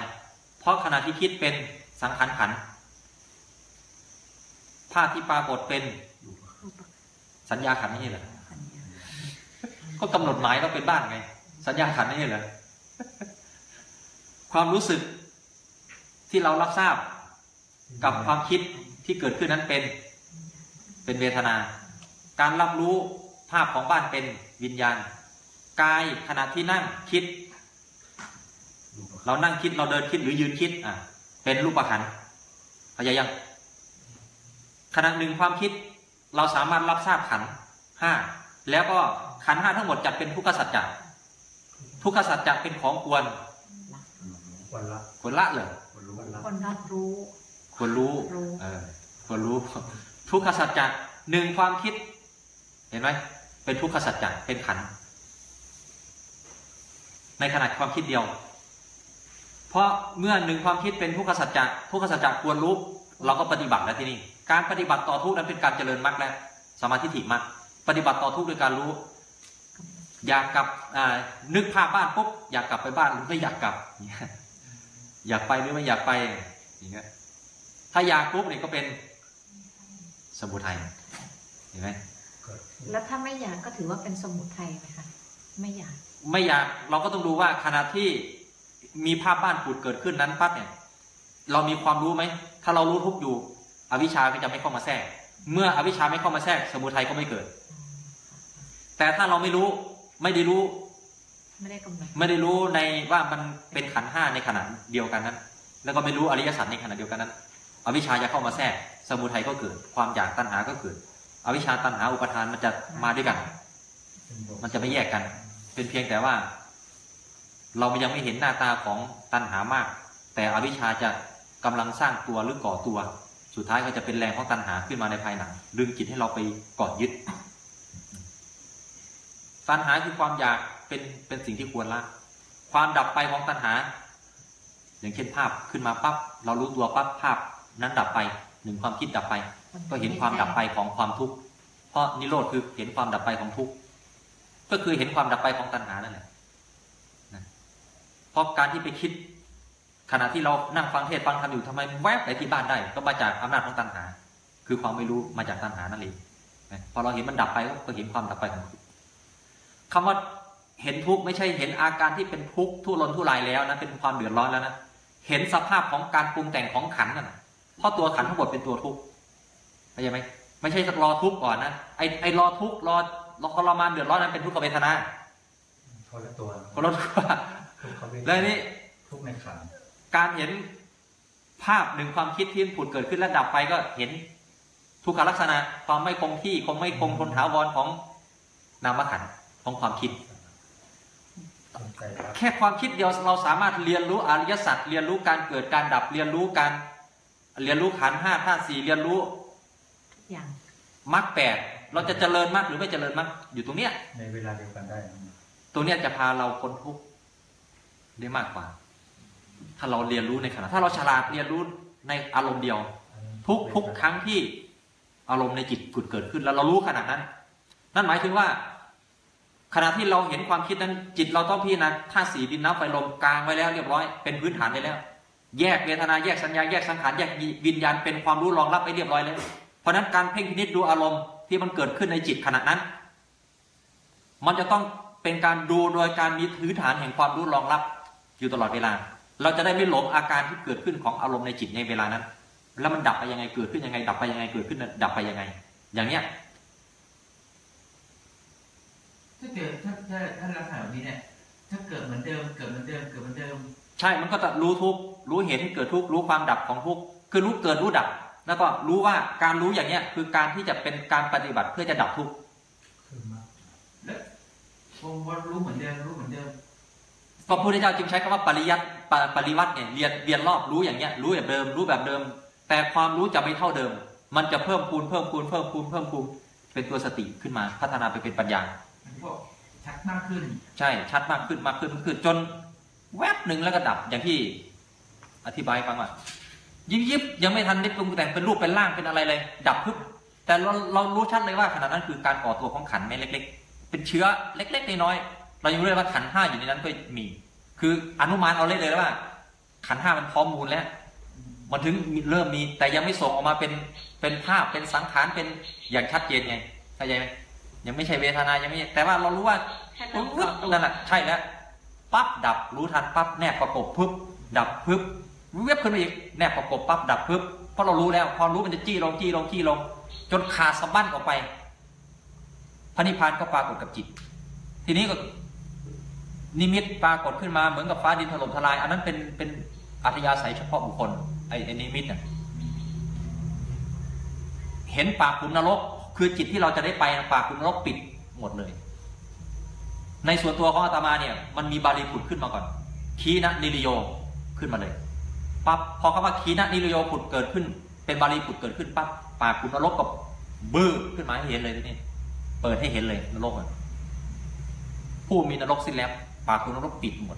เพราะขณะที่คิดเป็นสังขารขันภาพที่ปรากฏเป็น สัญญาขันธ์ไม่ใช่เหรอก็กำหนดหมายว่าเป็นบ้านไง สัญญาขันธ์ไม่ใช่เหรอความรู้สึกที่เรารับทราบ กับความคิดที่เกิดขึ้นนั้นเป็น เป็นเวทนา การรับรู้ภาพของบ้านเป็นวิญญาณ กายขณะที่นั่งคิด เรานั่งคิดเราเดินคิดหรือยืนคิดอะเป็นรูปขันธ์เข้าใจยังขณะหนึ่งความคิด เราสามารถรับทราบขันธ์ห้าแล้วก็ขันธ์ห้าทั้งหมดจัดเป็นทุกขสัจจะทุกขสัจจะเป็นของควรวันละควรละเลยวันรู้วันละคนรับรู้ควรรู้รู้เออควรรู้ ทุกขสัจจะหนึ่งความคิด เห็นไหมเป็นทุกขสัจจะเป็นขันธ์ในขณะความคิดเดียว เพราะเมื่อหนึ่งความคิดเป็นทุกขสัจจะทุกขสัจจะควรรู้ เราก็ปฏิบัติแล้วที่นี่ การปฏิบัติต่อทุกข์นั้นเป็นการเจริญมรรคแล้วสมาธิถิมรรคปฏิบัติต่อทุกข์โดยการรู้ อยากกลับอ่านึกภาพบ้านปุ๊บอยากกลับไปบ้านหรือไม่อยากกลับเนี่ยอยากไปหรือไม่อยากไปอย่างเงี้ยถ้าอยากปุ๊บเนี่ยก็เป็นสมุทัยเห็นไหมเกิดแล้วถ้าไม่อยากก็ถือว่าเป็นสมุทัยไหมคะไม่อยาก ไม่อยากเราก็ต้องดูว่าขณะที่มีภาพบ้านผุดเกิดขึ้นนั้นปั๊บเนี่ย เรามีความรู้ไหมถ้าเรารู้ทุกอยู่ อวิชชาก็จะไม่เข้ามาแทรก เมื่ออวิชชาไม่เข้ามาแทรก สมุทัยก็ไม่เกิด แต่ถ้าเราไม่รู้ไม่ได้รู้ไม่ได้กำหนดไม่ได้รู้ในว่ามันเป็นขันธ์ห้าในขณะเดียวกันนั้น แล้วก็ไม่รู้อริยสัจในขณะเดียวกันนั้น อวิชชาจะเข้ามาแทรก สมุทัยก็เกิด ความอยากตัณหาก็เกิด อวิชชาตัณหาอุปทานมันจะมาด้วยกันเป็นบทมันจะไม่แยกกัน เป็นเพียงแต่ว่า เรายังไม่เห็นหน้าตาของตัณหามาก แต่อวิชชาจะกำลังสร้างตัวหรือก่อตัว สุดท้ายก็จะเป็นแรงของตัณหาขึ้นมาในภายหลังดึงจิตให้เราไปเกาะยึด ตัณหาคือความอยากเป็นเป็นสิ่งที่ควรละ ความดับไปของตัณหา อย่างเช่นภาพขึ้นมาปั๊บเรารู้ตัวปั๊บภาพนั้นดับไปหนึ่งความคิดดับไป ก็เห็นความดับไปของความทุกข์เพราะนิโรธคือเห็นความดับไปของทุกข์ก็คือเห็นความดับไปของตัณหานั่นแหละนะเพราะการที่ไปคิด ขณะที่เรานั่งฟังเทศน์ฟังธรรมอยู่ทำไมแวบไปที่บ้านได้ ก็มาจากอำนาจของตัณหา คือความไม่รู้มาจากตัณหานั่นเองนะพอเราเห็นมันดับไปก็เห็นความดับไปของทุกข์คำว่าเห็นทุกข์ไม่ใช่เห็นอาการที่เป็นทุกข์ทุรนทุรายแล้วนะเป็นความเดือดร้อนแล้วนะเห็นสภาพของการปรุงแต่งของขันธ์นั่นนะเพราะตัวขันธ์ทั้งหมดเป็นตัวทุกข์เข้าใจไหมไม่ใช่รอทุกข์ก่อนนะไอไอรอทุกข์รอรอทรมานเดือดร้อนนั้นเป็นทุกขเวทนาคนละตัวคนละทุกข์ทุกเขาไม่แล้วนี่ทุกในขันธ์ การเห็นภาพหนึ่งความคิดที่ผุดเกิดขึ้นและดับไปก็เห็นทุกขลักษณะความไม่คงที่คงไม่คงทนถาวรของนามขันธ์ของความคิดตั้งใจรับแค่ความคิดเดียวเราสามารถเรียนรู้อริยสัจเรียนรู้การเกิดการดับเรียนรู้การเรียนรู้ขันธ์ห้าธาตุสี่เรียนรู้อย่างมรรคแปดเราจะเจริญมรรคหรือไม่เจริญมรรคอยู่ตรงเนี้ยในเวลาเดียวกันได้นะตรงเนี้ยจะพาเราพ้นทุกข์ได้มากกว่า ถ้าเราเรียนรู้ในขณะถ้าเราฉลาดเรียนรู้ในอารมณ์เดียว ทุกทุกครั้งที่อารมณ์ในจิตกุดเกิดขึ้นแล้วเรารู้ขนาดนั้น นั่นหมายถึงว่า ขณะที่เราเห็นความคิดนั้น จิตเราต้องพิจารณาธาตุสีดินน้ำไฟลมกลางไว้แล้วเรียบร้อยเป็นพื้นฐานไปแล้ว แยกเวทนาแยกสัญญาแยกสังขารแยกวิญญาณเป็นความรู้รองรับไปเรียบร้อยแล้วเพราะฉะนั้นการเพ่งพินิจดูอารมณ์ที่มันเกิดขึ้นในจิตขณะนั้น มันจะต้องเป็นการดูโดยการมีถือฐานแห่งความรู้รองรับอยู่ตลอดเวลา เราจะได้ไม่หลงอาการที่เกิดขึ้นของอารมณ์ในจิตในเวลานั้น แล้วมันดับไปยังไงเกิดขึ้นยังไง ดับไปยังไงเกิดขึ้นดับไปยังไง อย่างเนี้ยถ้าเกิดถ้าถ้าถ้าลักษณะแบบนี้เนี่ยถ้าเกิดเหมือนเดิมเกิดเหมือนเดิมเกิดเหมือนเดิม ใช่มันก็จะรู้ทุกข์รู้เหตุให้เกิดทุกข์รู้ความดับของทุกข์คือรู้เกิดรู้ดับ แล้วก็รู้ว่าการรู้อย่างเนี้ยคือการที่จะเป็นการปฏิบัติเพื่อจะดับทุกข์คือมรรคแล้วผมว่ารู้เหมือนเดิมรู้เหมือนเดิมพระพุทธเจ้าจึงใช้คำว่าปริยัติ ปปริวัติเนี่ยเรียนเรียนรอบรู้อย่างเงี้ยรู้แบบเดิม รู้แบบเดิม แต่ความรู้จะไม่เท่าเดิม มันจะเพิ่มพูนเพิ่มพูนเพิ่มพูนเพิ่มพูนเป็นตัวสติขึ้นมา พัฒนาไปเป็นปัญญามันก็ชัดมากขึ้น ใช่ชัดมากขึ้นมากขึ้นมากขึ้นจนแวบหนึ่งแล้วก็ดับอย่างที่อธิบายให้ฟังว่ายิบยิบยังไม่ทันได้ปรุงแต่งเป็นรูปเป็นร่างเป็นอะไรเลย ดับพึบแต่เราเรารู้ชัดเลยว่าขณะนั้นคือการก่อตัวของขันธ์แม่เล็ก ๆ เป็นเชื้อเล็ก ๆ น้อยๆเรายังรู้เลยว่าขันธ์ห้าอยู่ในนั้นก็มี คืออนุมานเอาเลยเลยว่า ขันธ์ห้ามันพร้อมมูลแล้ว มันถึงเริ่มมีแต่ยังไม่ส่งออกมาเป็นเป็นภาพเป็นสังขารเป็นอย่างชัดเจนไงเข้าใจไหมยังไม่ใช่เวทนายังไม่แต่ว่าเรารู้ว่าแค่เริ่มก่อนตัวนั่นแหละใช่แล้วปั๊บดับรู้ทันปั๊บแนบประกบปึ๊บดับปึ๊บเว็บขึ้นมาอีกแนบประกบปั๊บดับปึ๊บเพราะเรารู้แล้วพอรู้มันจะจี้ลงจี้ลงจี้ลง จนขาดสะบั้นออกไปพระนิพพานก็ปรากฏกับจิต ทีนี้ก็ นิมิตปรากฏขึ้นมาเหมือนกับฟ้าดินถล่มทลาย อันนั้นเป็นเป็นอัธยาศัยเฉพาะบุคคลไอ้ไอ้นิมิตเน่ะเห็นปากขุมนรก คือจิตที่เราจะได้ไปปากขุมนรกปิดหมดเลย ในส่วนตัวของอาตมาเนี่ย มันมีบาลีผุดขึ้นมาก่อน คีนะนิริโยขึ้นมาเลยปั๊บพอคำว่าคีนะนิริโยผุดเกิดขึ้น เป็นบาลีผุดเกิดขึ้นปั๊บปากขุมนรกกับบื้อขึ้นมาให้เห็นเลยทีนี้เปิดให้เห็นเลยนรกอะผู้มีนรกสิ้นแล้ว ปากขุมนรกปิดหมด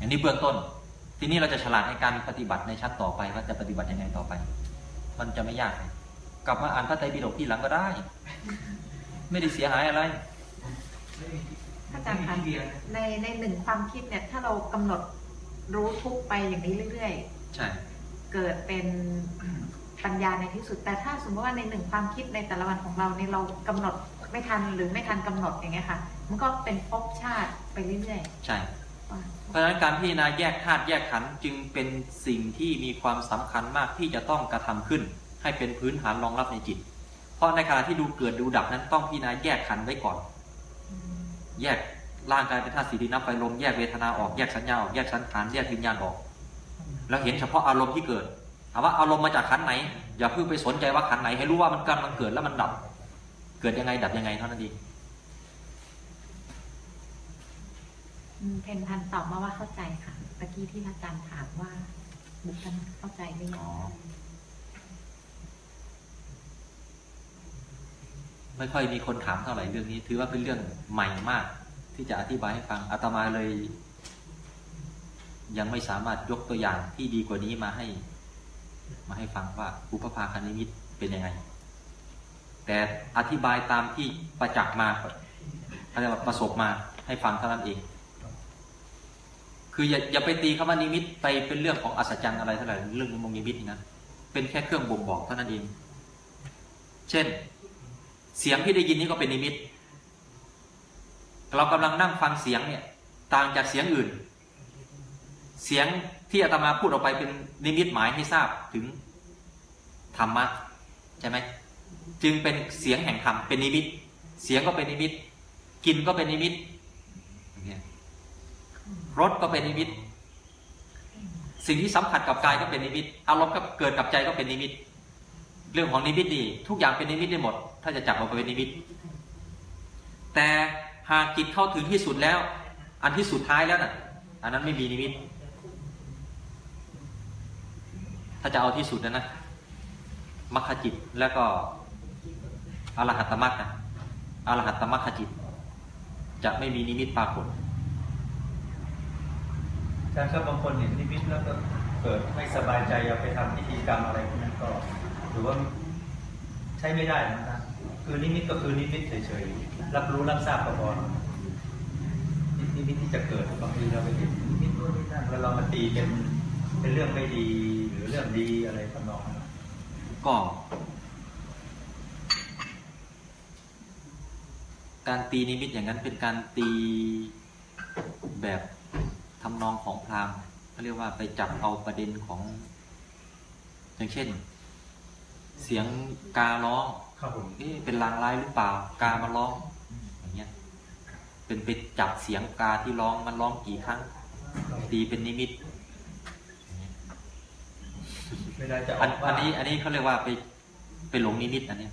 อันนี้เบื้องต้น ทีนี้เราจะฉลาดในการปฏิบัติในชั้นต่อไปว่าจะปฏิบัติยังไงต่อไป มันจะไม่ยากเลยกลับมาอ่านพระไตรปิฎกที่หลังก็ได้ ไม่ได้เสียหายอะไรพระอาจารย์คะไม่มีที่เดียวในในหนึ่งความคิดเนี่ย ถ้าเรากำหนดรู้ทุกข์ไปอย่างนี้เรื่อยใช่ๆเกิดเป็นปัญญาในที่สุด แต่ถ้าสมมติว่าในหนึ่งความคิดในแต่ละวันของเราเนี่ยเรากำหนด ไม่ทันหรือไม่ทันกำหนดอย่างเงี้ยค่ะ มันก็เป็นภพชาติไปเรื่อยใช่ๆว่าเพราะฉะนั้นการพิจารณาแยกธาตุแยกขันธ์จึงเป็นสิ่งที่มีความสำคัญมากที่จะต้องกระทำขึ้น ให้เป็นพื้นฐานรองรับในจิต เพราะในขณะที่ดูเกิดดูดับนั้นต้องพิจารณาแยกขันธ์ไว้ก่อน แยกร่างกายเป็นธาตุสีดินน้ำไฟลมแยกเวทนาออกแยกสัญญาออกแยกสังขารแยกวิญญาณออก แล้วเห็นเฉพาะอารมณ์ที่เกิดถามว่าอารมณ์มาจากขันธ์ไหน อย่าเพิ่งไปสนใจว่าขันธ์ไหนให้รู้ว่ามันกำลังเกิดแล้วมันดับ เกิดยังไงดับยังไงเท่านั้นเองอืมเพนพันตอบมาว่าเข้าใจค่ะตะกี้ที่พระอาจารย์ถามว่า บุคคลเข้าใจหรือยังไม่ค่อยมีคนถามเท่าไหร่เรื่องนี้ ถือว่าเป็นเรื่องใหม่มาก ที่จะอธิบายให้ฟังอาตมาเลย ยังไม่สามารถยกตัวอย่างที่ดีกว่านี้มาให้ มาให้ฟังว่าอุปภาคณิมิตเป็นยังไง แต่อธิบายตามที่ประจักษ์มาเขาเรียกว่าประสบมาให้ฟังเท่านั้นเอง คืออย่าอย่าไปตีคำว่านิมิตไปเป็นเรื่องของอัศจรรย์อะไรเท่าไหร่เรื่องมงนิมิตนี่นะเป็นแค่เครื่องบ่งบอกเท่านั้นเอง เช่น เสียงที่ได้ยินนี่ก็เป็นนิมิต เรากำลังนั่งฟังเสียงเนี่ย ต่างจากเสียงอื่น เสียงที่อาตมาพูดออกไปเป็นนิมิตหมายให้ทราบถึงธรรมะใช่ไหม จึงเป็นเสียงแห่งธรรมเป็นนิมิต เสียงก็เป็นนิมิต กินก็เป็นนิมิตรสก็เป็นนิมิต สิ่งที่สัมผัสกับกายก็เป็นนิมิต อารมณ์ก็เกิดกับใจก็เป็นนิมิต เรื่องของนิมิตนี่ทุกอย่างเป็นนิมิตได้หมด ถ้าจะจับออกไปเป็นนิมิต แต่หากจิตเข้าถึงที่สุดแล้ว อันที่สุดท้ายแล้วน่ะ อันนั้นไม่มีนิมิต ถ้าจะเอาที่สุดนะนะมัคคจิตแล้วก็ อรหัตตมัคนะอรหัตตมัคคจิต จะไม่มีนิมิตปรากฏอาจารย์ครับบางคนเห็นนิมิตแล้วก็เกิดไม่สบายใจอยากไปทำพิธีกรรมอะไรพวกนั้นก็หรือว่าใช้ไม่ได้นะครับคือนิมิตก็คือนิมิตเฉยๆรับรู้รับทราบก็พอนิมิตที่จะเกิดบางทีเราไปเห็นนิมิตนู่นนี่นั่นแล้วเรามาตีเป็นเป็นเรื่องไม่ดีหรือเรื่องดีอะไรทำนองนั้นก็ การตีนิมิตอย่างนั้นเป็นการตีแบบทำนองของพราหมณ์เขาเรียกว่าไปจับเอาประเด็นของ อย่างเช่น เสียงการ้องครับผมเอ๊ะเป็นลางร้ายหรือเปล่า กามาร้องอย่างเงี้ยเป็นไปจับเสียงกาที่ร้องมันร้องกี่ครั้งตีเป็นนิมิตเวลาจะออัอนกอันนี้อันนี้เขาเรียกว่าไปไปหลงนิมิตอันเนี้ย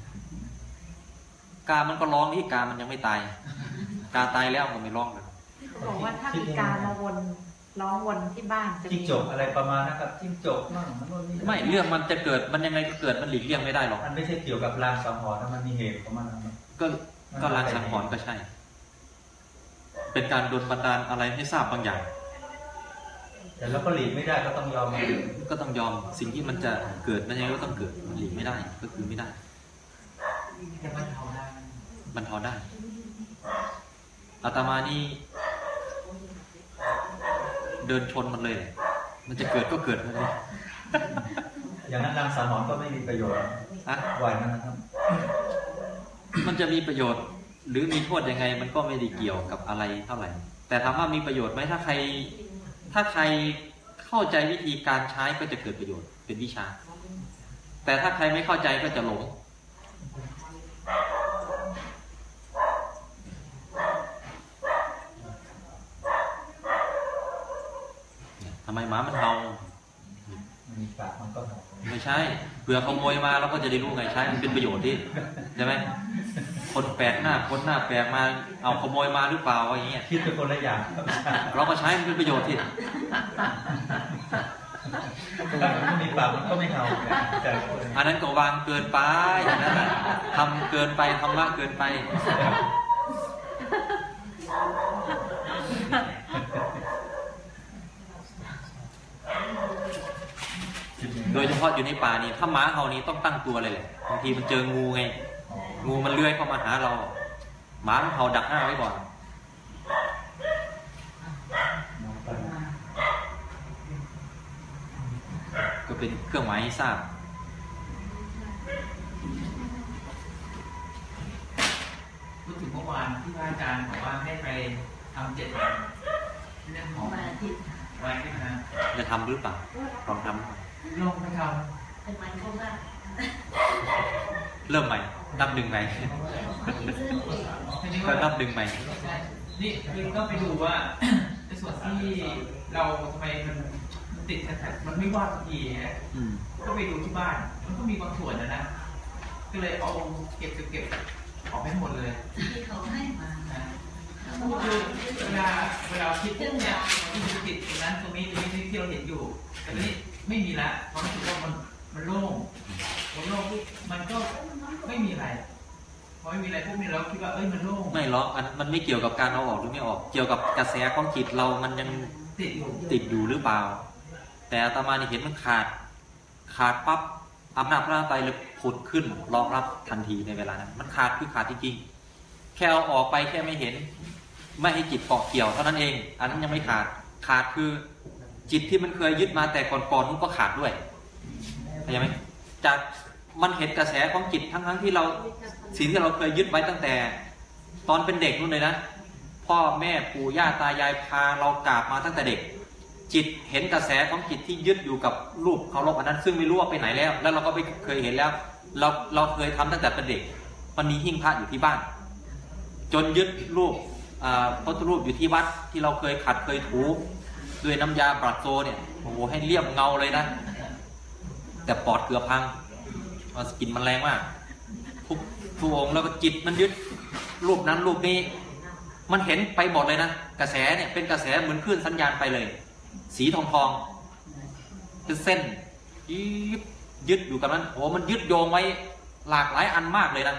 กามันก็ร้องนี่กามันยังไม่ตาย กาตายแล้วมันไม่ร้องเลยที่เขาบอกว่าถ้ามีการมาวนร้องวนที่บ้านจะจิ้งมีจกอะไรประมาณนะครับจิ้งจกมั่งมันนู่นนี่ไม่เรื่องมันจะเกิดมันยังไงก็เกิดมันหลีกเลี่ยงไม่ได้หรอกมันไม่ใช่เกี่ยวกับรางสังหรณ์นะมันมีเหตุของมันนะก็ก็ลางสังหรณ์ก็ใช่ เป็นการโดนบันดาลอะไรให้ทราบบางอย่าง แต่เราก็หลีกไม่ได้ก็ต้องยอมมันก็ต้องยอมสิ่งที่มันจะเกิดมันยังไงก็ต้องเกิดมันหลีกไม่ได้ก็คือไม่ได้แต่มันเทาได้ บรรเทาได้อาตมานี่ เดินชนมันเลยแหละมันจะเกิดก็เกิดเลยอย่างนั้นรางสังหรณ์ก็ไม่มีประโยชน์อะไหวมันนะครับ มันจะมีประโยชน์ หรือมีโทษยังไง มันก็ไม่ได้เกี่ยวกับอะไรเท่าไหร่ แต่ถามว่ามีประโยชน์ไหมถ้าใคร ถ้าใครเข้าใจวิธีการใช้ก็จะเกิดประโยชน์เป็นวิชา แต่ถ้าใครไม่เข้าใจก็จะหลง ทำไมหมามันเห่ามันมีปากมันก็หอมไม่ใช่เผื่อขโมยมาเราก็จะได้รู้ไงใช้มันเป็นประโยชน์ที่ใช่ไหมคนแปลกหน้าคนหน้าแปลกมาเอาขโมยมาหรือเปล่าอะไรอย่างเงี้ยคิดเป็นคนละอย่างครับเราก็ใช้มันเป็นประโยชน์ที่ถ้ามันไม่มีปากมันก็ไม่เห่าแต่อันนั้นก็วางเกินไปอันนั้นน่ะทำเกินไปทำมากเกินไป โดยเฉพาะอยู่ในป่านี่ถ้าหมาเห่านี่ต้องตั้งตัวเลยแหละบางทีมันเจองูไง งูมันเลื้อยเข้ามาหาเรา หมามันเห่าดักหน้าไว้ก่อนก็เป็นเครื่องหมายให้ทราบพูดถึงเมื่อวานที่พระอาจารย์บอกว่าให้ไปทำเจ็ดวันเรื่องของวันอาทิตย์วันที่นะจะทำหรือเปล่าลองท ลงไปทเป็นวันครบรอบำเริ่มใหม่นับหนึ่งใหม่ำทีนี้ก็ว่านับหนึ่งใหม่ ใช่นี่คือก็ไปดูว่า ในส่วนที่เราทำไมมันมันติดขัดๆมันไม่ว่าสักทีฮะอืม ก็ไปดูที่บ้าน มันก็มีบางส่วนนะนะ ก็เลยเอาเก็บเก็บเก็บออกไปหมดเลยที่เขาให้มานะคือเวลาเวลาคิดปุ๊บเนี่ยมันจะติดตรงนั้นตรงนี้ตรงนี้ที่เราเห็นอยู่แต่ตอนนี้ ไม่มีละเพราะรู้สึกว่ามันมันโล่งมันโล่งปุ๊บมันก็ไม่มีอะไรพอไม่มีอะไรปุ๊บเนี่ยเราคิดว่าเอ้ยมันโล่งไม่หรอกอันมันไม่เกี่ยวกับการเอาออกหรือไม่ออก เกี่ยวกับกระแสของจิตเรามันยังติดอยู่ติดอยู่หรือเปล่า แต่อาตมานี่เห็นมันขาด ขาดปั๊บอำนาจพระไตรเลยผุดขึ้นรองรับทันทีในเวลานั้น มันขาดคือขาดจริงๆแค่เอาออกไปแค่ไม่เห็น ไม่ให้จิตเกาะเกี่ยวเท่านั้นเอง อันนั้นยังไม่ขาดขาดคือ จิตที่มันเคยยึดมาแต่ก่อนๆนู้นก็ขาดด้วยเข้าใจไหมจากมันเห็นกระแสของจิตทั้งๆที่เราสิ่งที่เราเคยยึดไว้ตั้งแต่ ตอนเป็นเด็กนู่นเลยนะพ่อแม่ปู่ย่าตายายพาเรากราบมาตั้งแต่เด็ก จิตเห็นกระแสของจิตที่ยึดอยู่กับรูปเคารพอันนั้น ซึ่งไม่รู้ว่าไปไหนแล้ว แล้วเราก็ไม่เคยเห็นแล้ว เราเราเคยทำตั้งแต่เป็นเด็กมันมีหิ้งพระอยู่ที่บ้าน จนยึดรูปอ่าพระพุทธรูปอยู่ที่วัดที่เราเคยขัดเคยถู ด้วยน้ำยาบรัดโซเนี่ยโอ้โหให้เลี่ยมเงาเลยนะ แต่ปอดเกือบพังมันกลินมันแรงมากทุกทุกองแล้วก็จิตมันยึดรูปนั้นรูปนี้ มันเห็นไปหมดเลยนะ กระแสเนี่ยเป็นกระแสเหมือนคลื่นสัญญาณไปเลย สีทองทองเป็นเส้นยึดยึดอยู่กับนั้นโอ้มันยึดโยงไว้หลากหลายอันมากเลยนะ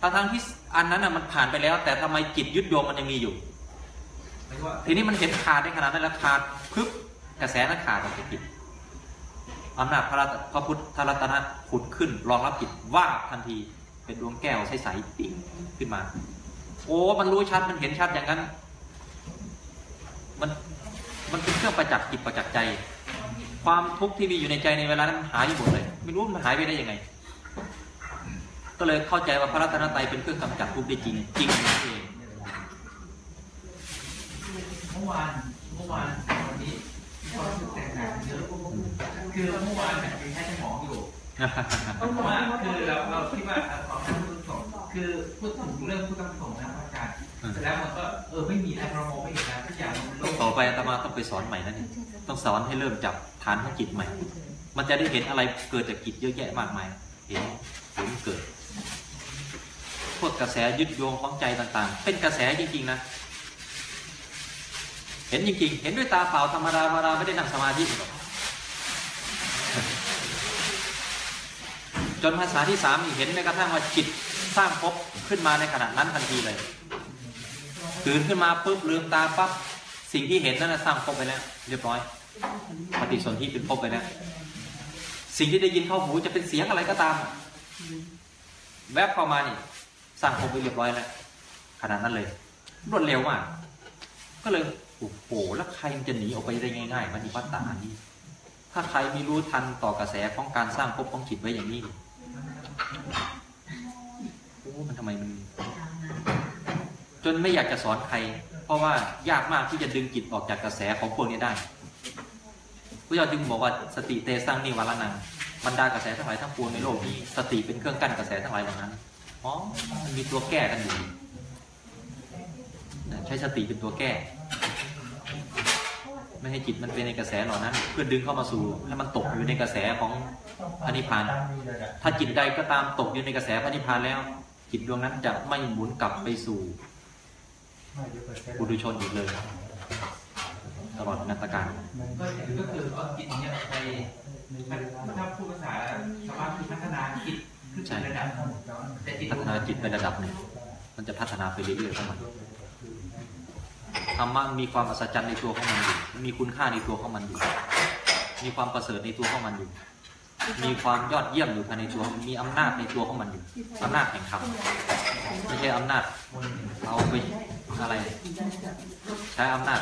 ทั้งทั้งที่อันนั้นน่ะมันผ่านไปแล้ว แต่ทำไมจิตยึดโยงมันยังมีอยู่ ทีนี้มันเห็นขาดในขนาดนั้นแล้วขาดพึบกระแสนั้นขาดออกจากจิตอำนาจพระพระพุทธรัตนะผุดขึ้นรองรับจิตว่าทันทีเป็นดวงแก้วใสๆปิ๊งขึ้นมา โอ้มันรู้ชัดมันเห็นชัดอย่างนั้น มันมันเป็นเครื่องประจักษ์จิตประจักษ์ใจ ความทุกข์ที่มีอยู่ในใจในเวลานั้นมันหายไปหมดเลย ไม่รู้มันหายไปได้ยังไง ก็เลยเข้าใจว่าพระรัตนตรัยเป็นเครื่องกำจัดทุกข์ได้จริงจริงนั่นเอง มื่อวานเมื่อวานวันนี้ความรู้สึกแตกต่างกันเยอะคือเมื่อวานเนี่ยยังใช้สมองอยู่เพราะว่าคือเราเราคิดว่าเอ่อของท่านผู้สงคือพูดถึงเรื่องผู้ต้งสงฆ์นะพระอาจารย์เสร็จแล้วมันก็เออไม่มีอะไรเรามองไม่เห็นแล้วทุกอย่างมันโล่งต่อไปอาตมาต้องไปสอนใหม่นะนี่ต้องสอนให้เริ่มจับฐานของจิตใหม่ มันจะได้เห็นอะไรเกิดจากจิตเยอะแยะมากมายเห็นเห็นเกิดพวกกระแสยึดโยงของใจต่างๆ เป็นกระแสจริงๆนะ เห็นจริงๆ เห็นด้วยตาเปล่าธรรมดาธรรมดาไม่ได้นั่งสมาธิหรอกจนภาษาที่สามนี่เห็นแม้กระทั่งว่าจิตสร้างภพขึ้นมาในขณะนั้นทันทีเลยตื่นขึ้นมาปุ๊บลืมตาปั๊บสิ่งที่เห็นนั่นสร้างภพไปแล้ว เรียบร้อย ปฏิสนธิเป็นภพไปแล้ว สิ่งที่ได้ยินเข้าหูจะเป็นเสียงอะไรก็ตาม แวบเข้ามานี่สร้างภพไปเรียบร้อยแล้วขนาดนั้นเลย รวดเร็วมาก ก็เลย โอ้โหแล้วใครมันจะหนีออกไปได้ง่ายๆมันมีวัฏฏานี้ ถ้าใครไม่รู้ทันต่อกระแสของการสร้างภพของจิตไว้อย่างนี้โอ้มันทำไมมัน จนไม่อยากจะสอนใคร เพราะว่ายากมากที่จะดึงจิตออกจากกระแสของพวกนี้ได้พระเจ้าจึงบอกว่าสติเตสร้างนิวรนังบรรดากระแสทั้งหลายทั้งปวงในโลกนี้สติเป็นเครื่องกั้นกระแสทั้งหลายเหล่านั้นอ๋อมันมีตัวแก้กันอยู่ใช้สติเป็นตัวแก้ ไม่ให้จิตมันเป็นในกระแสเหล่านั้น เพื่อดึงเข้ามาสู่ให้มันตกอยู่ในกระแสของพระนิพพาน ถ้าจิตใดก็ตามตกอยู่ในกระแสพระนิพพานแล้ว จิตดวงนั้นจะไม่หมุนกลับไปสู่บุรุชนอีกเลย ตลอดนันตการก็ก็คือเอาจิตเนี่ยไปถ้าพูดภาษาชาวบ้านคือพัฒนาจิตขึ้นไประดับแต่จิตพัฒนาจิตไประดับหนึ่งมันจะพัฒนาไปเรื่อยๆของมัน ธรรมะมีความอัศจรรย์ในตัวของมันอยู่ มีคุณค่าในตัวของมันอยู่ มีความประเสริฐในตัวของมันอยู่ มีความยอดเยี่ยมอยู่ภายในตัว มีอำนาจในตัวของมันอยู่อำนาจแห่งธรรมไม่ใช่อำนาจเอาไปอะไร ใช้อำนาจ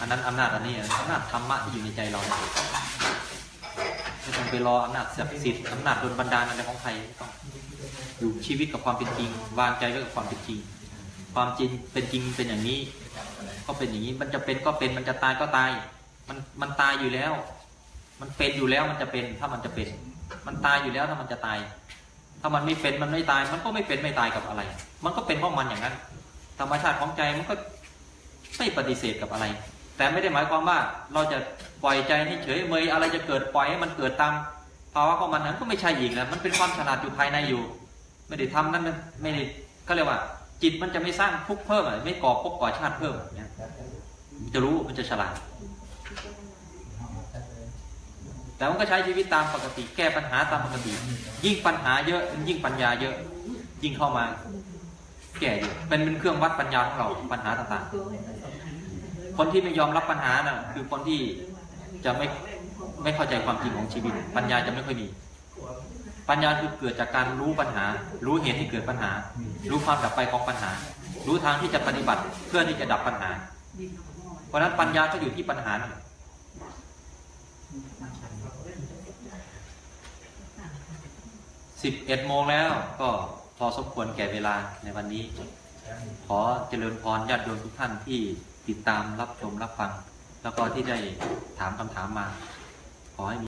อันนั้นอำนาจอันนี้อำนาจธรรมะที่อยู่ในใจเราไม่ต้องไปรออำนาจศักดิ์สิทธิ์อำนาจโดนบันดาลอะไรของใครต้องอยู่ชีวิตกับความเป็นจริง วางใจไว้กับความเป็นจริง ความจริงเป็นจริงเป็นอย่างนี้ ก็เป็นอย่างนี้มันจะเป็นก็เป็นมันจะตายก็ตาย มันมันตายอยู่แล้ว มันเป็นอยู่แล้วมันจะเป็นถ้ามันจะเป็น มันตายอยู่แล้วถ้ามันจะตาย ถ้ามันไม่เป็นมันไม่ตาย มันก็ไม่เป็นไม่ตายกับอะไร มันก็เป็นของมันอย่างนั้น ธรรมชาติของใจมันก็ไม่ปฏิเสธกับอะไร แต่ไม่ได้หมายความว่าเราจะปล่อยใจนี่เฉยเมยอะไรจะเกิดปล่อยให้มันเกิดตามภาวะของมันนั้นก็ไม่ใช่อีกแล้วมันเป็นความฉลาดอยู่ภายในอยู่ ไม่ได้ทำนั่นไม่ได้ก็เรียกว่า จิตมันจะไม่สร้างทุกข์เพิ่มอไม่ก่อภพก่อชาติเพิ่มเงี้ย จะรู้มันจะฉลาด แต่มันก็ใช้ชีวิตตามปกติ แก้ปัญหาตามปกติ ยิ่งปัญหาเยอะยิ่งปัญญาเยอะ ยิ่งเข้ามา แก้เยอะเป็นเป็นเครื่องวัดปัญญาของเราปัญหาต่างๆ คนที่ไม่ยอมรับปัญหาน่ะ คือคนที่จะไม่ไม่เข้าใจความจริงของชีวิต ปัญญาจะไม่ค่อยมีปัญญาคือเกิดจากการรู้ปัญหา รู้เหตุที่เกิดปัญหา รู้ความดับไปของปัญหา รู้ทางที่จะปฏิบัติเพื่อที่จะดับปัญหา ราะนั้นปัญญาก็อยู่ที่ปัญหานั่นแหละสิบเอ็ดโมงแล้วก็พอสมควรแก่เวลาในวันนี้ ขอเจริญพรญาติโยมทุกท่านที่ติดตามรับชมรับฟัง แล้วก็ที่ได้ถามคำถามมา ขอให้มี